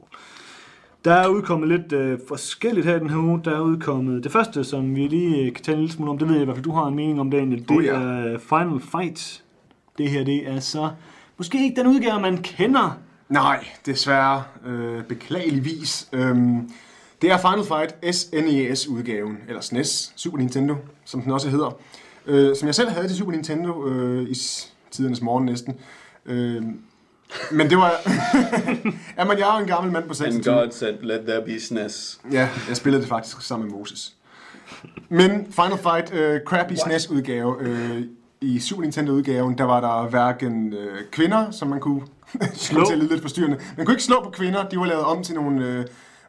Der er udkommet lidt uh, forskelligt her den her uge. Der er udkommet det første, som vi lige uh, kan tale en lille smule om. Det ved jeg i hvert fald, du har en mening om det egentlig. Det Oh, ja. er Final Fight Det her, det er så måske ikke den udgave, man kender. Nej, desværre. Øh, beklageligvis. Øhm, det er Final Fight SNES-udgaven, eller SNES, Super Nintendo, som den også hedder. Øh, som jeg selv havde til Super Nintendo øh, i tidernes morgen næsten. Øh, men det var... [LAUGHS] Jamen, jeg er jo en gammel mand på And 26. God said, let there be SNES. Ja, jeg spillede det faktisk sammen med Moses. Men Final Fight, øh, crappy SNES-udgave, øh, i Super Nintendo-udgaven, der var der hverken øh, kvinder, som man kunne [LAUGHS] slå til lidt forstyrrende. Man kunne ikke slå på kvinder, de var lavet om til nogle øh,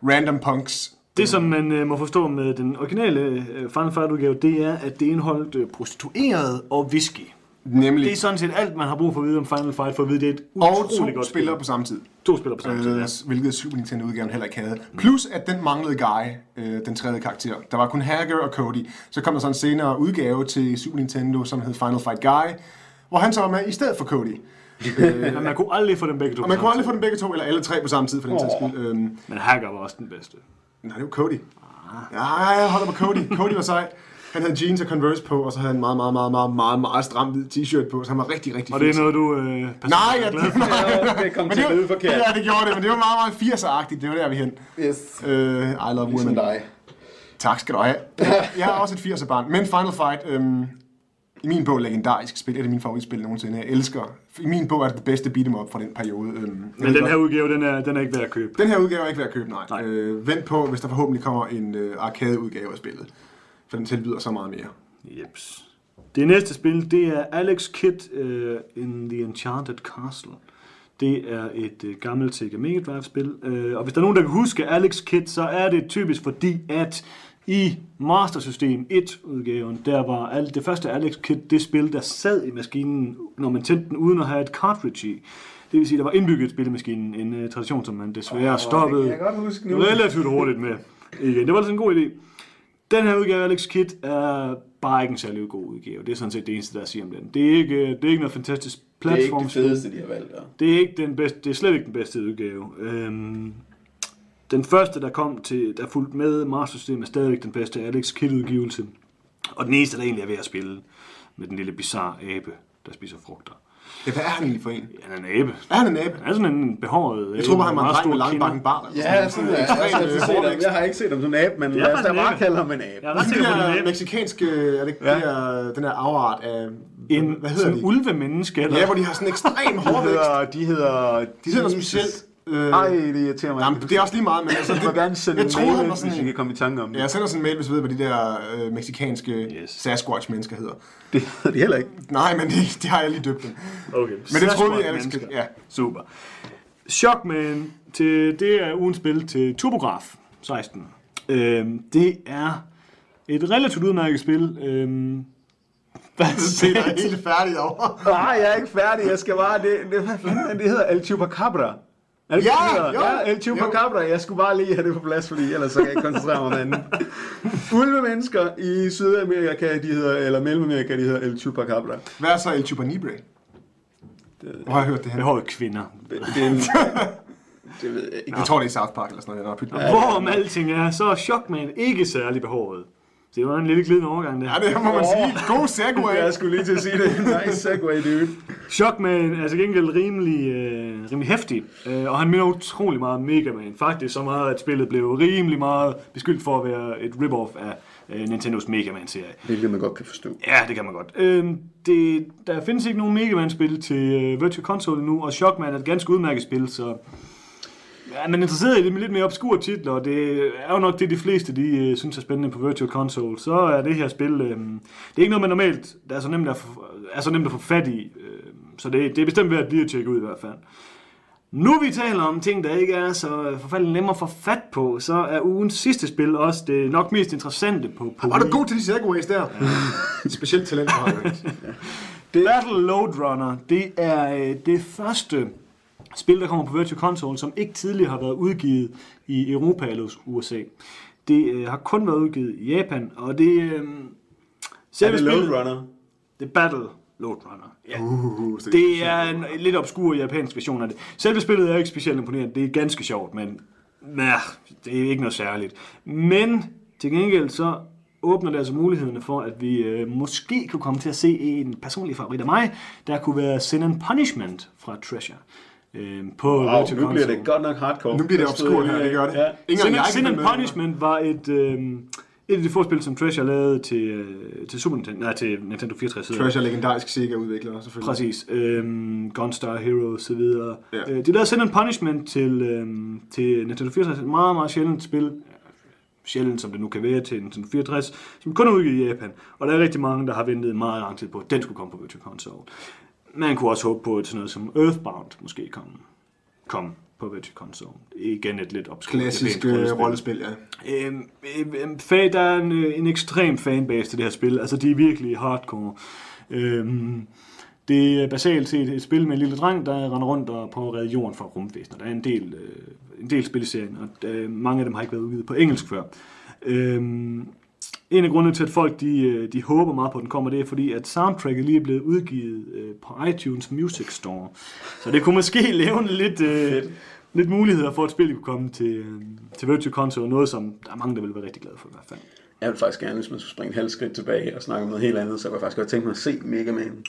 random punks. Det, som man øh, må forstå med den originale øh, Final Fight-udgave, det er, at det indeholdt øh, prostitueret og whisky. Nemlig. Det er sådan set alt, man har brug for at vide om Final Fight, for at vide, det er et og utroligt to godt spillere spil. på samme tid. To spillere på samme tid, Øh, ja. hvilket Super Nintendo-udgaven heller ikke havde. Plus at den manglede Guy, øh, den tredje karakter. Der var kun Hager og Cody. Så kom der så en senere udgave til Super Nintendo, som hed Final Fight Guy, hvor han så var med i stedet for Cody. [LAUGHS] Men man kunne aldrig få dem begge to Og man kunne aldrig få dem begge to, eller alle tre på samme tid, for den sags skyld. Øhm. Men Hacker var også den bedste. nej, det var Cody. Ja, jeg holder på Cody. Cody var sej. Han havde jeans og Converse på, og så havde han en meget, meget, meget, meget, meget, meget stram hvid t-shirt på, så han var rigtig, rigtig Og det er noget, du øh, Nej, er glad for. [LAUGHS] nej, Det kom men til det at lyde forkert. ja, det gjorde det, men det var meget, meget 80'er-agtigt. Det var der, vi hen. Yes. Uh, I love Ligesom women. dig. Tak skal du have. [LAUGHS] Jeg er også et 80'er-barn. Men Final Fight, øhm, i min bog legendarisk spil, et af mine favoritspil nogensinde. Jeg elsker. I min bog er det det bedste beat'em up fra den periode. Øhm, jeg Men den her udgave, den er, den er ikke værd at købe. den her udgave er ikke værd at købe, nej. Nej. Øh, vent på, hvis der forhåbentlig kommer en øh, arcade-udgave af spillet. For den tilbyder så meget mere. Jeps. Det næste spil, det er Alex Kidd uh, in the Enchanted Castle. Det er et uh, gammelt Sega Mega Drive-spil. Uh, og hvis der er nogen, der kan huske Alex Kidd, så er det typisk fordi, at i Master System 1-udgaven, der var alt det første Alex Kidd, det spil, der sad i maskinen, når man tændte den, uden at have et cartridge i. Det vil sige, der var indbygget et spil i maskinen. En uh, tradition, som man desværre oh, stoppede det kan jeg godt huske nu. relativt hurtigt med. Igen. Det var altså en god idé. Den her udgave af Alex Kidd er bare ikke en særlig god udgave. Det er sådan set det eneste, der er at sige om den. Det er ikke, det er ikke noget fantastisk Det er ikke det fedeste, de har valgt. Ja. Det er, ikke den bedste, det er slet ikke den bedste udgave. Øhm, den første, der kom til, der fulgte med Master System, er stadigvæk den bedste Alex Kidd-udgivelse. Og den eneste, der egentlig er ved at spille med den lille bizarre abe, der spiser frugter. Ja, hvad er han egentlig for en? Han er en abe. Er han en abe? Han er sådan en behåret Jeg tror bare, han var en meget dreng med stor langbakken bar. Ja, sådan, ekstremt, altid øh, hårvækst. jeg har ikke set ham som en abe, men lad os da en bare abe. kalde ham en abe. Jeg er ret Den sikker på, den er abe. er det ikke Ja. det der, den der afart af, En, hvad hedder sådan de? ulvemenneske, eller? Ja, hvor de har sådan en ekstrem De hårvækst. hedder... De hedder... De hedder noget specielt. Øh, Ej, det irriterer mig. Jamen, det er også lige meget, men [LAUGHS] altså, Jeg vil gerne sende jeg en troede, han mail, var hvis sådan I kan komme i tanke om det. Ja, jeg sender sådan en mail, hvis du ved, hvad de der øh, meksikanske Yes. Sasquatch-mennesker hedder. Det hedder de heller ikke. Nej, men det, det har jeg lige døbt dem. Okay. Men det troede vi, Alex mennesker. Kidd. Ja. Super. Shockman, til, det er ugens spil til TurboGraf 16. Øhm, det er et relativt udmærket spil. Øhm, [LAUGHS] Peter er helt færdig over. Nej, jeg er ikke færdig. Jeg skal bare... Det, det, hvad fanden det, det hedder? El Chupacabra. Er det Ja, det jo. ja, El Chupacabra. Jeg skulle bare lige have det på plads, fordi ellers så kan jeg ikke koncentrere mig om andet. Ulvemennesker i Sydamerika, de hedder, eller Mellemamerika, de hedder El Chupacabra. Hvad er så El Chupanibre? Hvor har jeg hørt det her? Behåret kvinder. Det, det er en... [LAUGHS] Det ved jeg ikke. Jeg tror, det er i South Park eller sådan noget. Jeg har pyt- Hvorom alting er, så er Shockman ikke særlig behåret. Det var en lille glidende overgang der. Ja, det må man sige. God segway. Jeg skulle lige til at sige det. [LAUGHS] Nice segway, dude. Shockman er til gengæld rimelig, øh, rimelig hæftig, øh, og han minder utrolig meget om Mega Man. Faktisk så meget, at spillet blev rimelig meget beskyldt for at være et rip-off af øh, Nintendos Mega Man-serie. Hvilket man godt kan forstå. Ja, det kan man godt. Øhm, det, der findes ikke nogen Mega Man-spil til øh, Virtual Console nu, og Shockman er et ganske udmærket spil, så er man interesseret i det med lidt mere obskure titler, og det er jo nok det, de fleste de, øh, synes er spændende på Virtual Console, så er det her spil, øh, det er ikke noget, man normalt der er så nemt at få, er så nemt at få fat i, øh, så det, det er bestemt værd at lige at tjekke ud i hvert fald. Nu vi taler om ting, der ikke er så øh, forfærdeligt nemme at få fat på, så er ugens sidste spil også det nok mest interessante på, på Var du god til de segways der? [LAUGHS] Specielt talent har han. Battle Load Runner, det er øh, det første spil, der kommer på Virtual Console, som ikke tidligere har været udgivet i Europa eller USA. Det øh, har kun været udgivet i Japan, og det... Øh, Er selve det spillet- Load Runner? Det er Battle Load Runner. Ja. Uh, så Det er en lidt obskur japansk version af det. Selve spillet er ikke specielt imponerende. Det er ganske sjovt, men nah, det er ikke noget særligt. Men til gengæld så åbner det altså mulighederne for, at vi øh, måske kunne komme til at se en personlig favorit af mig, der kunne være Sin and Punishment fra Treasure. Øh, på Wow, Virtual nu bliver det godt nok hardcore. Nu bliver det obskurt her, det gør det. Ja. Ingen Sin, Sin and med. Punishment var et, øh, et af de få spil, som Treasure lavede til, øh, til, Super Nintendo, nej, til Nintendo 64. hedder. Treasure er legendarisk Sega-udvikler, selvfølgelig. Præcis. Øhm, Gunstar Hero og så videre. Ja. Ja. Øh, de lavede Sin and Punishment til, øhm, til Nintendo 64. Et meget, meget sjældent spil. Sjældent, som det nu kan være til Nintendo 64, som kun er udgivet i Japan. Og der er rigtig mange, der har ventet meget lang tid på, at den skulle komme på Virtual Console. Man kunne også håbe på, at sådan noget som Earthbound måske kom, kom på Virtual Console. Igen et lidt obskurt Klassisk øh, rollespil, ja. Øhm, øhm, fa- der er en, øh, en ekstrem fanbase til det her spil. Altså, de er virkelig hardcore. Øhm, det er basalt set et spil med en lille dreng, der render rundt og prøver at redde jorden fra rumvæsener. Der er en del, øh, en del spil i serien, og øh, mange af dem har ikke været udgivet på engelsk før. Øhm, en af grundene til, at folk de, øh, de håber meget på, at den kommer, det er fordi, at soundtracket lige er blevet udgivet øh, på iTunes Music Store. Så det kunne måske [LAUGHS] lave lidt, øh, lidt muligheder for, at spillet kunne komme til, øh, til Virtual Console. Noget, som der er mange, der vil være rigtig glade for i hvert fald. Jeg vil faktisk gerne, hvis man skulle springe et halvt skridt tilbage og snakke om noget helt andet, så kunne jeg faktisk godt tænke mig at se Mega Man.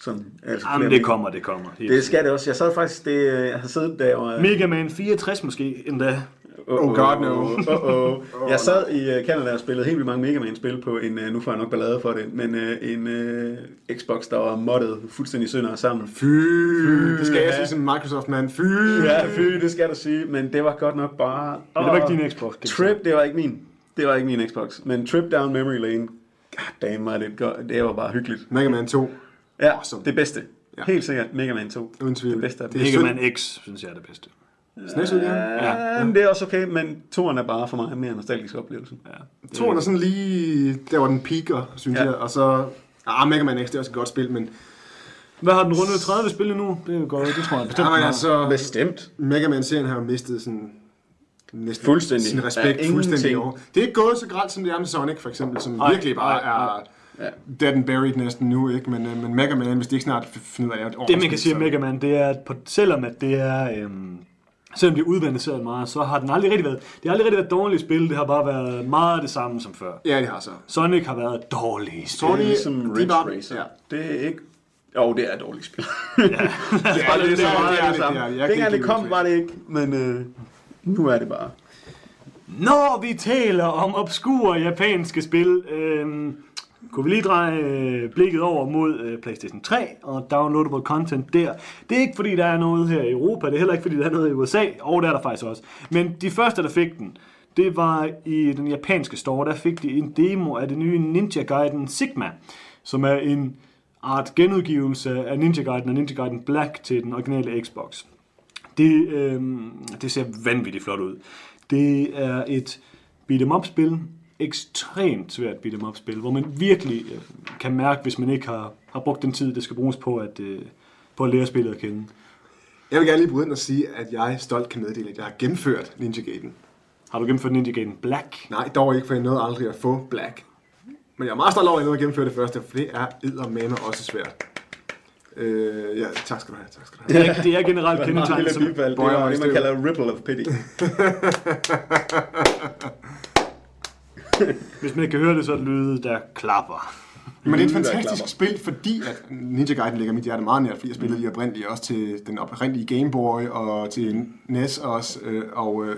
Sådan, altså Jamen, det kommer, det kommer. Helt Det skal det også. Jeg sad faktisk, det, øh, jeg har siddet der og... Mega Man 64 måske endda. Oh God, no. Oh, oh. [LAUGHS] Jeg sad i øh, Canada og spillede helt vildt mange Mega Man-spil på en, øh, nu får jeg nok ballade for det, men øh, en øh, Xbox, der var moddet fuldstændig sønder sammen. Fy, det skal jeg sige som Microsoft-mand. Fy. Ja, fy, det skal du sige, men det var godt nok bare... Men det var ikke din Xbox. sige. Trip, det var ikke min. Det var ikke min Xbox. Men Trip Down Memory Lane, god damn, var det, godt. det var bare hyggeligt. Mega Man 2. Ja, Awesome. det bedste. Ja. Helt sikkert Mega Man 2. Uden tvivl. Det bedste af. Det er Mega. Man X, synes jeg er det bedste. SNES-udgaven. Ja, men det er også okay, men toren er bare for mig en mere nostalgisk oplevelse. Ja. Toren er sådan lige, der var den peaker, synes Ja. jeg. Og så, ah, Mega Man X, det er også et godt spil, men Hvad har den rundet 30 spil nu? Det er jo godt, det tror jeg bestemt. ja, men den har. altså, Bestemt. Mega Man-serien har jo mistet sådan næsten Fuldstændig. sin respekt ingenting. fuldstændig over. Det er ikke gået så gralt, som det er med Sonic, for eksempel, som Nej, virkelig bare nej, er Ja. dead and buried næsten nu, ikke? Men, øh, men Mega Man, hvis de ikke snart finder ud af, at Det man kan sige om Mega Man, det er, at på, selvom at det er... Øhm, selvom det er udvandet meget, så har den aldrig rigtig været... Det har aldrig rigtig været dårligt spil, det har bare været meget det samme som før. Ja, det har så. Sonic har været dårligt spil. Sonic- Det er ligesom de Ridge var- Racer. ja. Det er ikke... Jo, det er et dårligt spil. Ja, [LAUGHS] det er er, det, det, det er det, er det. Dengang ikke det kom, var det ikke, men øh, nu er det bare. Når vi taler om obskure japanske spil, øhm, kunne vi lige dreje øh, blikket over mod øh, PlayStation 3 og downloadable content der. Det er ikke fordi, der er noget her i Europa, det er heller ikke fordi, der er noget i USA, og der er der faktisk også. Men de første, der fik den, det var i den japanske store, der fik de en demo af det nye Ninja Gaiden Sigma, som er en art genudgivelse af Ninja Gaiden og Ninja Gaiden Black til den originale Xbox. Det, øh, det ser vanvittigt flot ud. Det er et beat'em up spil, ekstremt svært beat'em up spil, hvor man virkelig øh, kan mærke, hvis man ikke har, har brugt den tid, det skal bruges på at, øh, på at lære spillet at kende. Jeg vil gerne lige bryde ind og sige, at jeg stolt kan meddele, at jeg har gennemført Ninja Gaiden. Har du gennemført Ninja Gaiden Black? Nej, dog ikke, for jeg nåede aldrig at få Black. Men jeg er meget stolt over, at jeg nåede at gennemføre det første, for det er eddermame også svært. Øh, ja, tak skal du have, tak skal du have. Det er, det er generelt kendetegnet som... Det var det, man kalder ripple of pity. [LAUGHS] [LAUGHS] Hvis man ikke kan høre det, så er det lyde, der klapper. Men det er et fantastisk spil, fordi at Ninja Gaiden ligger mit hjerte meget nært, fordi jeg spillede de oprindelige også til den oprindelige Game Boy og til NES også. Øh, og øh,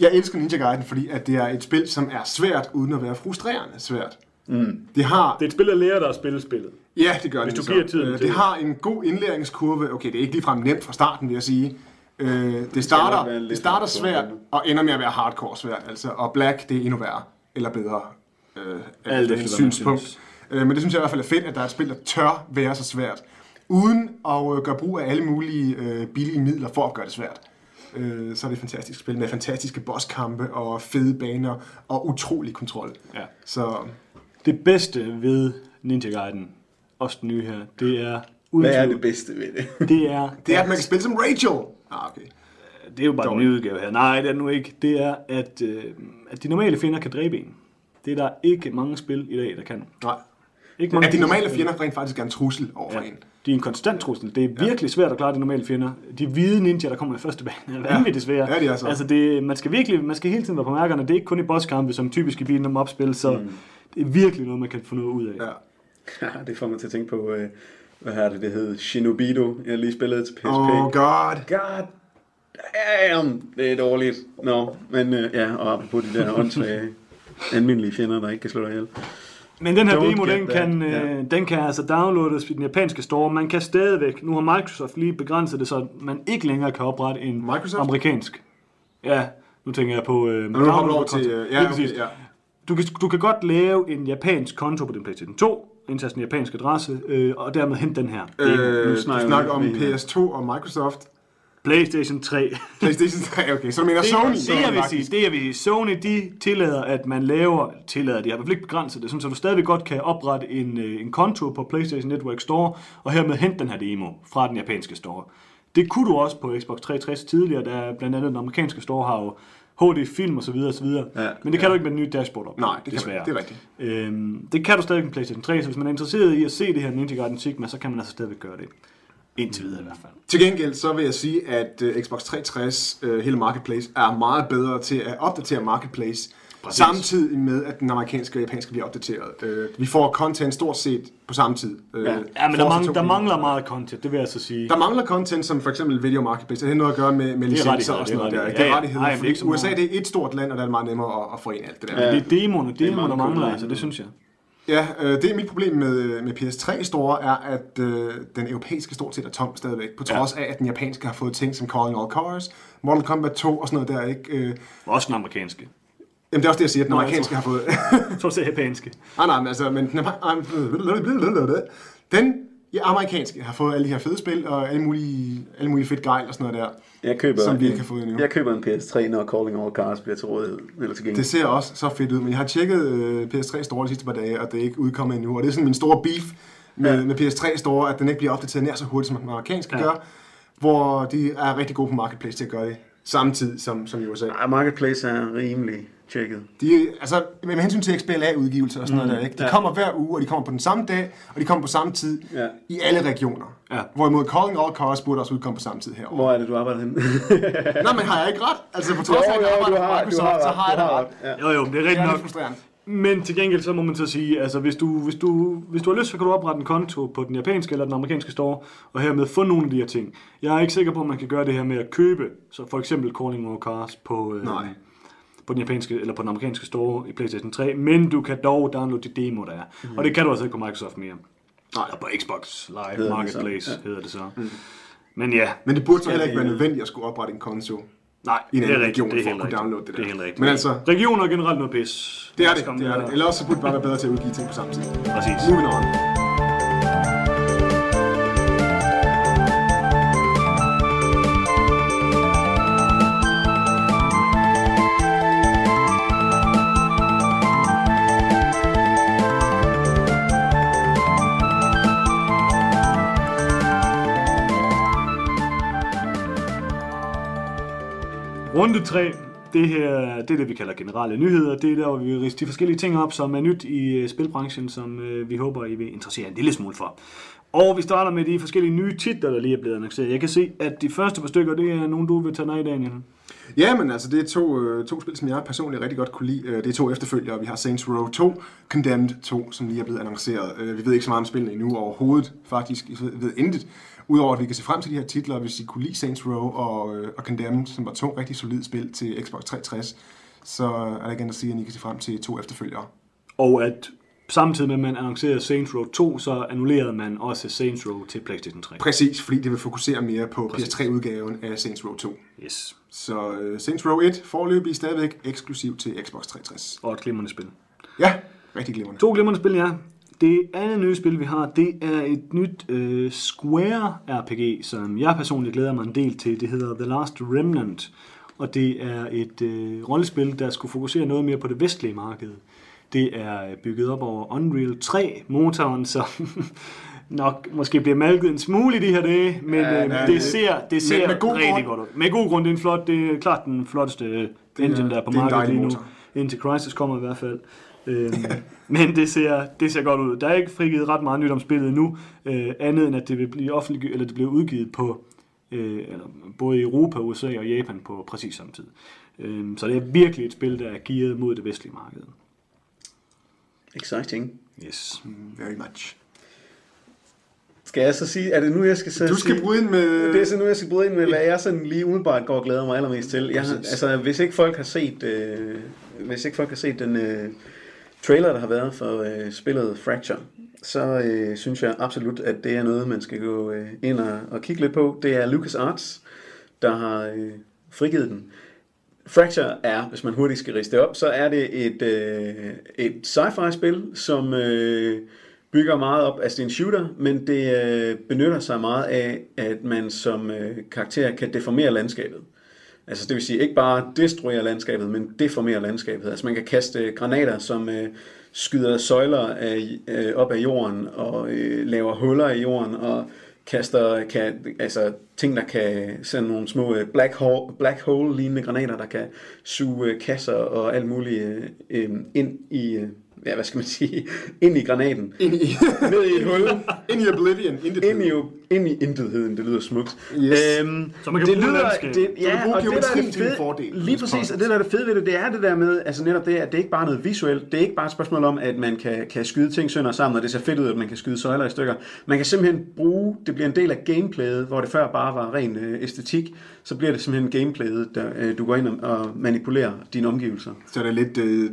jeg elsker Ninja Gaiden, fordi at det er et spil, som er svært, uden at være frustrerende svært. Mm. Det har Det er et spil, der lærer dig at spille spillet. Ja, det gør Hvis det. du giver tiden Øh, det har en god indlæringskurve. Okay, det er ikke ligefrem nemt fra starten, vil jeg sige. Øh, det, starter, det starter svært, og ender med at være hardcore svært. Altså, og Black, det er endnu værre. Eller bedre. Øh, Alt efter synspunkt. synes. Øh, men det synes jeg i hvert fald er fedt, at der er et spil, der tør være så svært. Uden at øh, gøre brug af alle mulige øh, billige midler for at gøre det svært. Øh, så er det et fantastisk spil med fantastiske bosskampe og fede baner og utrolig kontrol. Ja. Så Det bedste ved Ninja Gaiden, også den nye her, det er... uden Hvad er tvivl, det bedste ved det? Det er, det er, at man kan spille som Rachel. Ah, okay. Det er jo bare en Dårligt. ny udgave her. Nej, det er det nu ikke. Det er, at, øh, at de normale fjender kan dræbe en. Det er der ikke mange spil i dag, der kan. Nej. Ikke mange At de normale fjender rent faktisk er en trussel over for Ja. en. De er en konstant trussel. Det er virkelig svært at klare de normale fjender. De hvide ninja, der kommer i første bane, er vanvittigt svære. Ja, de er så. Altså det, man skal virkelig, man skal hele tiden være på mærkerne. Det er ikke kun i bosskampe, som typisk i bilen om opspil, så mm. det er virkelig noget, man kan få noget ud af. Ja. [LAUGHS] Ja, det får mig til at tænke på, øh, hvad her det, det hed, Shinobido, jeg lige spillede til PSP. Oh god. God damn, det er dårligt. Nå, men øh, ja, og apropos de der åndssvage almindelige fjender, der ikke kan slå dig ihjel. Men den her Don't demo, den kan, Ja. øh, den kan altså downloades i den japanske store. Man kan stadigvæk, nu har Microsoft lige begrænset det, så man ikke længere kan oprette en Microsoft? amerikansk. Ja, nu tænker jeg på... Øh, Og nu du over til... øh, Ja, okay, ja. Du kan, du kan godt lave en japansk konto på din PlayStation 2, indtaste en japansk adresse, øh, og dermed hente den her. Øh, nu du snakker snakker om vi med- PS2 og Microsoft. PlayStation 3. PlayStation 3, okay. Så du mener Det, Sony? det, jeg vil sige, det jeg vil sige, Sony de tillader, at man laver, tillader, de har i hvert fald ikke begrænset det, sådan, så du stadigvæk godt kan oprette en, øh, en konto på PlayStation Network Store, og hermed hente den her demo fra den japanske store. Det kunne du også på Xbox 360 tidligere, der blandt andet den amerikanske store har jo HD-film osv. osv. Ja, Men det kan du ikke med den nye dashboard op. Nej, det kan desværre. man, det er rigtigt. Øhm, det kan du stadigvæk med PlayStation 3, så hvis man er interesseret i at se det her Ninja Gaiden Sigma, så kan man altså stadigvæk gøre det. Indtil videre i hvert fald. Til gengæld så vil jeg sige, at uh, Xbox 360, uh, hele Marketplace, er meget bedre til at opdatere Marketplace, Præcis. samtidig med, at den amerikanske og japanske bliver opdateret. Uh, vi får content stort set på samme tid. Uh, Ja. Ja, men der, mangler, 2 der mangler meget content, det vil jeg så sige. Der mangler content, som for eksempel Video Marketplace. Det har noget at gøre med, med licenser og sådan noget det er der. ikke? Det er rettigheder. Ja, ja. fordi USA det er et stort land, og der er det meget nemmere at, at forene alt det der. Ja. Det er demoerne mange der mangler, altså, det synes jeg. Ja, øh, det er mit problem med, med PS3 store, er, at øh, den europæiske stort set er tom stadigvæk, på Ja. trods af, at den japanske har fået ting som Calling All Cars, Mortal Kombat 2 og sådan noget der, ikke? Øh, Også den amerikanske. jamen, det er også det, jeg siger, at den amerikanske har fået... Jeg tror, det er japanske. ah, nej, men altså, men den, den ja, amerikanske har fået alle de her fede spil, og alle mulige, alle mulige fedt gejl og sådan noget der, Jeg køber, som vi ikke har fået endnu. Jeg køber en PS3, når Calling All Cars bliver til rådighed, eller til Det gengæld. ser også så fedt ud, men jeg har tjekket øh, PS3 Store de sidste par dage, og det er ikke udkommet endnu. Og det er sådan min store beef med, Ja. med PS3 Store, at den ikke bliver opdateret nær så hurtigt, som den amerikanske Ja. ja. gør, hvor de er rigtig gode på Marketplace til at gøre det samtidig som, som i USA. Ej, Marketplace er rimelig tjekket. De, altså, med hensyn til XBLA-udgivelser og sådan noget der, ikke? de ja. kommer hver uge, og de kommer på den samme dag, og de kommer på samme tid Ja. i alle regioner. Ja. Hvorimod Calling All Cars burde også udkomme på samme tid her. Hvor er det, du arbejder henne? [LAUGHS] Nå, men har jeg ikke ret? Altså på trods af, at jeg arbejder på Microsoft, så har jeg da ret. Ja. Jo, jo, men det er lidt nok. frustrerende. Men til gengæld så må man så sige, altså hvis du, hvis du, hvis du har lyst, så kan du oprette en konto på den japanske eller den amerikanske store, og hermed få nogle af de her ting. Jeg er ikke sikker på, at man kan gøre det her med at købe, så for eksempel Calling All Cars på, øh, Nej. På den japanske eller på den amerikanske store i PlayStation 3, men du kan dog downloade de demo, der er. Mm. Og det kan du altså ikke på Microsoft mere. Nej. Og på Xbox Live det så. Marketplace Ja. hedder det så. Mm. Men ja, Men det burde så heller ikke være nødvendigt at skulle oprette en konto. nej, i en det anden region Det er for at kunne rigtigt. downloade det der. Det er helt rigtigt. Men altså- Regioner er generelt noget pis. Det er det, det er det. Eller også så burde det bare være bedre til at udgive ting på samme tid. Præcis. Moving on. Runde 3, det her, det er det, vi kalder generelle nyheder. Det er der, hvor vi rister de forskellige ting op, som er nyt i øh, spilbranchen, som øh, vi håber, I vil interessere en lille smule for. Og vi starter med de forskellige nye titler, der lige er blevet annonceret. Jeg kan se, at de første par stykker, det er nogle, du vil tage dig i, Daniel. Ja, men altså, det er to, øh, to spil, som jeg personligt rigtig godt kunne lide. Øh, det er to efterfølgere. Vi har Saints Row 2, Condemned 2, som lige er blevet annonceret. Øh, vi ved ikke så meget om spillene endnu overhovedet, faktisk. Vi ved intet. Udover at vi kan se frem til de her titler, hvis I kunne lide Saints Row og, øh, og Condemned, som var to rigtig solide spil til Xbox 360, så er der andet at sige, at I kan se frem til to efterfølgere. Og at samtidig med, at man annoncerede Saints Row 2, så annullerede man også Saints Row til PlayStation 3. Præcis, fordi det vil fokusere mere på PS3-udgaven af Saints Row 2. Yes. Så uh, Saints Row 1 forløbig stadigvæk eksklusiv til Xbox 360. Og et glimrende spil. Ja, rigtig glimrende. To glimrende spil, ja. Det andet nye spil, vi har, det er et nyt øh, Square RPG, som jeg personligt glæder mig en del til. Det hedder The Last Remnant, og det er et øh, rollespil, der skulle fokusere noget mere på det vestlige marked. Det er bygget op over Unreal 3-motoren, som [LAUGHS] nok måske bliver malket en smule i de her dage, men Ja, øh, nej, det ser, det med- ser med god rigtig grund. godt ud. Med god grund, det er en flot, det er klart den flotteste engine, der er på markedet lige nu. motor. Indtil Crisis kommer i hvert fald. Øhm, men det ser, det ser godt ud. Der er ikke frigivet ret meget nyt om spillet nu, øh, andet end at det vil blive offentligt, eller det bliver udgivet på øh, eller både i Europa, USA og Japan på præcis samme tid. Øh, så det er virkelig et spil, der er gearet mod det vestlige marked. Exciting. Yes. Very much. Skal jeg så sige, er det nu, jeg skal så Du skal sige, bryde ind med... Det er så nu, jeg skal bryde ind med, hvad jeg sådan lige umiddelbart går og glæder mig allermest til. Jeg, har- altså, hvis ikke folk har set, øh, hvis ikke folk har set den øh, trailer, der har været for øh, spillet Fracture, så øh, synes jeg absolut, at det er noget, man skal gå øh, ind og, og kigge lidt på. Det er Lucas Arts, der har øh, frigivet den. Fracture er, hvis man hurtigt skal riste det op, så er det et, øh, et sci-fi spil, som øh, bygger meget op, altså det er en shooter, men det øh, benytter sig meget af, at man som øh, karakter kan deformere landskabet. Altså det vil sige ikke bare destruere landskabet, men deformere landskabet. Altså man kan kaste øh, granater, som øh, skyder søjler af, øh, op af jorden og øh, laver huller i jorden og kaster kan, altså ting, der kan sende nogle små øh, black hole, black hole lignende granater, der kan suge øh, kasser og alt muligt øh, øh, ind i, øh, ja, hvad skal man sige, ind i granaten. Ind i, Ned i et hul. ind i Oblivion. Intet Ind i, ind i intetheden, det lyder smukt. Yes. Øhm, Så man kan det bruge lyder, det, Så ja, bruger og det der er det fede, fordel. lige præcis, og det der er det fede ved det, det er det der med, altså netop det, at det ikke bare er noget visuelt, det er ikke bare et spørgsmål om, at man kan, kan skyde ting sønder sammen, og det ser fedt ud, at man kan skyde søjler i stykker. Man kan simpelthen bruge, det bliver en del af gameplayet, hvor det før bare var ren øh, æstetik, så bliver det simpelthen gameplayet, der øh, du går ind og, og manipulerer dine omgivelser. Så er det lidt øh,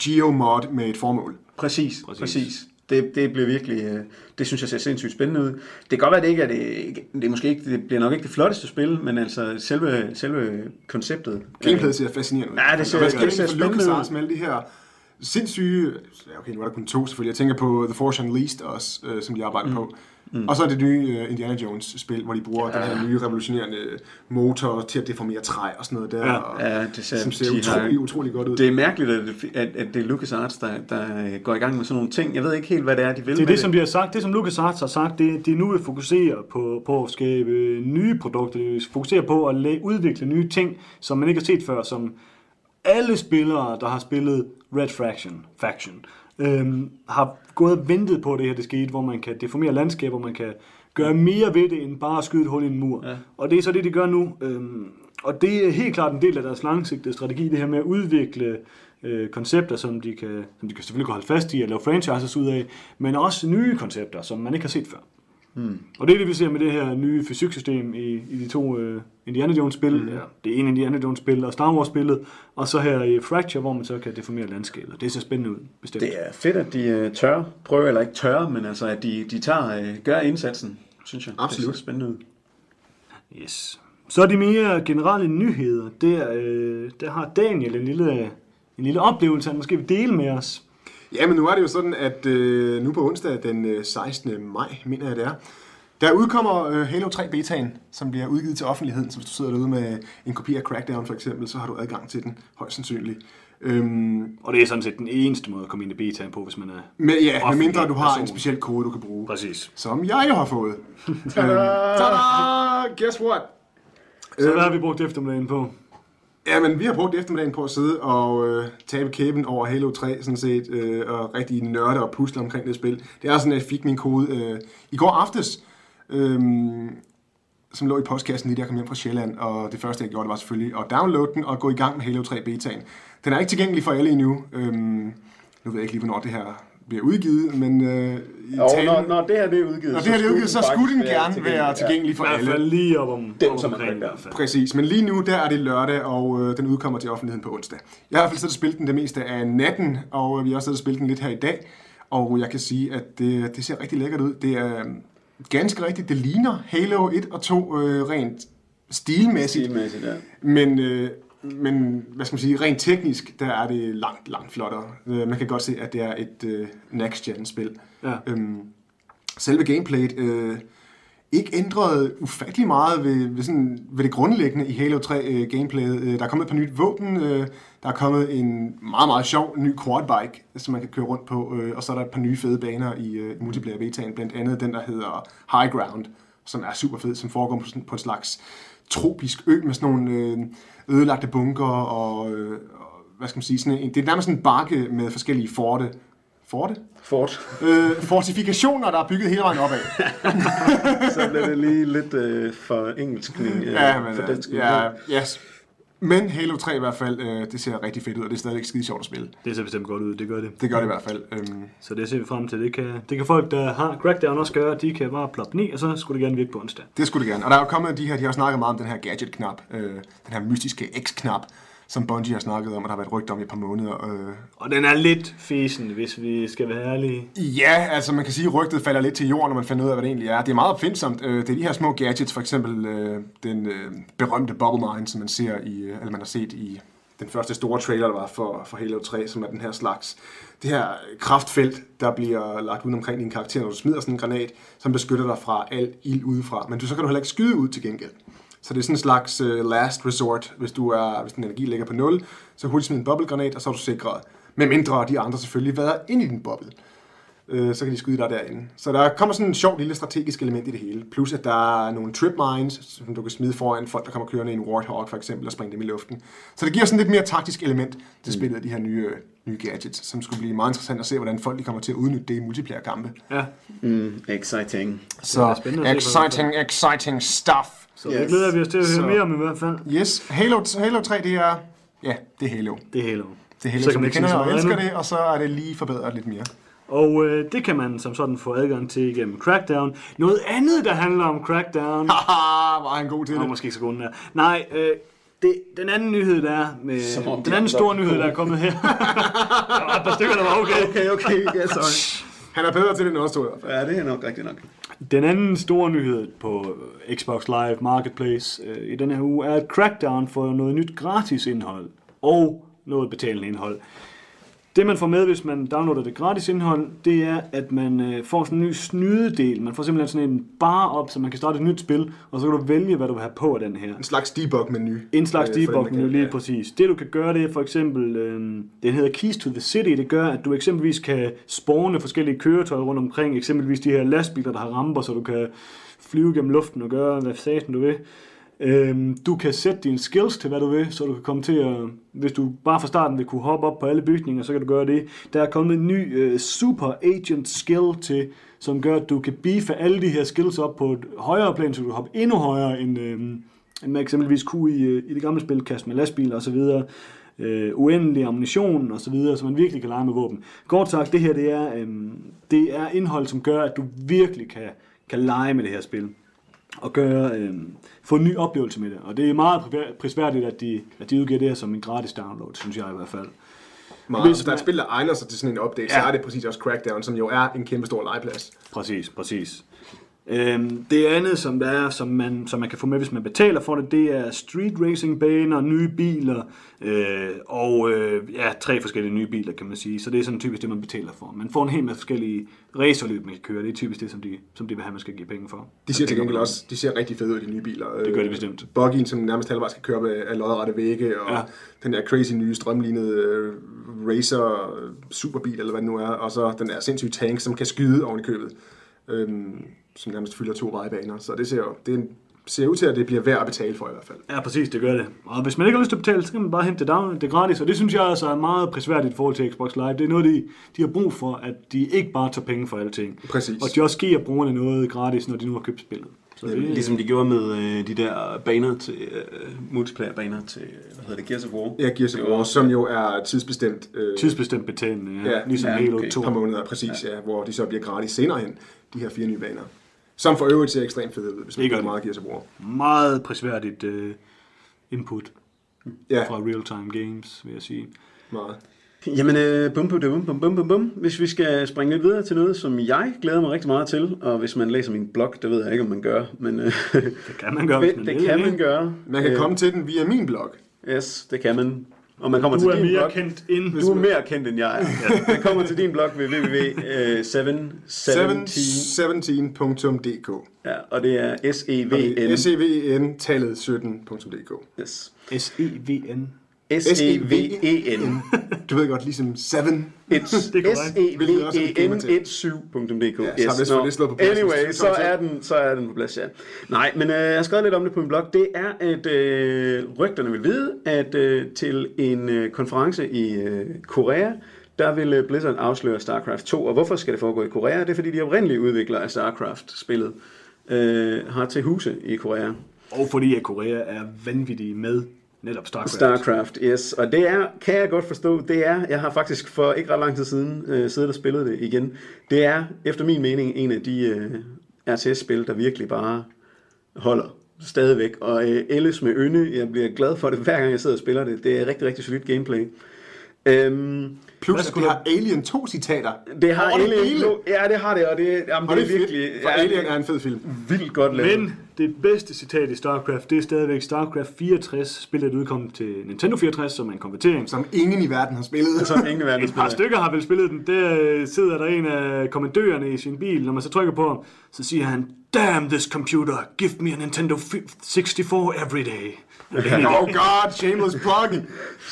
geomod med et formål. Præcis, Præcis. præcis. Det, det bliver virkelig, øh, det synes jeg ser sindssygt spændende ud. Det kan godt være, at det ikke er det, det, er måske ikke, det bliver nok ikke det flotteste spil, men altså selve, selve konceptet. Gameplayet ser fascinerende ud. Ja, det ser- Og hvad skal det det ser spændende ud. med alle de her sindssyge... Okay, nu er der kun to selvfølgelig. Jeg tænker på The Force Unleashed også, øh, som de arbejder mm. på. Mm. Og så er det nye uh, Indiana Jones-spil, hvor de bruger ja. den her nye revolutionerende motor til at deformere træ og sådan noget der. Ja. og, Ja, det ser, som ser de har- utrolig, utrolig godt ud. Det er mærkeligt, at det, at, at det er LucasArts, der, der går i gang med sådan nogle ting. Jeg ved ikke helt, hvad det er, de vil Det er med det, som de har sagt. Det, som LucasArts har sagt, det, de nu vil fokusere på, på at skabe nye produkter. De vil fokusere på at udvikle nye ting, som man ikke har set før, som alle spillere, der har spillet Red Faction, Faction øhm, har gået og ventet på, at det her det skete, hvor man kan deformere landskaber, hvor man kan gøre mere ved det, end bare at skyde et hul i en mur. Ja. Og det er så det, de gør nu. Øhm, og det er helt klart en del af deres langsigtede strategi, det her med at udvikle øh, koncepter, som de, kan, som de kan selvfølgelig kan holde fast i og lave franchises ud af, men også nye koncepter, som man ikke har set før. Hmm. Og det er det, vi ser med det her nye fysiksystem i, i de to øh, Indiana Jones-spil. Mm. Ja, det ene Indiana Jones-spil og Star Wars-spillet, og så her i Fracture, hvor man så kan deformere landskabet. Det ser spændende ud, bestemt. Det er fedt, at de øh, tør prøve, eller ikke tør, men altså, at de, de tager, øh, gør indsatsen, synes jeg. Absolut. Det ser spændende ud. Yes. Så er de mere generelle nyheder. Der, øh, der har Daniel en lille, en lille oplevelse, han måske vil dele med os. Ja, men nu er det jo sådan, at øh, nu på onsdag den øh, 16. maj, mener jeg det er, der udkommer øh, Halo 3 betaen, som bliver udgivet til offentligheden. Så hvis du sidder derude med en kopi af Crackdown for eksempel, så har du adgang til den, højst sandsynligt. Øhm, Og det er sådan set den eneste måde at komme ind i betaen på, hvis man er... med, ja, med mindre du har person. en speciel kode, du kan bruge. Præcis. Som jeg jo har fået. [LAUGHS] øhm, tada! Guess what? Så hvad har vi brugt eftermiddagen på? Ja, men vi har brugt eftermiddagen på at sidde og øh, tabe kæben over Halo 3, sådan set, øh, og rigtig nørde og pusle omkring det spil. Det er sådan, at jeg fik min kode øh, i går aftes, øh, som lå i postkassen lige da jeg kom hjem fra Sjælland, og det første, jeg gjorde, det var selvfølgelig at downloade den og gå i gang med Halo 3 betaen. Den er ikke tilgængelig for alle endnu. Øh, nu ved jeg ikke lige, hvornår det her bliver udgivet, men øh, i talen, når, når det her det er udgivet, når det her er udgivet, så skulle den gerne være tilgængelig for I hvert alle. fald lige op om, Den, op som omkring i hvert fald. Præcis, men lige nu der er det lørdag, og øh, den udkommer til offentligheden på onsdag. Jeg har i hvert fald siddet og spillet den det meste af natten, og øh, vi har også siddet og spillet den lidt her i dag. Og jeg kan sige, at det, det ser rigtig lækkert ud. Det er øh, ganske rigtigt, det ligner Halo 1 og 2 øh, rent stilmæssigt. Stilmæssigt, ja. Men, øh, men hvad skal man sige, rent teknisk, der er det langt, langt flottere. Øh, man kan godt se, at det er et øh, next-gen-spil. Ja. Øhm, selve gameplayet øh, ikke ændret ufattelig meget ved, ved, sådan, ved det grundlæggende i Halo 3 øh, gameplayet. Øh, der er kommet et par nyt våben, øh, der er kommet en meget, meget sjov ny quadbike, som man kan køre rundt på, øh, og så er der et par nye fede baner i øh, multiplayer betaen, blandt andet den, der hedder High Ground, som er super fed, som foregår på, sådan, på en slags tropisk ø med sådan nogle øh, ødelagte bunker og, øh, og hvad skal man sige, sådan en, det er nærmest sådan en bakke med forskellige forte, forte? Fort. Øh, fortifikationer, der er bygget hele vejen opad. [LAUGHS] Så bliver det lige lidt øh, for engelsk. Øh, Ja, men, for dansk. ja, yes. Men Halo 3 i hvert fald, øh, det ser rigtig fedt ud, og det er stadigvæk skide sjovt at spille. Det ser bestemt godt ud, det gør det. Det gør det i hvert fald. Øhm, Så det ser vi frem til. Det kan, det kan folk, der har Crackdown også gøre. De kan bare ploppe i, og så skulle det gerne virke på onsdag. det skulle det gerne. Og der er jo kommet de her, de har snakket meget om den her gadget-knap, øh, den her mystiske X-knap, som Bungie har snakket om, og der har været rygter om i et par måneder. Øh, Og den er lidt fesen, hvis vi skal være ærlige. Ja, altså man kan sige, at rygtet falder lidt til jorden, når man finder ud af, hvad det egentlig er. Det er meget opfindsomt. Øh, Det er de her små gadgets, for eksempel øh, den øh, berømte Bubble Mine, som man ser i, øh, eller man har set i den første store trailer, der var for, for Halo 3, som er den her slags, det her kraftfelt, der bliver lagt ud omkring din karakter, når du smider sådan en granat, som beskytter dig fra alt ild udefra. Men du, så kan du heller ikke skyde ud til gengæld. Så det er sådan en slags uh, last resort, hvis, du er, hvis din energi ligger på 0, så hurtigt smid en bobblegranat, og så er du sikret. Med mindre de andre selvfølgelig været inde i din boble øh, så kan de skyde dig derinde. Så der kommer sådan en sjov lille strategisk element i det hele. Plus at der er nogle trip mines, som du kan smide foran folk, der kommer kørende i en Warthog for eksempel, og springe dem i luften. Så det giver sådan lidt mere taktisk element til spillet af de her nye, øh, nye gadgets, som skulle blive meget interessant at se, hvordan folk de kommer til at udnytte det i multiplayer-kampe. Ja, Mm, exciting. Så exciting, exciting stuff. Så yes. Det glæder vi os til at høre Så- mere om i hvert fald. Yes, Halo, Halo 3, det er... Ja, det er Halo. Det er Halo. Det er Halo, Så kan man kender og elsker det, og så er det lige forbedret lidt mere. Og øh, det kan man som sådan få adgang til igennem Crackdown. Noget andet, der handler om Crackdown. Haha, var han god til Nå, det. måske ikke så god den er. Nej, øh, det, den anden nyhed, der er med, Som den de anden store nyhed, der er kommet her. [LAUGHS] der var et par stykker, der var okay. Okay, okay, ja, sorry. Han er bedre til det end os to i hvert fald. Ja, det er nok rigtigt nok. Den anden store nyhed på øh, Xbox Live Marketplace øh, i den her uge er, at Crackdown får noget nyt gratis indhold og noget betalende indhold. Det man får med, hvis man downloader det gratis indhold, det er, at man øh, får sådan en ny snydedel. Man får simpelthen sådan en bar op, så man kan starte et nyt spil, og så kan du vælge, hvad du vil have på af den her. En slags debug-menu. En slags Øh, for dem, der debug kan- menu lige ja. præcis. Det du kan gøre, det er for eksempel, øh, den hedder Keys to the City. Det gør, at du eksempelvis kan spawne forskellige køretøjer rundt omkring. Eksempelvis de her lastbiler, der har ramper, så du kan flyve gennem luften og gøre, hvad satan du vil. Øhm, du kan sætte dine skills til, hvad du vil, så du kan komme til at, hvis du bare fra starten vil kunne hoppe op på alle bygninger, så kan du gøre det. Der er kommet en ny øh, Super Agent skill til, som gør, at du kan beefe alle de her skills op på et højere plan, så du kan hoppe endnu højere, end, øh, end man eksempelvis kunne i, øh, i det gamle spil, kaste med lastbiler osv. Øh, uendelig ammunition og så videre, så man virkelig kan lege med våben. Kort sagt, det her det er, øh, det er indhold, som gør, at du virkelig kan, kan lege med det her spil og gøre, øh, få en ny oplevelse med det. Og det er meget pri- prisværdigt, at de, at de udgiver det her som en gratis download, synes jeg i hvert fald. Meget. Hvis Hvis der er et spil, der egner sig til sådan en update. Ja. så er det præcis også Crackdown, som jo er en kæmpe stor legeplads. Præcis, præcis. Øhm, det andet, som der er, som man, som man kan få med, hvis man betaler for det, det er street racing baner, nye biler, øh, og øh, ja, tre forskellige nye biler, kan man sige. Så det er sådan typisk det, man betaler for. Man får en hel masse forskellige racerløb, man kan køre. Det er typisk det, som de, som de vil have, man skal give penge for. De ser til gengæld også, de ser rigtig fede ud, de nye biler. Det gør de bestemt. Buggyen, som nærmest halvvejs skal køre af lodrette vægge, og Ja. den der crazy nye strømlignede uh, racer øh, superbil, eller hvad det nu er, og så den der sindssyge tank, som kan skyde oven i købet, øhm, som nærmest fylder to vejbaner. Så det ser jo, det er en, ser ud til, at det bliver værd at betale for i hvert fald. Ja, præcis, det gør det. Og hvis man ikke har lyst til at betale, så kan man bare hente det down, det er gratis. Og det synes jeg altså er meget prisværdigt i forhold til Xbox Live. Det er noget, de, de har brug for, at de ikke bare tager penge for alting. Præcis. Og de også giver brugerne noget gratis, når de nu har købt spillet. Så det, Ligesom de gjorde med øh, de der baner til, øh, multiplayer-baner til, hvad hedder det, Gears of War. Ja, Gears of War, som jo er tidsbestemt. Øh, tidsbestemt betalende, ja. Ja, ligesom ja, Halo okay. 2. et par måneder, præcis, ja. ja, hvor de så bliver gratis senere hen, de her fire nye baner. Som for øvrigt ser ekstremt fede ud, hvis man de. meget Gears of War. Meget prisværdigt uh, input Ja, fra Real Time Games, vil jeg sige. meget. Jamen, øh, bum, bum, bum, bum, bum, bum, bum. Hvis vi skal springe lidt videre til noget, som jeg glæder mig rigtig meget til, og hvis man læser min blog, det ved jeg ikke, om man gør, men øh, [LAUGHS] Det kan man gøre, hvis [LAUGHS] man det kan ikke? man gøre. Man kan Øh, komme til den via min blog. Yes, det kan man. Og man kommer Du til er din mere blog. kendt end... Du er mere kendt, end jeg er. Ja. [LAUGHS] Man kommer til din blog ved www.717. 17.dk Ja, og det er S-E-V-N. SEVN tallet 17.dk Yes. S-E-V-N. S-E-V-E-N. [LAUGHS] Du ved godt, ligesom Seven. It's [LAUGHS] Det er korrekt. Hvilket også er et gamer til. S-E-N-17.dk. Ja, så har vi slået på plads. Anyway, Så er er, den, så er den på plads, ja. Nej, men øh, jeg har skrevet lidt om det på min blog. Det er, at øh, rygterne vil vide, at øh, til en øh, konference i øh, Korea, der vil øh, Blizzard afsløre StarCraft 2. Og hvorfor skal det foregå i Korea? Det er, fordi de oprindelige udviklere af StarCraft-spillet øh, har til huse i Korea. Og fordi at Korea er vanvittige med netop StarCraft. StarCraft, yes. Og det er, kan jeg godt forstå, det er, jeg har faktisk for ikke ret lang tid siden øh, siddet og spillet det igen. Det er, efter min mening, en af de øh, RTS-spil, der virkelig bare holder stadigvæk. Og øh, ældes med ynde, jeg bliver glad for det, [LAUGHS] hver gang jeg sidder og spiller det. Det er rigtig, rigtig solidt gameplay. Øhm, Plus, at skulle det har Alien 2 citater. det har det Alien, hele. ja, det har det, og det, jamen, Og det er virkelig fedt, for ja, Alien er en fed film. vildt godt lavet. Men det bedste citat i StarCraft, det er stadigvæk StarCraft 64, spillet udkom til Nintendo 64, som er en konvertering. Som ingen i verden har spillet. [LAUGHS] Som ingen verden Et par stykker har vel spillet den. Der øh, sidder der en af kommandørerne i sin bil. Når man så trykker på ham, så siger han, Damn this computer, give me a Nintendo fi- 64 every day. Oh god, shameless plug. Jeg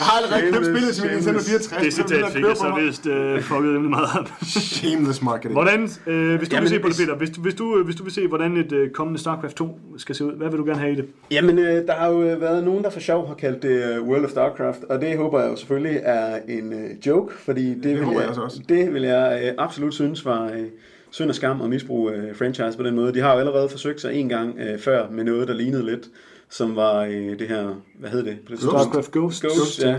har allerede købt spillet til min Nintendo shameless. 64. Det citat fik jeg så vist øh, fucket rimelig meget op. Shameless marketing. Hvordan, øh, hvis du Jamen, vil se på det, Peter, hvis du, hvis, du, hvis du vil se, hvordan et øh, kommende StarCraft 2 skal se ud, hvad vil du gerne have i det? Jamen, øh, der har jo øh, været nogen, der for sjov har kaldt det øh, World of Starcraft, og det håber jeg jo selvfølgelig er en øh, joke, fordi det, vil, håber jeg, jeg så også. det vil jeg øh, absolut synes var øh, synd og skam at misbruge øh, franchise på den måde. De har jo allerede forsøgt sig en gang øh, før med noget, der lignede lidt, som var øh, det her, hvad hed det? på det? StarCraft Ghost. Ghost, Ghost, ja.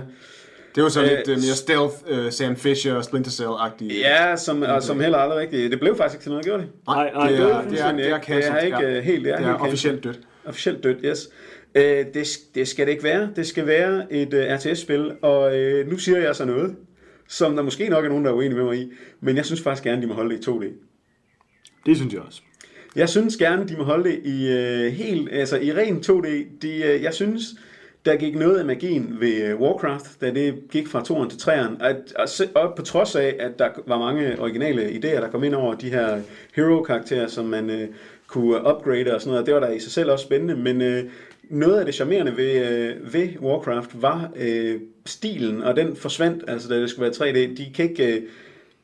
Det var så Øh, lidt uh, mere stealth, uh, Sam Fisher, Splinter Cell-agtigt. Ja, som, og som heller aldrig rigtigt. Det blev faktisk ikke til noget, gjorde det? Nej, nej, det det er, det er, det er, cancelled. Det er ikke, ja. øh, helt- det er det helt er officielt dødt. Officielt dødt, yes. Øh, det, det skal det ikke være. Det skal være et uh, RTS-spil, og øh, nu siger jeg så noget, som der måske nok er nogen, der er uenige med mig i, men jeg synes faktisk gerne, de må holde det i 2D. Det synes jeg også. Jeg synes gerne, de må holde det i øh, helt, altså i ren 2D. De, øh, jeg synes, der gik noget af magien ved øh, Warcraft, da det gik fra 2'eren til 3'eren. At, at, og på trods af, at der var mange originale idéer, der kom ind over de her hero-karakterer, som man øh, kunne upgrade og sådan noget, det var der i sig selv også spændende, men øh, noget af det charmerende ved, øh, ved Warcraft var øh, stilen, og den forsvandt, altså da det skulle være 3D. De kan ikke... Øh,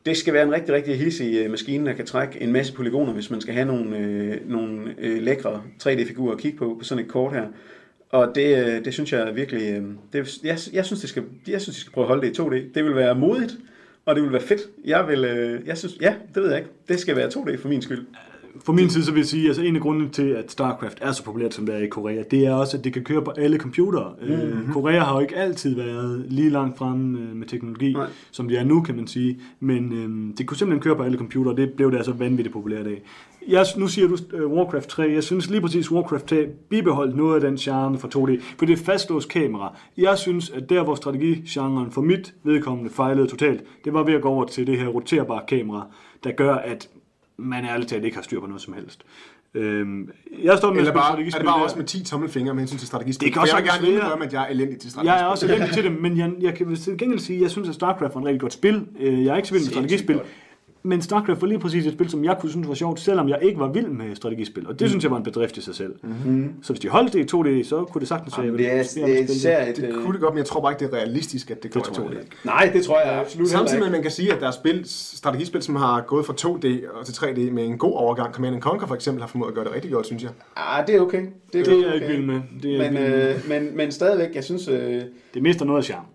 det skal være en rigtig, rigtig hissig øh, maskine, der kan trække en masse polygoner, hvis man skal have nogle, øh, nogle øh, lækre 3D-figurer at kigge på, på sådan et kort her. Og det, øh, det synes jeg virkelig, øh, det, jeg, jeg, synes, det skal, jeg synes, de skal prøve at holde det i 2D. Det vil være modigt, og det vil være fedt. Jeg vil, øh, jeg synes, ja, det ved jeg ikke. Det skal være 2D for min skyld. For min side så vil jeg sige, at altså en af grundene til, at StarCraft er så populært, som det er i Korea, det er også, at det kan køre på alle computere. Mm-hmm. Øh, Korea har jo ikke altid været lige langt fremme øh, med teknologi, Nej. Som det er nu, kan man sige. Men øh, det kunne simpelthen køre på alle computere, og det blev det altså vanvittigt populært af. Jeg, nu siger du øh, Warcraft 3. Jeg synes lige præcis, Warcraft 3 bibeholdt noget af den charme fra 2D, for det er fastlåst kamera. Jeg synes, at der, hvor strategigenren for mit vedkommende fejlede totalt, det var ved at gå over til det her roterbare kamera, der gør, at man ærligt talt ikke har styr på noget som helst. Øhm, jeg står med Eller bare, er det bare også med 10 tommelfingre med hensyn til strategispil? Det kan For også jeg vil gerne indrømme, at jeg er elendig til strategispil. Jeg er også elendig til det, men jeg, jeg kan til gengæld sige, at jeg synes, at StarCraft var et rigtig godt spil. Øh, Jeg er ikke så vild med strategispil. godt. Men StarCraft var lige præcis et spil, som jeg kunne synes var sjovt, selvom jeg ikke var vild med strategispil. Og det synes jeg var en bedrift i sig selv. Mm. Så hvis de holdt det i 2D, så kunne det sagtens være, jeg Det er, det er især et... Det øh, kunne det godt, men jeg tror bare ikke, det er realistisk, at det går tror i jeg 2D. ikke. Nej, det tror jeg absolut Samtidig med, at man kan sige, at der er spil, strategispil, som har gået fra 2D og til 3D med en god overgang. Command Conquer for eksempel har formået at gøre det rigtig godt, synes jeg. Ah, det er okay. Det er, Det er okay. jeg ikke vild med. Det er jeg Men, ikke vild med. øh, men, men stadigvæk, jeg synes... Øh, Det mister noget af charme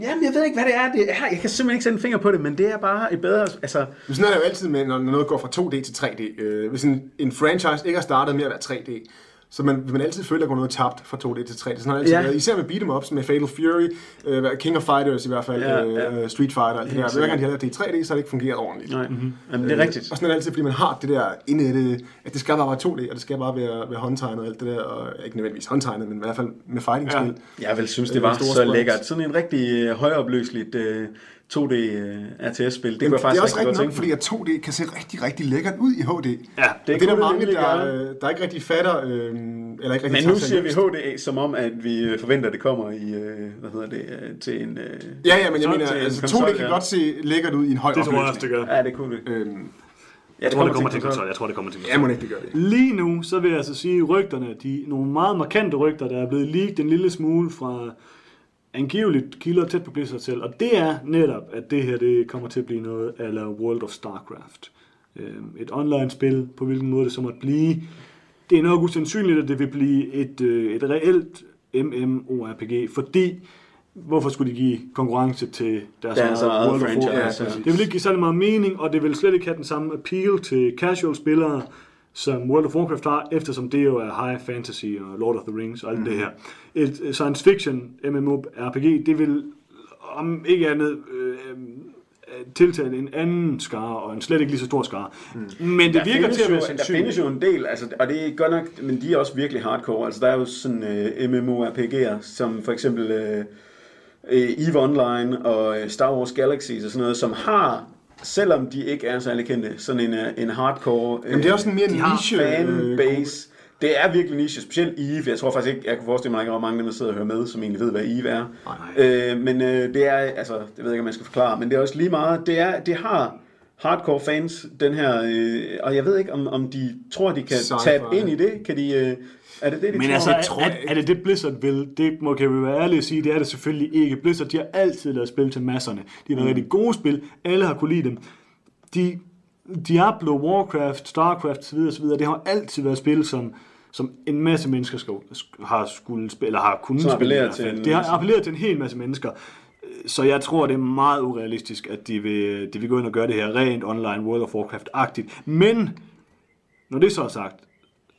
jamen, jeg ved ikke, hvad det er. Det er. Jeg kan simpelthen ikke sætte en finger på det, men det er bare et bedre... Altså, Men sådan er det jo altid med, når noget går fra 2D til 3D. Øh, hvis en, en franchise ikke har startet med at være 3D, så man, vil man altid føle, at der går noget tabt fra 2D til 3D. Sådan har altid Ja. været. Især med beat'em ups, med Fatal Fury, øh, King of Fighters i hvert fald, Ja, ja, ja. Street Fighter, alt det der. Hver gang de har det i 3D, så har det ikke fungeret ordentligt. nej. Mm-hmm. Jamen, det er rigtigt. Og sådan er det altid, fordi man har det der inde i det, at det skal bare være 2D, og det skal bare være, være håndtegnet og alt det der, og ikke nødvendigvis håndtegnet, men i hvert fald med fighting-spil. Ja. Jeg vil synes, det var så sprints. lækkert. Sådan en rigtig højopløseligt øh, 2D øh, RTS-spil. Det kunne Jamen, jeg det faktisk er også rigtig godt rigtigt nok, fordi at 2D kan se rigtig, rigtig lækkert ud i HD. Ja, Det, det er der kunne det mange, der, øh, der ikke rigtig fatter, øh, eller ikke rigtig Men nu siger vi. HD, som om, at vi forventer, at det kommer i, øh, hvad hedder det, øh, til en... Øh, Ja, ja, men jeg mener, altså konsol, 2D kan ja. godt se lækkert ud i en høj det tror jeg også, opløsning. det gør. ja, det kunne det. Øhm, Ja, Jeg tror, det kommer til konsol. konsol. Jeg tror, det kommer til en ja, konsol. må ikke det gør det. Lige nu, så vil jeg altså sige, rygterne, de nogle meget markante rygter, der er blevet leaked en lille smule fra angiveligt kilder tæt på Blizzard selv, og det er netop, at det her det kommer til at blive noget eller World of Starcraft. Øh, et online-spil, på hvilken måde det så måtte blive. Det er nok usandsynligt, at det vil blive et, øh, et reelt MMORPG, fordi hvorfor skulle de give konkurrence til deres, Deres eget World of franchise, Warcraft? ja, det vil ikke give særlig meget mening, og det vil slet ikke have den samme appeal til casual spillere, som World of Warcraft har, eftersom det jo er high fantasy og Lord of the Rings og alt mm. det her. Et øh, science fiction MMORPG, det vil om ikke andet øh, øh, tiltale en anden skare, og en slet ikke lige så stor skare. Mm. Men det Der virker til at være jo, Der findes jo en del, altså, og det er godt nok, men de er også virkelig hardcore. Altså, der er jo sådan uh, MMORPG'er, som for eksempel uh, EVE Online og øh, Star Wars Galaxies og sådan noget, som har, selvom de ikke er særlig kendte, sådan en, øh, en hardcore Jamen, det er også en mere har niche, øh, fanbase. Det er virkelig niche, specielt EVE. Jeg tror faktisk ikke, jeg kunne forestille mig, at der er mange, der sidder og hører med, som egentlig ved, hvad EVE er. Øh, men øh, det er, altså, det ved jeg ikke, om man skal forklare, men det er også lige meget, det, er, det har hardcore fans, den her, øh, og jeg ved ikke, om, om de tror, de kan tabe ind i det. Kan de, øh, er det det, de Men tror? altså, er, tror jeg er, er det det Blizzard vil? Det må kan vi være ærlige at sige, det er det selvfølgelig ikke. Blizzard, de har altid lavet spil til masserne. De har været rigtig gode spil, alle har kunne lide dem. De, Diablo, Warcraft, Starcraft osv. osv. Det har altid været spil, som, som en masse mennesker skal, har skulle spille, eller har kunnet spille. til en Det har appelleret til en hel masse mennesker. Så jeg tror, det er meget urealistisk, at de vil, de vil gå ind og gøre det her rent online World of Warcraft-agtigt. Men, når det så er sagt,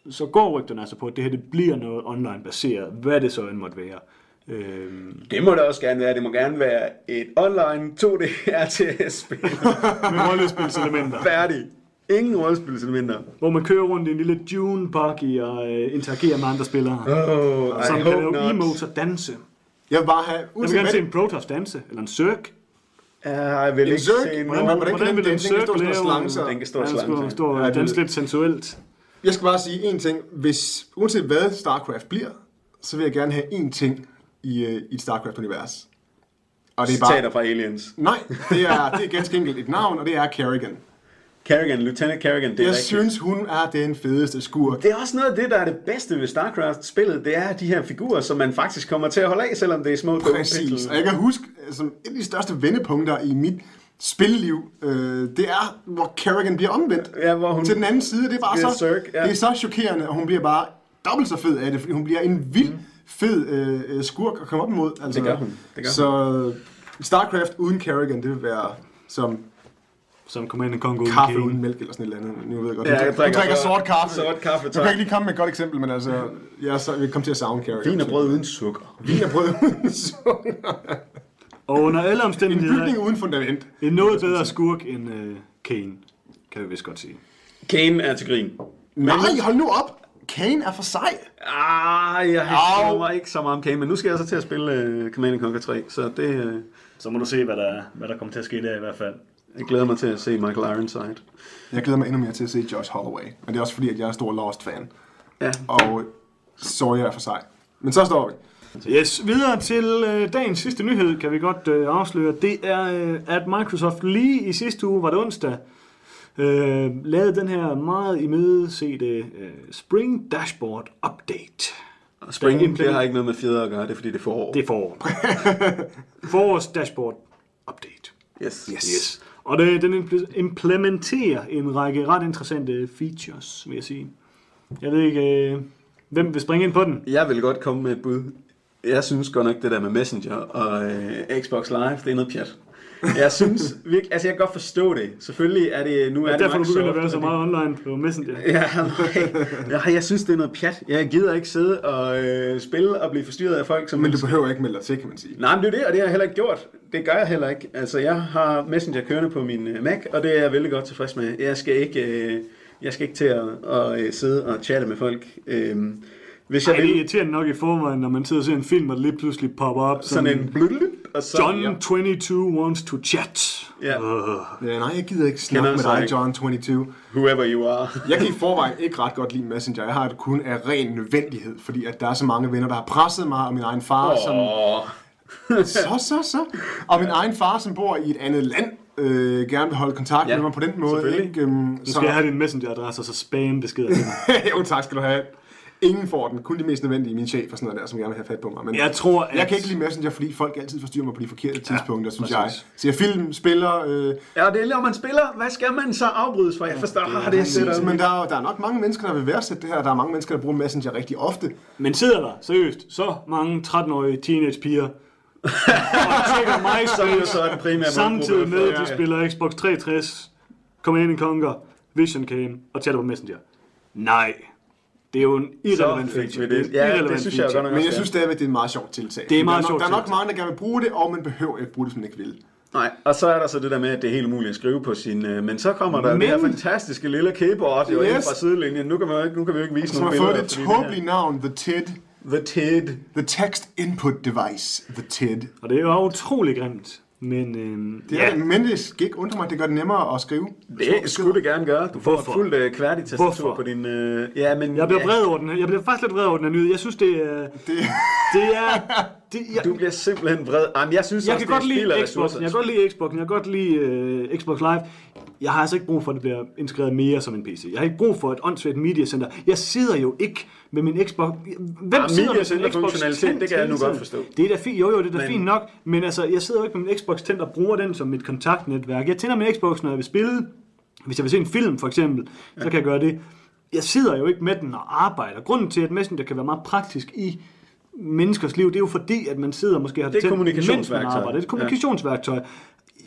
så går rygterne altså på, at det her det bliver noget online-baseret, hvad det så end måtte være. Øhm, Det må det også gerne være. Det må gerne være et online 2D RTS-spil. [LAUGHS] med rollespilselementer, Færdig. Ingen rollespilselementer. hvor man kører rundt i en lille dune buggy og øh, interagerer med andre spillere. Oh, som I kan lave emotes og danse. Jeg vil bare have... Jeg vil gerne se en Protoss danse, eller en Zerg. Ja, jeg vil En ikke Zerg? se Hvordan- nogen. hvordan- Hvordan vil den- en den kan Zerg stå og lave? slange sig. Den kan stå og slange skal sig. stå og danse lidt sensuelt. Jeg skal bare sige én ting. Hvis, uanset hvad StarCraft bliver, så vil jeg gerne have én ting i, øh, i et StarCraft-univers. Og det er Citater bare... fra Aliens. Nej, det er, det er ganske enkelt et navn, og det er Kerrigan. Kerrigan, Lieutenant Kerrigan, det er Jeg rigtigt. synes, hun er den fedeste skurk. Det er også noget af det, der er det bedste ved StarCraft-spillet. Det er de her figurer, som man faktisk kommer til at holde af, selvom det er små dumme Præcis. Og jeg kan huske, som et af de største vendepunkter i mit spilliv, øh, det er, hvor Kerrigan bliver omvendt Ja, hvor hun til den anden side. Det er bare så, Zerg, ja. det er så chokerende, og hun bliver bare dobbelt så fed af det, fordi hun bliver en vild fed øh, øh, skurk at komme op imod. Altså, Det gør hun. Det gør så StarCraft uden Kerrigan, det vil være som Som Command Conquer uden kaffe Kane. uden mælk eller sådan et eller andet. Nu ved jeg godt, Ja, ja, jeg drikker drikker så- sort kaffe. sort kaffe, Jeg tak. kan ikke lige komme med et godt eksempel, men altså, jeg så, vi kom til at savne Kerrigan. Vin og brød uden sukker. Vin og brød uden sukker. Og under alle En omstændigheder, bygning uden fundament. en noget bedre skurk end øh, Kane, kan vi vist godt sige. Kane er til grin. Nej, hold nu op. Kane er for sej. Ah, jeg har ikke så meget om Kane, men nu skal jeg så til at spille uh, Command Conquer 3, så det, uh, Så må du se, hvad der, hvad der kommer til at ske der i hvert fald. jeg glæder mig til at se Michael Ironside. Jeg glæder mig endnu mere til at se Josh Holloway. Men det er også fordi, at jeg er stor Lost-fan. Ja, Og sorry, jeg er for sej. Men så står vi. Yes, videre til øh, dagens sidste nyhed, kan vi godt øh, afsløre. Det er, øh, at Microsoft lige i sidste uge, var det onsdag, øh, lavede den her meget imødesete øh, Spring Dashboard Update. og Spring, det har ikke noget med fjeder at gøre, det er fordi det er forår. Det er forår. [LAUGHS] Forårs Dashboard Update. Yes. Yes. Yes. Og det, den impl- implementerer en række ret interessante features, vil jeg sige. Jeg ved ikke, øh, hvem vil springe ind på den? Jeg vil godt komme med et bud. Jeg synes godt nok, det der med Messenger og øh, Xbox Live, det er noget pjat. Jeg synes virkelig, altså jeg kan godt forstå det. Selvfølgelig er det, nu er Er det derfor, du begynder at være så meget online på Messenger. Ja, nej. ja, jeg synes, det er noget pjat. Jeg gider ikke sidde og øh, spille og blive forstyrret af folk, som... Men du behøver ikke melde dig til, kan man sige. Nej, men det er det, og det har jeg heller ikke gjort. Det gør jeg heller ikke. Altså, jeg har Messenger kørende på min øh, Mac, og det er jeg vældig godt tilfreds med. Jeg skal ikke, øh, jeg skal ikke til at, at øh, sidde og chatte med folk. Øh, hvis jeg Ej, det er vil irriterende nok i forvejen, når man sidder og ser en film, og det lige pludselig popper op sådan en bludlup, og så... John ja. 22 wants to chat. Ja. Uh, Ja, nej, jeg gider ikke snakke med så dig. John 22. Whoever you are. Jeg kan i forvejen ikke ret godt lide Messenger. Jeg har det kun af ren nødvendighed, fordi at der er så mange venner, der har presset mig, og min egen far, oh. som... Så, så, så. Og min egen far, som bor i et andet land, øh, gerne vil holde kontakt Ja, med mig på den måde. selvfølgelig. Ikke? Øhm, nu skal jeg have din messenger-adresse, og så spam beskeder til mig. [LAUGHS] jo, tak skal du have. Ingen får den. Kun de mest nødvendige. Min chef og sådan noget der, som gerne vil have fat på mig. Men Jeg tror, at... jeg kan ikke lide Messenger, fordi folk altid forstyrrer mig på de forkerte tidspunkter, synes jeg. præcis. Ser film, spiller... Øh, Ja, det er når man spiller. Hvad skal man så afbrydes for? Jeg forstår, det, det, det, præcis, det, men der, er- der er nok mange mennesker, der vil værdsætte det her. Der er mange mennesker, der bruger Messenger rigtig ofte. Men sidder der, seriøst, så mange 13-årige teenage-piger og tjekker mig [LAUGHS] Så er det så den primære samtidig med, at de spiller Xbox 360, Command and Conquer, Vision Cam og taler på Messenger. Nej, det er jo en irrelevant Så feature. det. Ja, det irrelevant synes jeg feature. godt nok. Men jeg synes stadigvæk, det er et meget sjovt tiltag. Det er meget der, sjovt Der er nok mange, der gerne vil bruge det, og man behøver ikke bruge det, hvis man ikke vil. Nej, og så er der så det der med, at det er helt umuligt at skrive på sin... Øh, men så kommer der Men- det her fantastiske lille keyboard jo Yes. ind fra sidelinjen. Nu kan, man, nu kan vi jo ikke vise Som har nogle fået billeder. det tåbelige navn, The TID. The TID. The Text Input Device, The TID. Og det er jo utrolig grimt. Men øhm, Det ja, er, men det skal ikke undre mig, at det gør det nemmere at skrive. Det skulle det gerne gøre. Du får Hvorfor? et fuldt øh, kværdigt tastatur på din... Øh, ja, men... jeg bliver ja, vred over den her. Jeg bliver faktisk lidt vred over den her nyhed. Jeg synes, det er... Det, Det er... Det, jeg, Du bliver simpelthen vred. Jamen, jeg synes jeg også, kan godt det lide Xbox. Jeg kan godt lide Xboxen. Jeg kan godt lide uh, Xbox Live. Jeg har altså ikke brug for, at det bliver integreret mere som en PC. Jeg har ikke brug for et åndssvagt media center. Jeg sidder jo ikke med min Xbox. Hvem Ah, sidder med sin Xbox funktionalitet, det kan jeg nu godt forstå. Det er da fint. Jo, jo, det er da Men- fint nok. Men altså, jeg sidder jo ikke med min Xbox tændt og bruger den som mit kontaktnetværk. Jeg tænder min Xbox, når jeg vil spille. Hvis jeg vil se en film, for eksempel, så kan jeg gøre det. Jeg sidder jo ikke med den og arbejder. Grunden til, at Messenger kan være meget praktisk i menneskers liv, det er jo fordi, at man sidder og måske har Det er tændt, mens man arbejder. Det er et kommunikationsværktøj.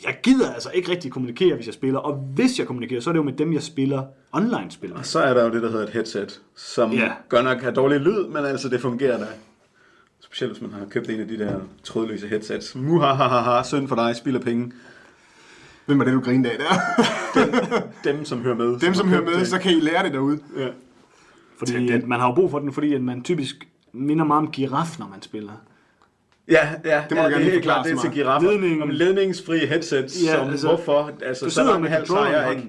Jeg gider altså ikke rigtig kommunikere, hvis jeg spiller. Og hvis jeg kommunikerer, så er det jo med dem, jeg spiller online-spil. med. Og så er der jo det, der hedder et headset, som Ja. godt nok har dårlig lyd, men altså det fungerer da. Specielt hvis man har købt en af de der trådløse headsets. Muhahaha, synd for dig, spilder penge. hvem var det, du grinede af der? Dem, som hører med. [LAUGHS] Dem, som har hører med, det. så kan I lære det derude. Ja. Fordi man har jo brug for den, fordi man typisk minder meget om giraf, når man spiller. Ja, ja, Det må ja, du gerne det er klart, forklare det er til giraffer. Ledningen- Om ledningsfri headsets, Ja, som altså, hvorfor? Altså, Du så med hals har jeg ikke.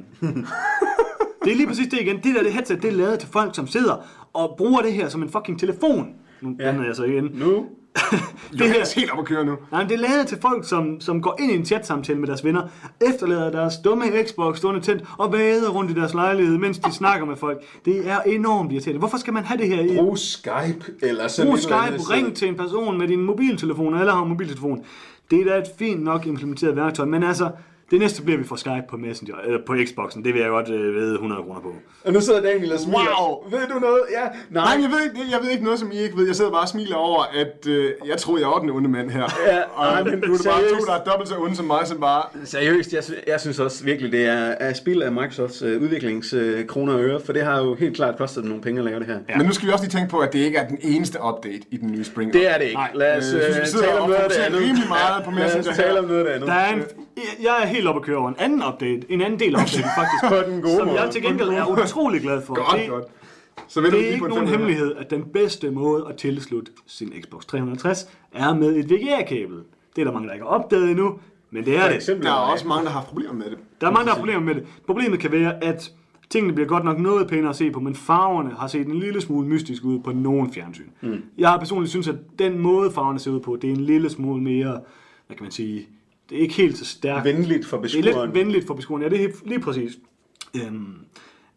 det er lige præcis det igen. Det der det headset, det er lavet til folk, som sidder og bruger det her som en fucking telefon. Nu ja. jeg så igen. Nu, [LAUGHS] Det her er helt op at køre nu. Nej, men det er lavet til folk, som, som går ind i en chat-samtale med deres venner, efterlader deres dumme Xbox stående tændt og vader rundt i deres lejlighed, mens de snakker med folk. Det er enormt irriterende. Hvorfor skal man have det her i? brug Skype, eller sådan Brug eller Skype, ring til en person med din mobiltelefon, alle har en mobiltelefon. Det er da et fint nok implementeret værktøj, men altså, det næste bliver vi for Skype på Messenger, eller på Xboxen, det vil jeg godt øh, ved 100 kroner på. Og nu sidder Daniel og smiler. Wow. Ved du noget? Ja, nej. Nej, men jeg ved, ikke, jeg ved ikke noget, som I ikke ved. Jeg sidder bare og smiler over, at øh, jeg tror, jeg er den onde mand her. Ja, og nej, nu men er det bare to, der er dobbelt så onde som mig, som bare... Seriøst, jeg, jeg synes også virkelig, det er, er spil af Microsofts øh, udviklingskroner og øre, for det har jo helt klart kostet dem nogle penge at lave det her. Ja. Men nu skal vi også lige tænke på, at det ikke er den eneste update i den nye Spring. Det er det ikke. Nej. Lad os Øh, øh, jeg synes, vi sidder tale om og noget af det andet. rimelig meget på Lad Messenger os her. tale om noget af det andet. Der er en, jeg er helt oppe at køre over en anden update, en anden del af update faktisk, [LAUGHS] På den gode som måde. jeg til gengæld er utrolig glad for. Godt, det, godt. Så det er ikke en nogen hemmelighed, at den bedste måde at tilslutte sin Xbox 360 er med et VGA-kabel. Det er der mange, der ikke har opdaget endnu, men det er Det er simpelthen Der er også mange, der har problemer med det. Der er mange, der har problemer med det. Problemet kan være, at tingene bliver godt nok noget pænere at se på, men farverne har set en lille smule mystisk ud på nogen fjernsyn. Mm. Jeg har personligt synes, at den måde farverne ser ud på, det er en lille smule mere, hvad kan man sige, det er ikke helt så stærkt. Venligt for Det er beskueren. lidt venligt for beskueren, ja, det er helt- lige præcis. Øhm,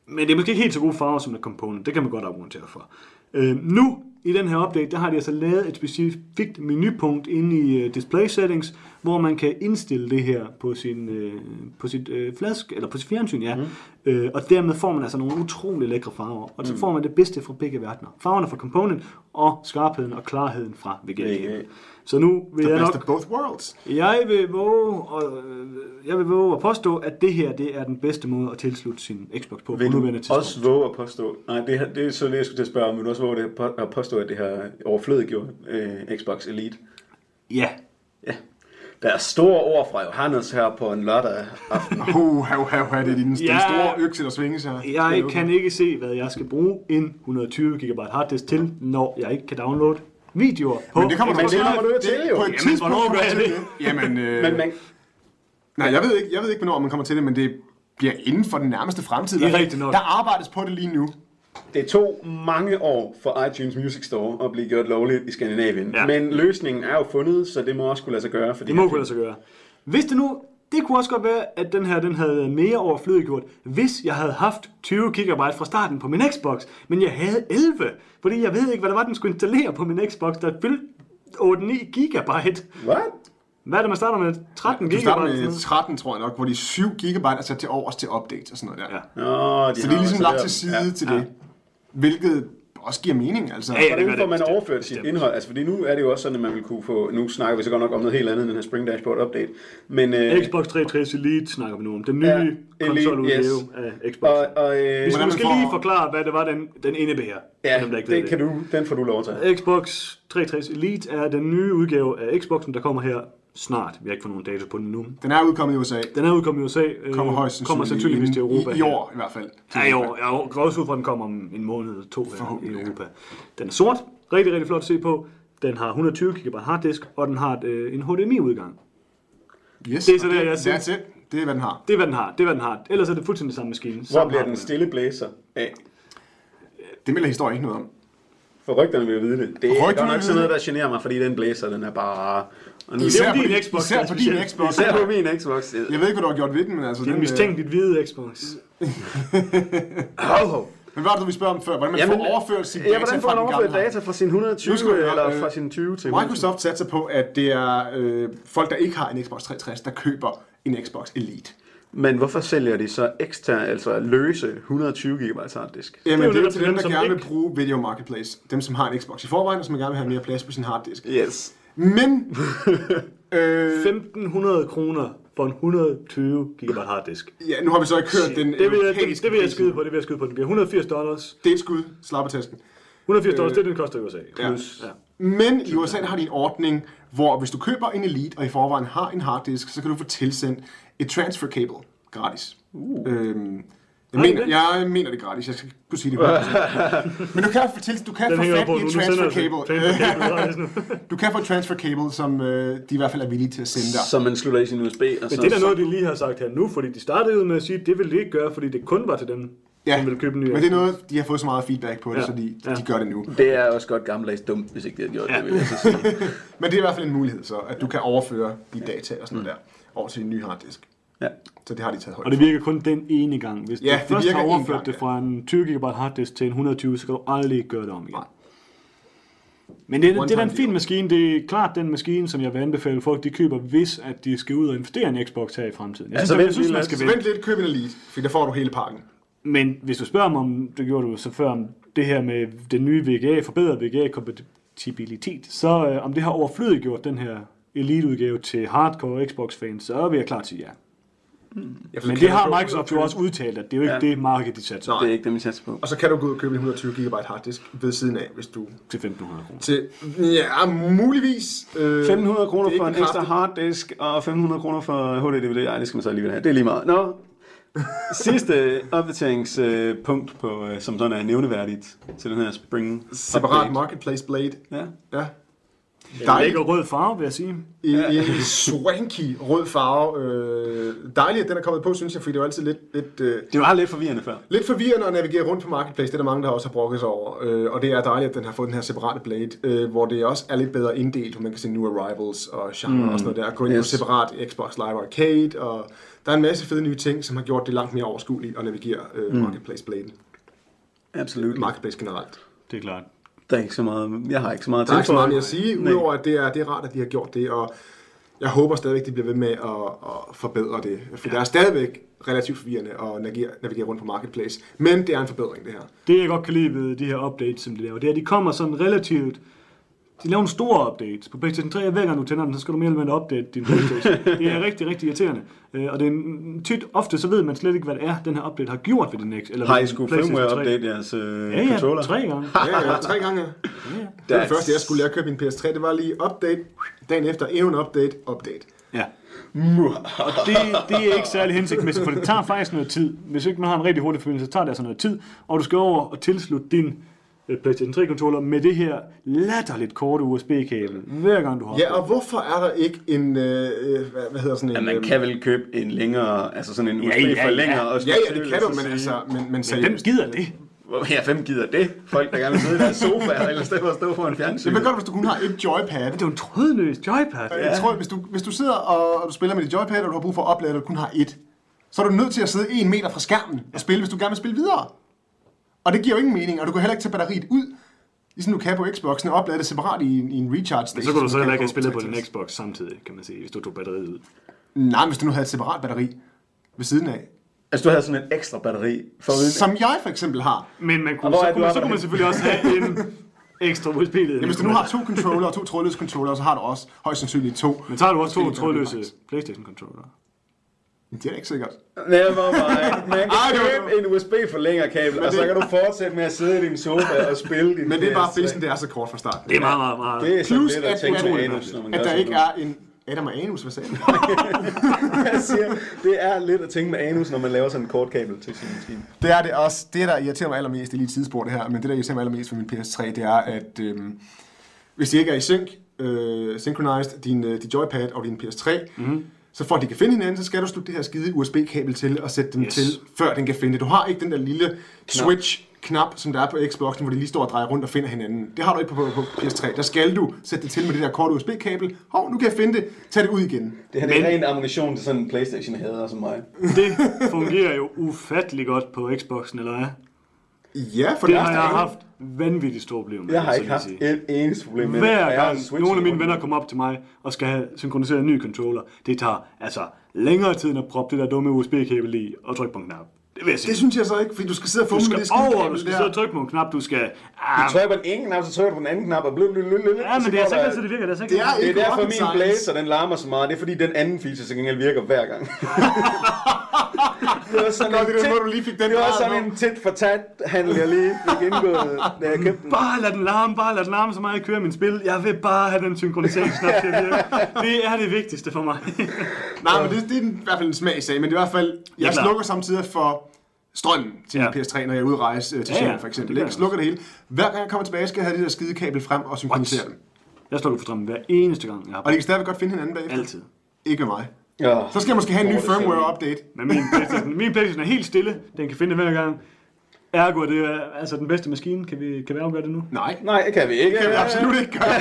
men det er måske ikke helt så gode farver som der component, det kan man godt argumentere for. Øhm, nu, i den her update, der har de altså lavet et specifikt menupunkt inde i uh, display settings, hvor man kan indstille det her på sin øh, på sit øh, flask eller på sit fjernsyn, ja. Mm. Øh, og dermed får man altså nogle utrolig lækre farver, og så får man det bedste fra begge verdener. Farverne fra component og skarpheden og klarheden fra VGA. VGA. Så nu vil The jeg nok of both worlds. jeg vil våge, og, øh, jeg vil våge at påstå, at det her det er den bedste måde at tilslutte sin Xbox på Vil du også våge at påstå, nej, det, her, det er så det, jeg skulle til at spørge om, vil du også våge at påstå, at det har overflødiggjort øh, Xbox Elite? Ja. Ja. Der er store ord fra Johannes her på en lørdag aften. [LAUGHS] Ho, ho, ho, ho, det er din, den Ja. store økse, der svinges her. Jeg kan ikke se, hvad jeg skal bruge en 120 GB harddisk til, når jeg ikke kan downloade videoer på Men det kommer, du også kommer du til, jo. På et Jamen, tidspunkt hvornår gør det. Jamen, øh, Men man, nej, jeg ved, ikke, jeg ved ikke, hvornår man kommer til det, men det bliver inden for den nærmeste fremtid. Det er rigtigt nok. Der arbejdes på det lige nu. det tog mange år for iTunes Music Store at blive gjort lovligt i Skandinavien. Ja. Men løsningen er jo fundet, så det må også kunne lade sig gøre. Fordi Det må kunne lade sig gøre. Hvis det nu Det kunne også godt være, at den her den havde været mere overflødiggjort, hvis jeg havde haft 20 GB fra starten på min Xbox, men jeg havde 11, fordi jeg ved ikke, hvad det var, den skulle installere på min Xbox, der fyldte 8-9 GB. What? Hvad er det, man starter med? 13 Du GB? starter med 13, tror jeg nok, hvor de 7 GB er sat til overs til updates og sådan noget der. Ja. Nå, de Så det er ligesom lagt der- til side ja. til det. Hvilket også giver mening, altså. Ja, ja. Hvordan det får det man bestemt. overført sit Bestemt. indhold? Altså, fordi nu er det jo også sådan, at man vil kunne få... Nu snakker vi så godt nok om noget helt andet end den her Spring Dashboard Update. Men, øh, Xbox 360 Elite snakker vi nu om. Den nye Ja, konsoludgave yes. af Xbox. og, og, øh, Vi skal måske man får- lige forklare, hvad det var, den, den indebærer. ja, dem, der ikke det kan du, den får du lov til. Xbox 360 Elite er den nye udgave af Xboxen, der kommer her snart. Vi har ikke fået nogen dato på den nu. Den er udkommet i USA. Den er udkommet i USA. øh, Kommer højst kommer sandsynligvis til Europa. I, i år i hvert fald. Ja, i år. Jeg går også ud fra, at den kommer om en måned eller to her i. Europa. Den er sort. Rigtig, rigtig flot at se på. Den har 120 GB harddisk, og den har et, øh, en HDMI-udgang. Yes, Det er så og der, jeg siger. That's it. Det er, hvad den har. Det er, hvad den har. Det er, hvad den har. Ellers er det fuldstændig samme maskine. Hvor bliver den stille blæser af? Det melder historien ikke noget om. For rygterne vil jo vide det. Det er godt nok sådan noget, der generer mig, fordi den blæser, den er bare... Og nu, Især- på din Xbox, Især er på din. Xbox. især på min Xbox. Jeg ved ikke, hvad du har gjort ved den, men altså... Det er øh, mistænkeligt hvide Xbox. Au. Men hvad var det, vi spørger om før? Hvordan man Jamen, får overført Ja, data hvordan får fra man overført data fra sin 120 Nu skal høre, eller øh, fra sin 20 til 120? Microsoft satser på, at det er øh, folk, der ikke har en Xbox 360, der køber en Xbox Elite. Men hvorfor sælger de så ekstern, altså løse 120 GB harddisk? Jamen, det er jo til til dem, der gerne vil ikke- bruge Video Marketplace. Dem, som har en Xbox i forvejen, og som gerne vil have mere plads på sin harddisk. Yes. Men... [LAUGHS] øh, 1500 kroner for en 120 GB harddisk. ja, nu har vi så ikke hørt den Det vil, jeg, det, det vil jeg skyde på, det vil jeg skyde på. Den bliver 180 dollars. Det er et skud. Slap af tasken. 180 dollars, Øh, det er den koster i USA. ja. Plus, ja. Men i USA har de en ordning, hvor hvis du køber en Elite, og i forvejen har en harddisk, så kan du få tilsendt et transfer cable gratis. Uh. Øhm, jeg, mener, det? jeg mener det gratis, jeg skal ikke kunne sige det. 100%. [LAUGHS] Men du kan få, til, du kan Den få fat på i et transfer cable. [LAUGHS] Du kan få et transfer cable, som øh, de i hvert fald er villige til at sende dig. Som man slutter i sin USB. Og Men så, det er da noget, de lige har sagt her nu, fordi de startede med at sige, at det ville de ikke gøre, fordi det kun var til dem, Ja, som ville købe en ny men det er noget, de har fået så meget feedback på det, Ja. så de, Ja. de gør det nu. det er også godt gammeldags dumt, hvis ikke de havde gjort Ja. det, vil jeg så sige. [LAUGHS] Men det er i hvert fald en mulighed så, at du kan overføre de data og sådan noget der over til din nye harddisk. Ja. Så det har de taget højt Og det virker kun den ene gang. Hvis Ja, du det først har overført gang, det ja. fra en 20 GB harddisk til en 120, så kan du aldrig gøre det om igen. Nej. Men det, er- One det er en fin maskine. Det er klart den maskine, som jeg vil anbefale folk, de køber, hvis at de skal ud og investere i en Xbox her i fremtiden. Jeg Ja, synes, så vent jeg synes man lidt. skal vente. vent lidt, køb en Elite, for der får du hele pakken. Men hvis du spørger mig om, det gjorde du så før, om det her med den nye VGA, forbedret VGA-kompatibilitet, så øh, om det har overflødiggjort den her Elite-udgave til hardcore Xbox-fans, så vil jeg klart sige ja. Ja, Men det har Microsoft jo også udtalt, at det er jo ikke Ja. det marked, de satser Det er ikke dem, vi satser på. Og så kan du gå ud og købe en 120 GB harddisk ved siden af, hvis du... til 1500 kroner. Til, ja, muligvis. Øh, 1500 kroner det er for en ikke ekstra harddisk, og 500 kroner for HD-DVD. Ej, det skal man så alligevel have. Det er lige meget. Nå, sidste opdateringspunkt, på, øh, som sådan er nævneværdigt til den her Spring Separat update. Marketplace Blade. Ja. Ja. Den Dejligt. lækker rød farve, vil jeg sige. I, i en swanky rød farve. Øh, dejligt, at den er kommet på, synes jeg, fordi det var altid lidt, lidt, øh, Det var lidt forvirrende før. lidt forvirrende at navigere rundt på Marketplace. Det er der mange, der også har brokket sig over. Øh, og det er dejligt, at den har fået den her separate blade, øh, hvor det også er lidt bedre inddelt, hvor man kan se New Arrivals og genre mm. og sådan noget der. Gå ind yes. På separat Xbox Live Arcade, og der er en masse fede nye ting, som har gjort det langt mere overskueligt at navigere øh, Marketplace Blade. Absolut. Marketplace generelt. Det er klart. Der er ikke så meget, jeg har ikke så meget Der er ikke så meget mere at sige, Nej. udover at det er, det er rart, at de har gjort det, og jeg håber stadigvæk, de bliver ved med at, at forbedre det. For ja. det er stadigvæk relativt forvirrende at navigere, navigere rundt på Marketplace, men det er en forbedring, det her. Det jeg godt kan lide ved de her updates, som de laver, det er, at de kommer sådan relativt... De laver en stor update. På PlayStation 3, hver gang du tænder den, så skal du mere eller mindre update din PlayStation. det er rigtig, rigtig irriterende. Øh, Og det er en, tyt, ofte så ved man slet ikke, hvad det er, den her update har gjort ved den X. Eller Har I PlayStation firmware 3. update jeres øh, Ja, ja, controller? tre gange. Ja, ja, tre gange. Det var det første, jeg skulle lære at købe min PS3. Det var lige update, dagen efter endnu en update, update. Ja. Og det, det er ikke særlig hensigtsmæssigt, for det tager faktisk noget tid. Hvis ikke man har en rigtig hurtig forbindelse, så tager det altså noget tid, og du skal over og tilslutte din PlayStation 3-controller med det her latterligt korte USB-kabel, hver gang du har Ja, og hvorfor er der ikke en, øh, øh, hvad, hvad hedder sådan en... Ja, man øh, kan vel købe en længere, altså sådan en Ja, USB ja, ja. forlænger. og Ja, ja, det kan du, så men altså, men, men Men hvem gider det? Ja, hvem gider det? Folk, der gerne vil sidde i deres sofa, eller stedet for at stå foran Det fjernsyn. er godt, hvis du kun har et joypad. Det er jo en trådløs joypad. Jeg tror, hvis du, hvis du sidder og, og du spiller med dit joypad, og du har brug for at oplade, og du kun har et, så er du nødt til at sidde en meter fra skærmen og spille, hvis du gerne vil spille videre. Og det giver jo ingen mening, og du kan heller ikke tage batteriet ud, ligesom du kan på Xboxen, og oplade det separat i, en- i en recharge station. Men så kunne du så heller ikke have spillet på din 360. Xbox samtidig, kan man sige, hvis du tog batteriet ud. Nej, men hvis du nu havde et separat batteri ved siden af. Altså, du havde sådan en ekstra batteri for uden... Som jeg for eksempel har. Men man kunne, så, kunne man, så kunne man selvfølgelig også have en [LAUGHS] ekstra USB-ledning. Ja, hvis du nu har to controller og to trådløse controller, så har du også højst sandsynligt to. Men så har du også to trådløse batterier. Det er ikke sikkert. Never mind. [LAUGHS] Man kan Ej, det var- købe en USB-forlængerkabel, og så det- kan du fortsætte med at sidde i din sofa og spille din Men det er bare PS3. fisen, det er så kort fra start. Det er meget, meget, meget. Det er Plus, lidt at, at tænke at, anus, når man at der ikke er en Adam og Anus, hvad sagde du? [LAUGHS] Jeg siger, det er lidt at tænke med anus, når man laver sådan en kort kabel til sin maskine. Det er det også. Det, der irriterer mig allermest, det er lige et tidsspor det her, men det, der irriterer mig allermest for min PS3, det er, at øhm, hvis de ikke er i sync, øh, synchronized, din, øh, din joypad og din PS3, mm-hmm. Så for at de kan finde hinanden, så skal du slutte det her skide USB-kabel til og sætte dem Yes. til, før den kan finde det. Du har ikke den der lille switch knap, som der er på Xboxen, hvor de lige står og drejer rundt og finder hinanden. Det har du ikke på, på, på PS3. Der skal du sætte det til med det der korte USB-kabel. Hov, nu kan jeg finde det. Tag det ud igen. Det her det er Men- ren ammunition til sådan en Playstation hader som mig. [LAUGHS] Det fungerer jo ufattelig godt på Xboxen, eller hvad? Ja, for Det det har jeg haft vanvittigt store problemer med. Jeg har ikke haft sige. et eneste problem med Hver det. Gang nogle af mine venner kommer op til mig og skal have synkroniseret en ny controller, det tager altså længere tid end at proppe det der dumme USB-kabel i og trykke på en knap. Det vil jeg sige. Det synes jeg så ikke, fordi du skal sidde og du fumle skal med det skide over, kabel du skal der. sidde og trykke på en knap, du skal... Du Ah, trykker på den ene knap, så trykker du på den anden knap, og blød, blød, blød, blød, ja, men det er så ikke altid, det virker. Det er så ikke Det er. Det er derfor min blazer, den larmer så meget. Det er fordi, den anden feature til gengæld virker hver gang. [LAUGHS] det var sådan Godt, en er tit, du lige fik den det var sådan en tit for tat handel, jeg lige fik indgået, da jeg købte den. Bare lad den larme, bare lad den larme så meget, jeg kører min spil. Jeg vil bare have den synkroniseringsknap til at virke. [LAUGHS] Det er det vigtigste for mig. Nej, men det, det er i hvert fald en smagsag, men det er i hvert fald, jeg slukker samtidig for strømmen til Ja. min PS3, når jeg er ude at rejse øh, til Ja, ja, Sjælland for eksempel. det gør Jeg slukker det hele. Hver gang jeg kommer tilbage, skal jeg have det der skide kabel frem og synkronisere dem. Jeg slukker for strømmen hver eneste gang, jeg har Og de kan stadigvæk godt finde hinanden bagefter. Altid. Ikke med mig. Ja. Så skal jeg måske have en ny det firmware-update. Men min Playstation, min Playstation er helt stille. Den kan finde det hver gang. Ergo, det er altså den bedste maskine. Kan vi, kan vi afgøre det nu? Nej, Nej, det kan vi ikke. det kan vi absolut ikke gøre.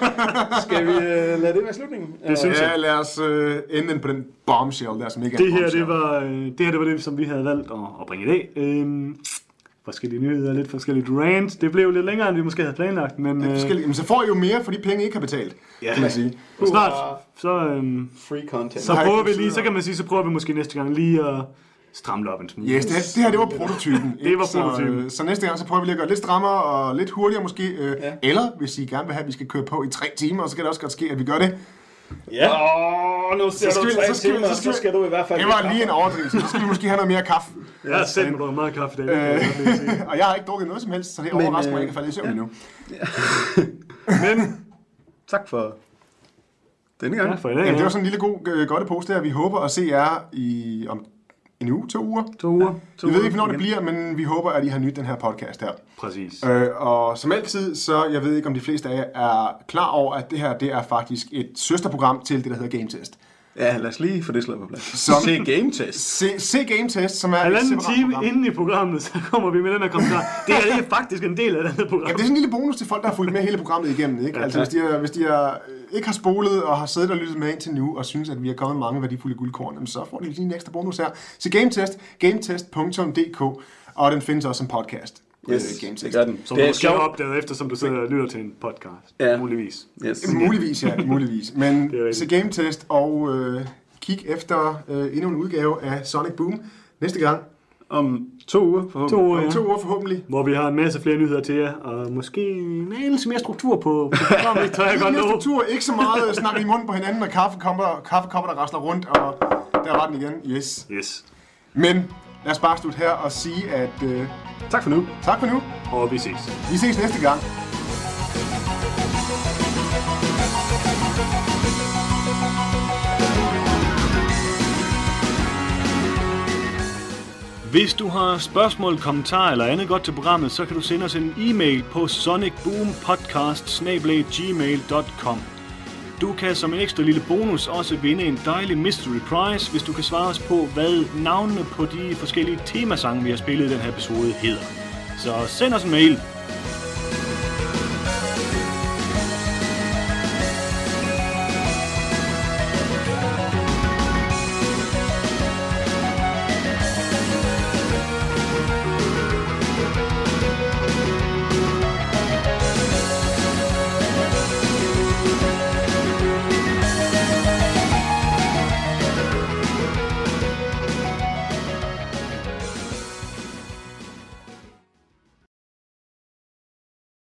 [LAUGHS] Skal vi uh, lade det være slutningen? Det synes jeg. Ja, lad os øh, ende på den bombshell der, som ikke er Det en her, det var, øh, det her, det var det, som vi havde valgt at, at bringe i dag. Øhm, forskellige nyheder, lidt forskelligt rant. Det blev lidt længere, end vi måske havde planlagt, men øh, Forskellige- Men så får I jo mere for de penge, I ikke har betalt, Ja. kan man sige. snart, så, øhm, Free content. så prøver vi lige, så kan man sige, så prøver vi måske næste gang lige at stramme det op en smule. Yes, det her, det her det var prototypen. [LAUGHS] ikke? var Så, prototypen. øh, Så, næste gang, så prøver vi lige at gøre det lidt strammere og lidt hurtigere måske. Øh, Ja. Eller hvis I gerne vil have, at vi skal køre på i tre timer, så kan det også godt ske, at vi gør det. Ja. Åh, nu ser Så skal du vi- tre så skal vi- timer, så skal så vi- skal du i hvert fald... Det var lige en overdrivelse. Så skal vi måske have noget mere kaffe. Jeg har selv drukket meget kaffe i dag. Øh, det [LAUGHS] og jeg har ikke drukket noget som helst, så det overrasker mig øh, ikke at falde i søvn endnu. [LAUGHS] Men, Tak for denne gang. tak for i dag. Jamen, det ja. var sådan en lille god øh, godt post der. Vi håber at se jer i om en uge, to uger. To uger. To Vi ved uger ikke, hvornår det bliver, men vi håber, at I har nyt den her podcast her. Præcis. Øh, og som altid, så jeg ved ikke, om de fleste af jer er klar over, at det her det er faktisk et søsterprogram til det, der hedder Game Test. Ja, lad os lige få det slået på plads. Som- Se Game Test. Se, se Game Test, som er et Halvanden separat time program. inde i programmet, så kommer vi med den her kommentar. Det er faktisk en del af det her program. Jamen, det er sådan en lille bonus til folk, der har fulgt med hele programmet igennem. Ikke? Ja, altså, hvis de, er, hvis de er, øh, ikke har spolet og har siddet og lyttet med indtil nu, og synes, at vi har kommet mange værdifulde guldkorn, så får de lige en ekstra bonus her. Så Game Test, gametest.dk, og den findes også som podcast. Yes, Game det Test. gør den. Som det du er måske har opdaget efter, som du sidder og lytter til en podcast. Ja. Muligvis. Yes. Muligvis, ja, muligvis. Men Det er se Game Test og øh, kig efter øh, endnu en udgave af Sonic Boom næste gang. Om to uger, forhåbentlig. To uger, Om ja. to uger forhåbentlig. Hvor vi har en masse flere nyheder til jer, og måske en anelse mere struktur på, på programmet, tør jeg godt nå. tur, ikke så meget snak i munden på hinanden, og kaffekopper, kaffekopper, der rasler rundt, og der var den igen. Yes. Yes. Men lad os bare slutte her og sige, at øh, Tak for nu. tak for nu. Og vi ses. Vi ses næste gang. Hvis du har spørgsmål, kommentarer eller andet godt til programmet, så kan du sende os en e-mail på sonicboompodcast.gmail.com du kan som en ekstra lille bonus også vinde en dejlig mystery prize, hvis du kan svare os på, hvad navnene på de forskellige temasange, vi har spillet i den her episode, hedder. Så send os en mail.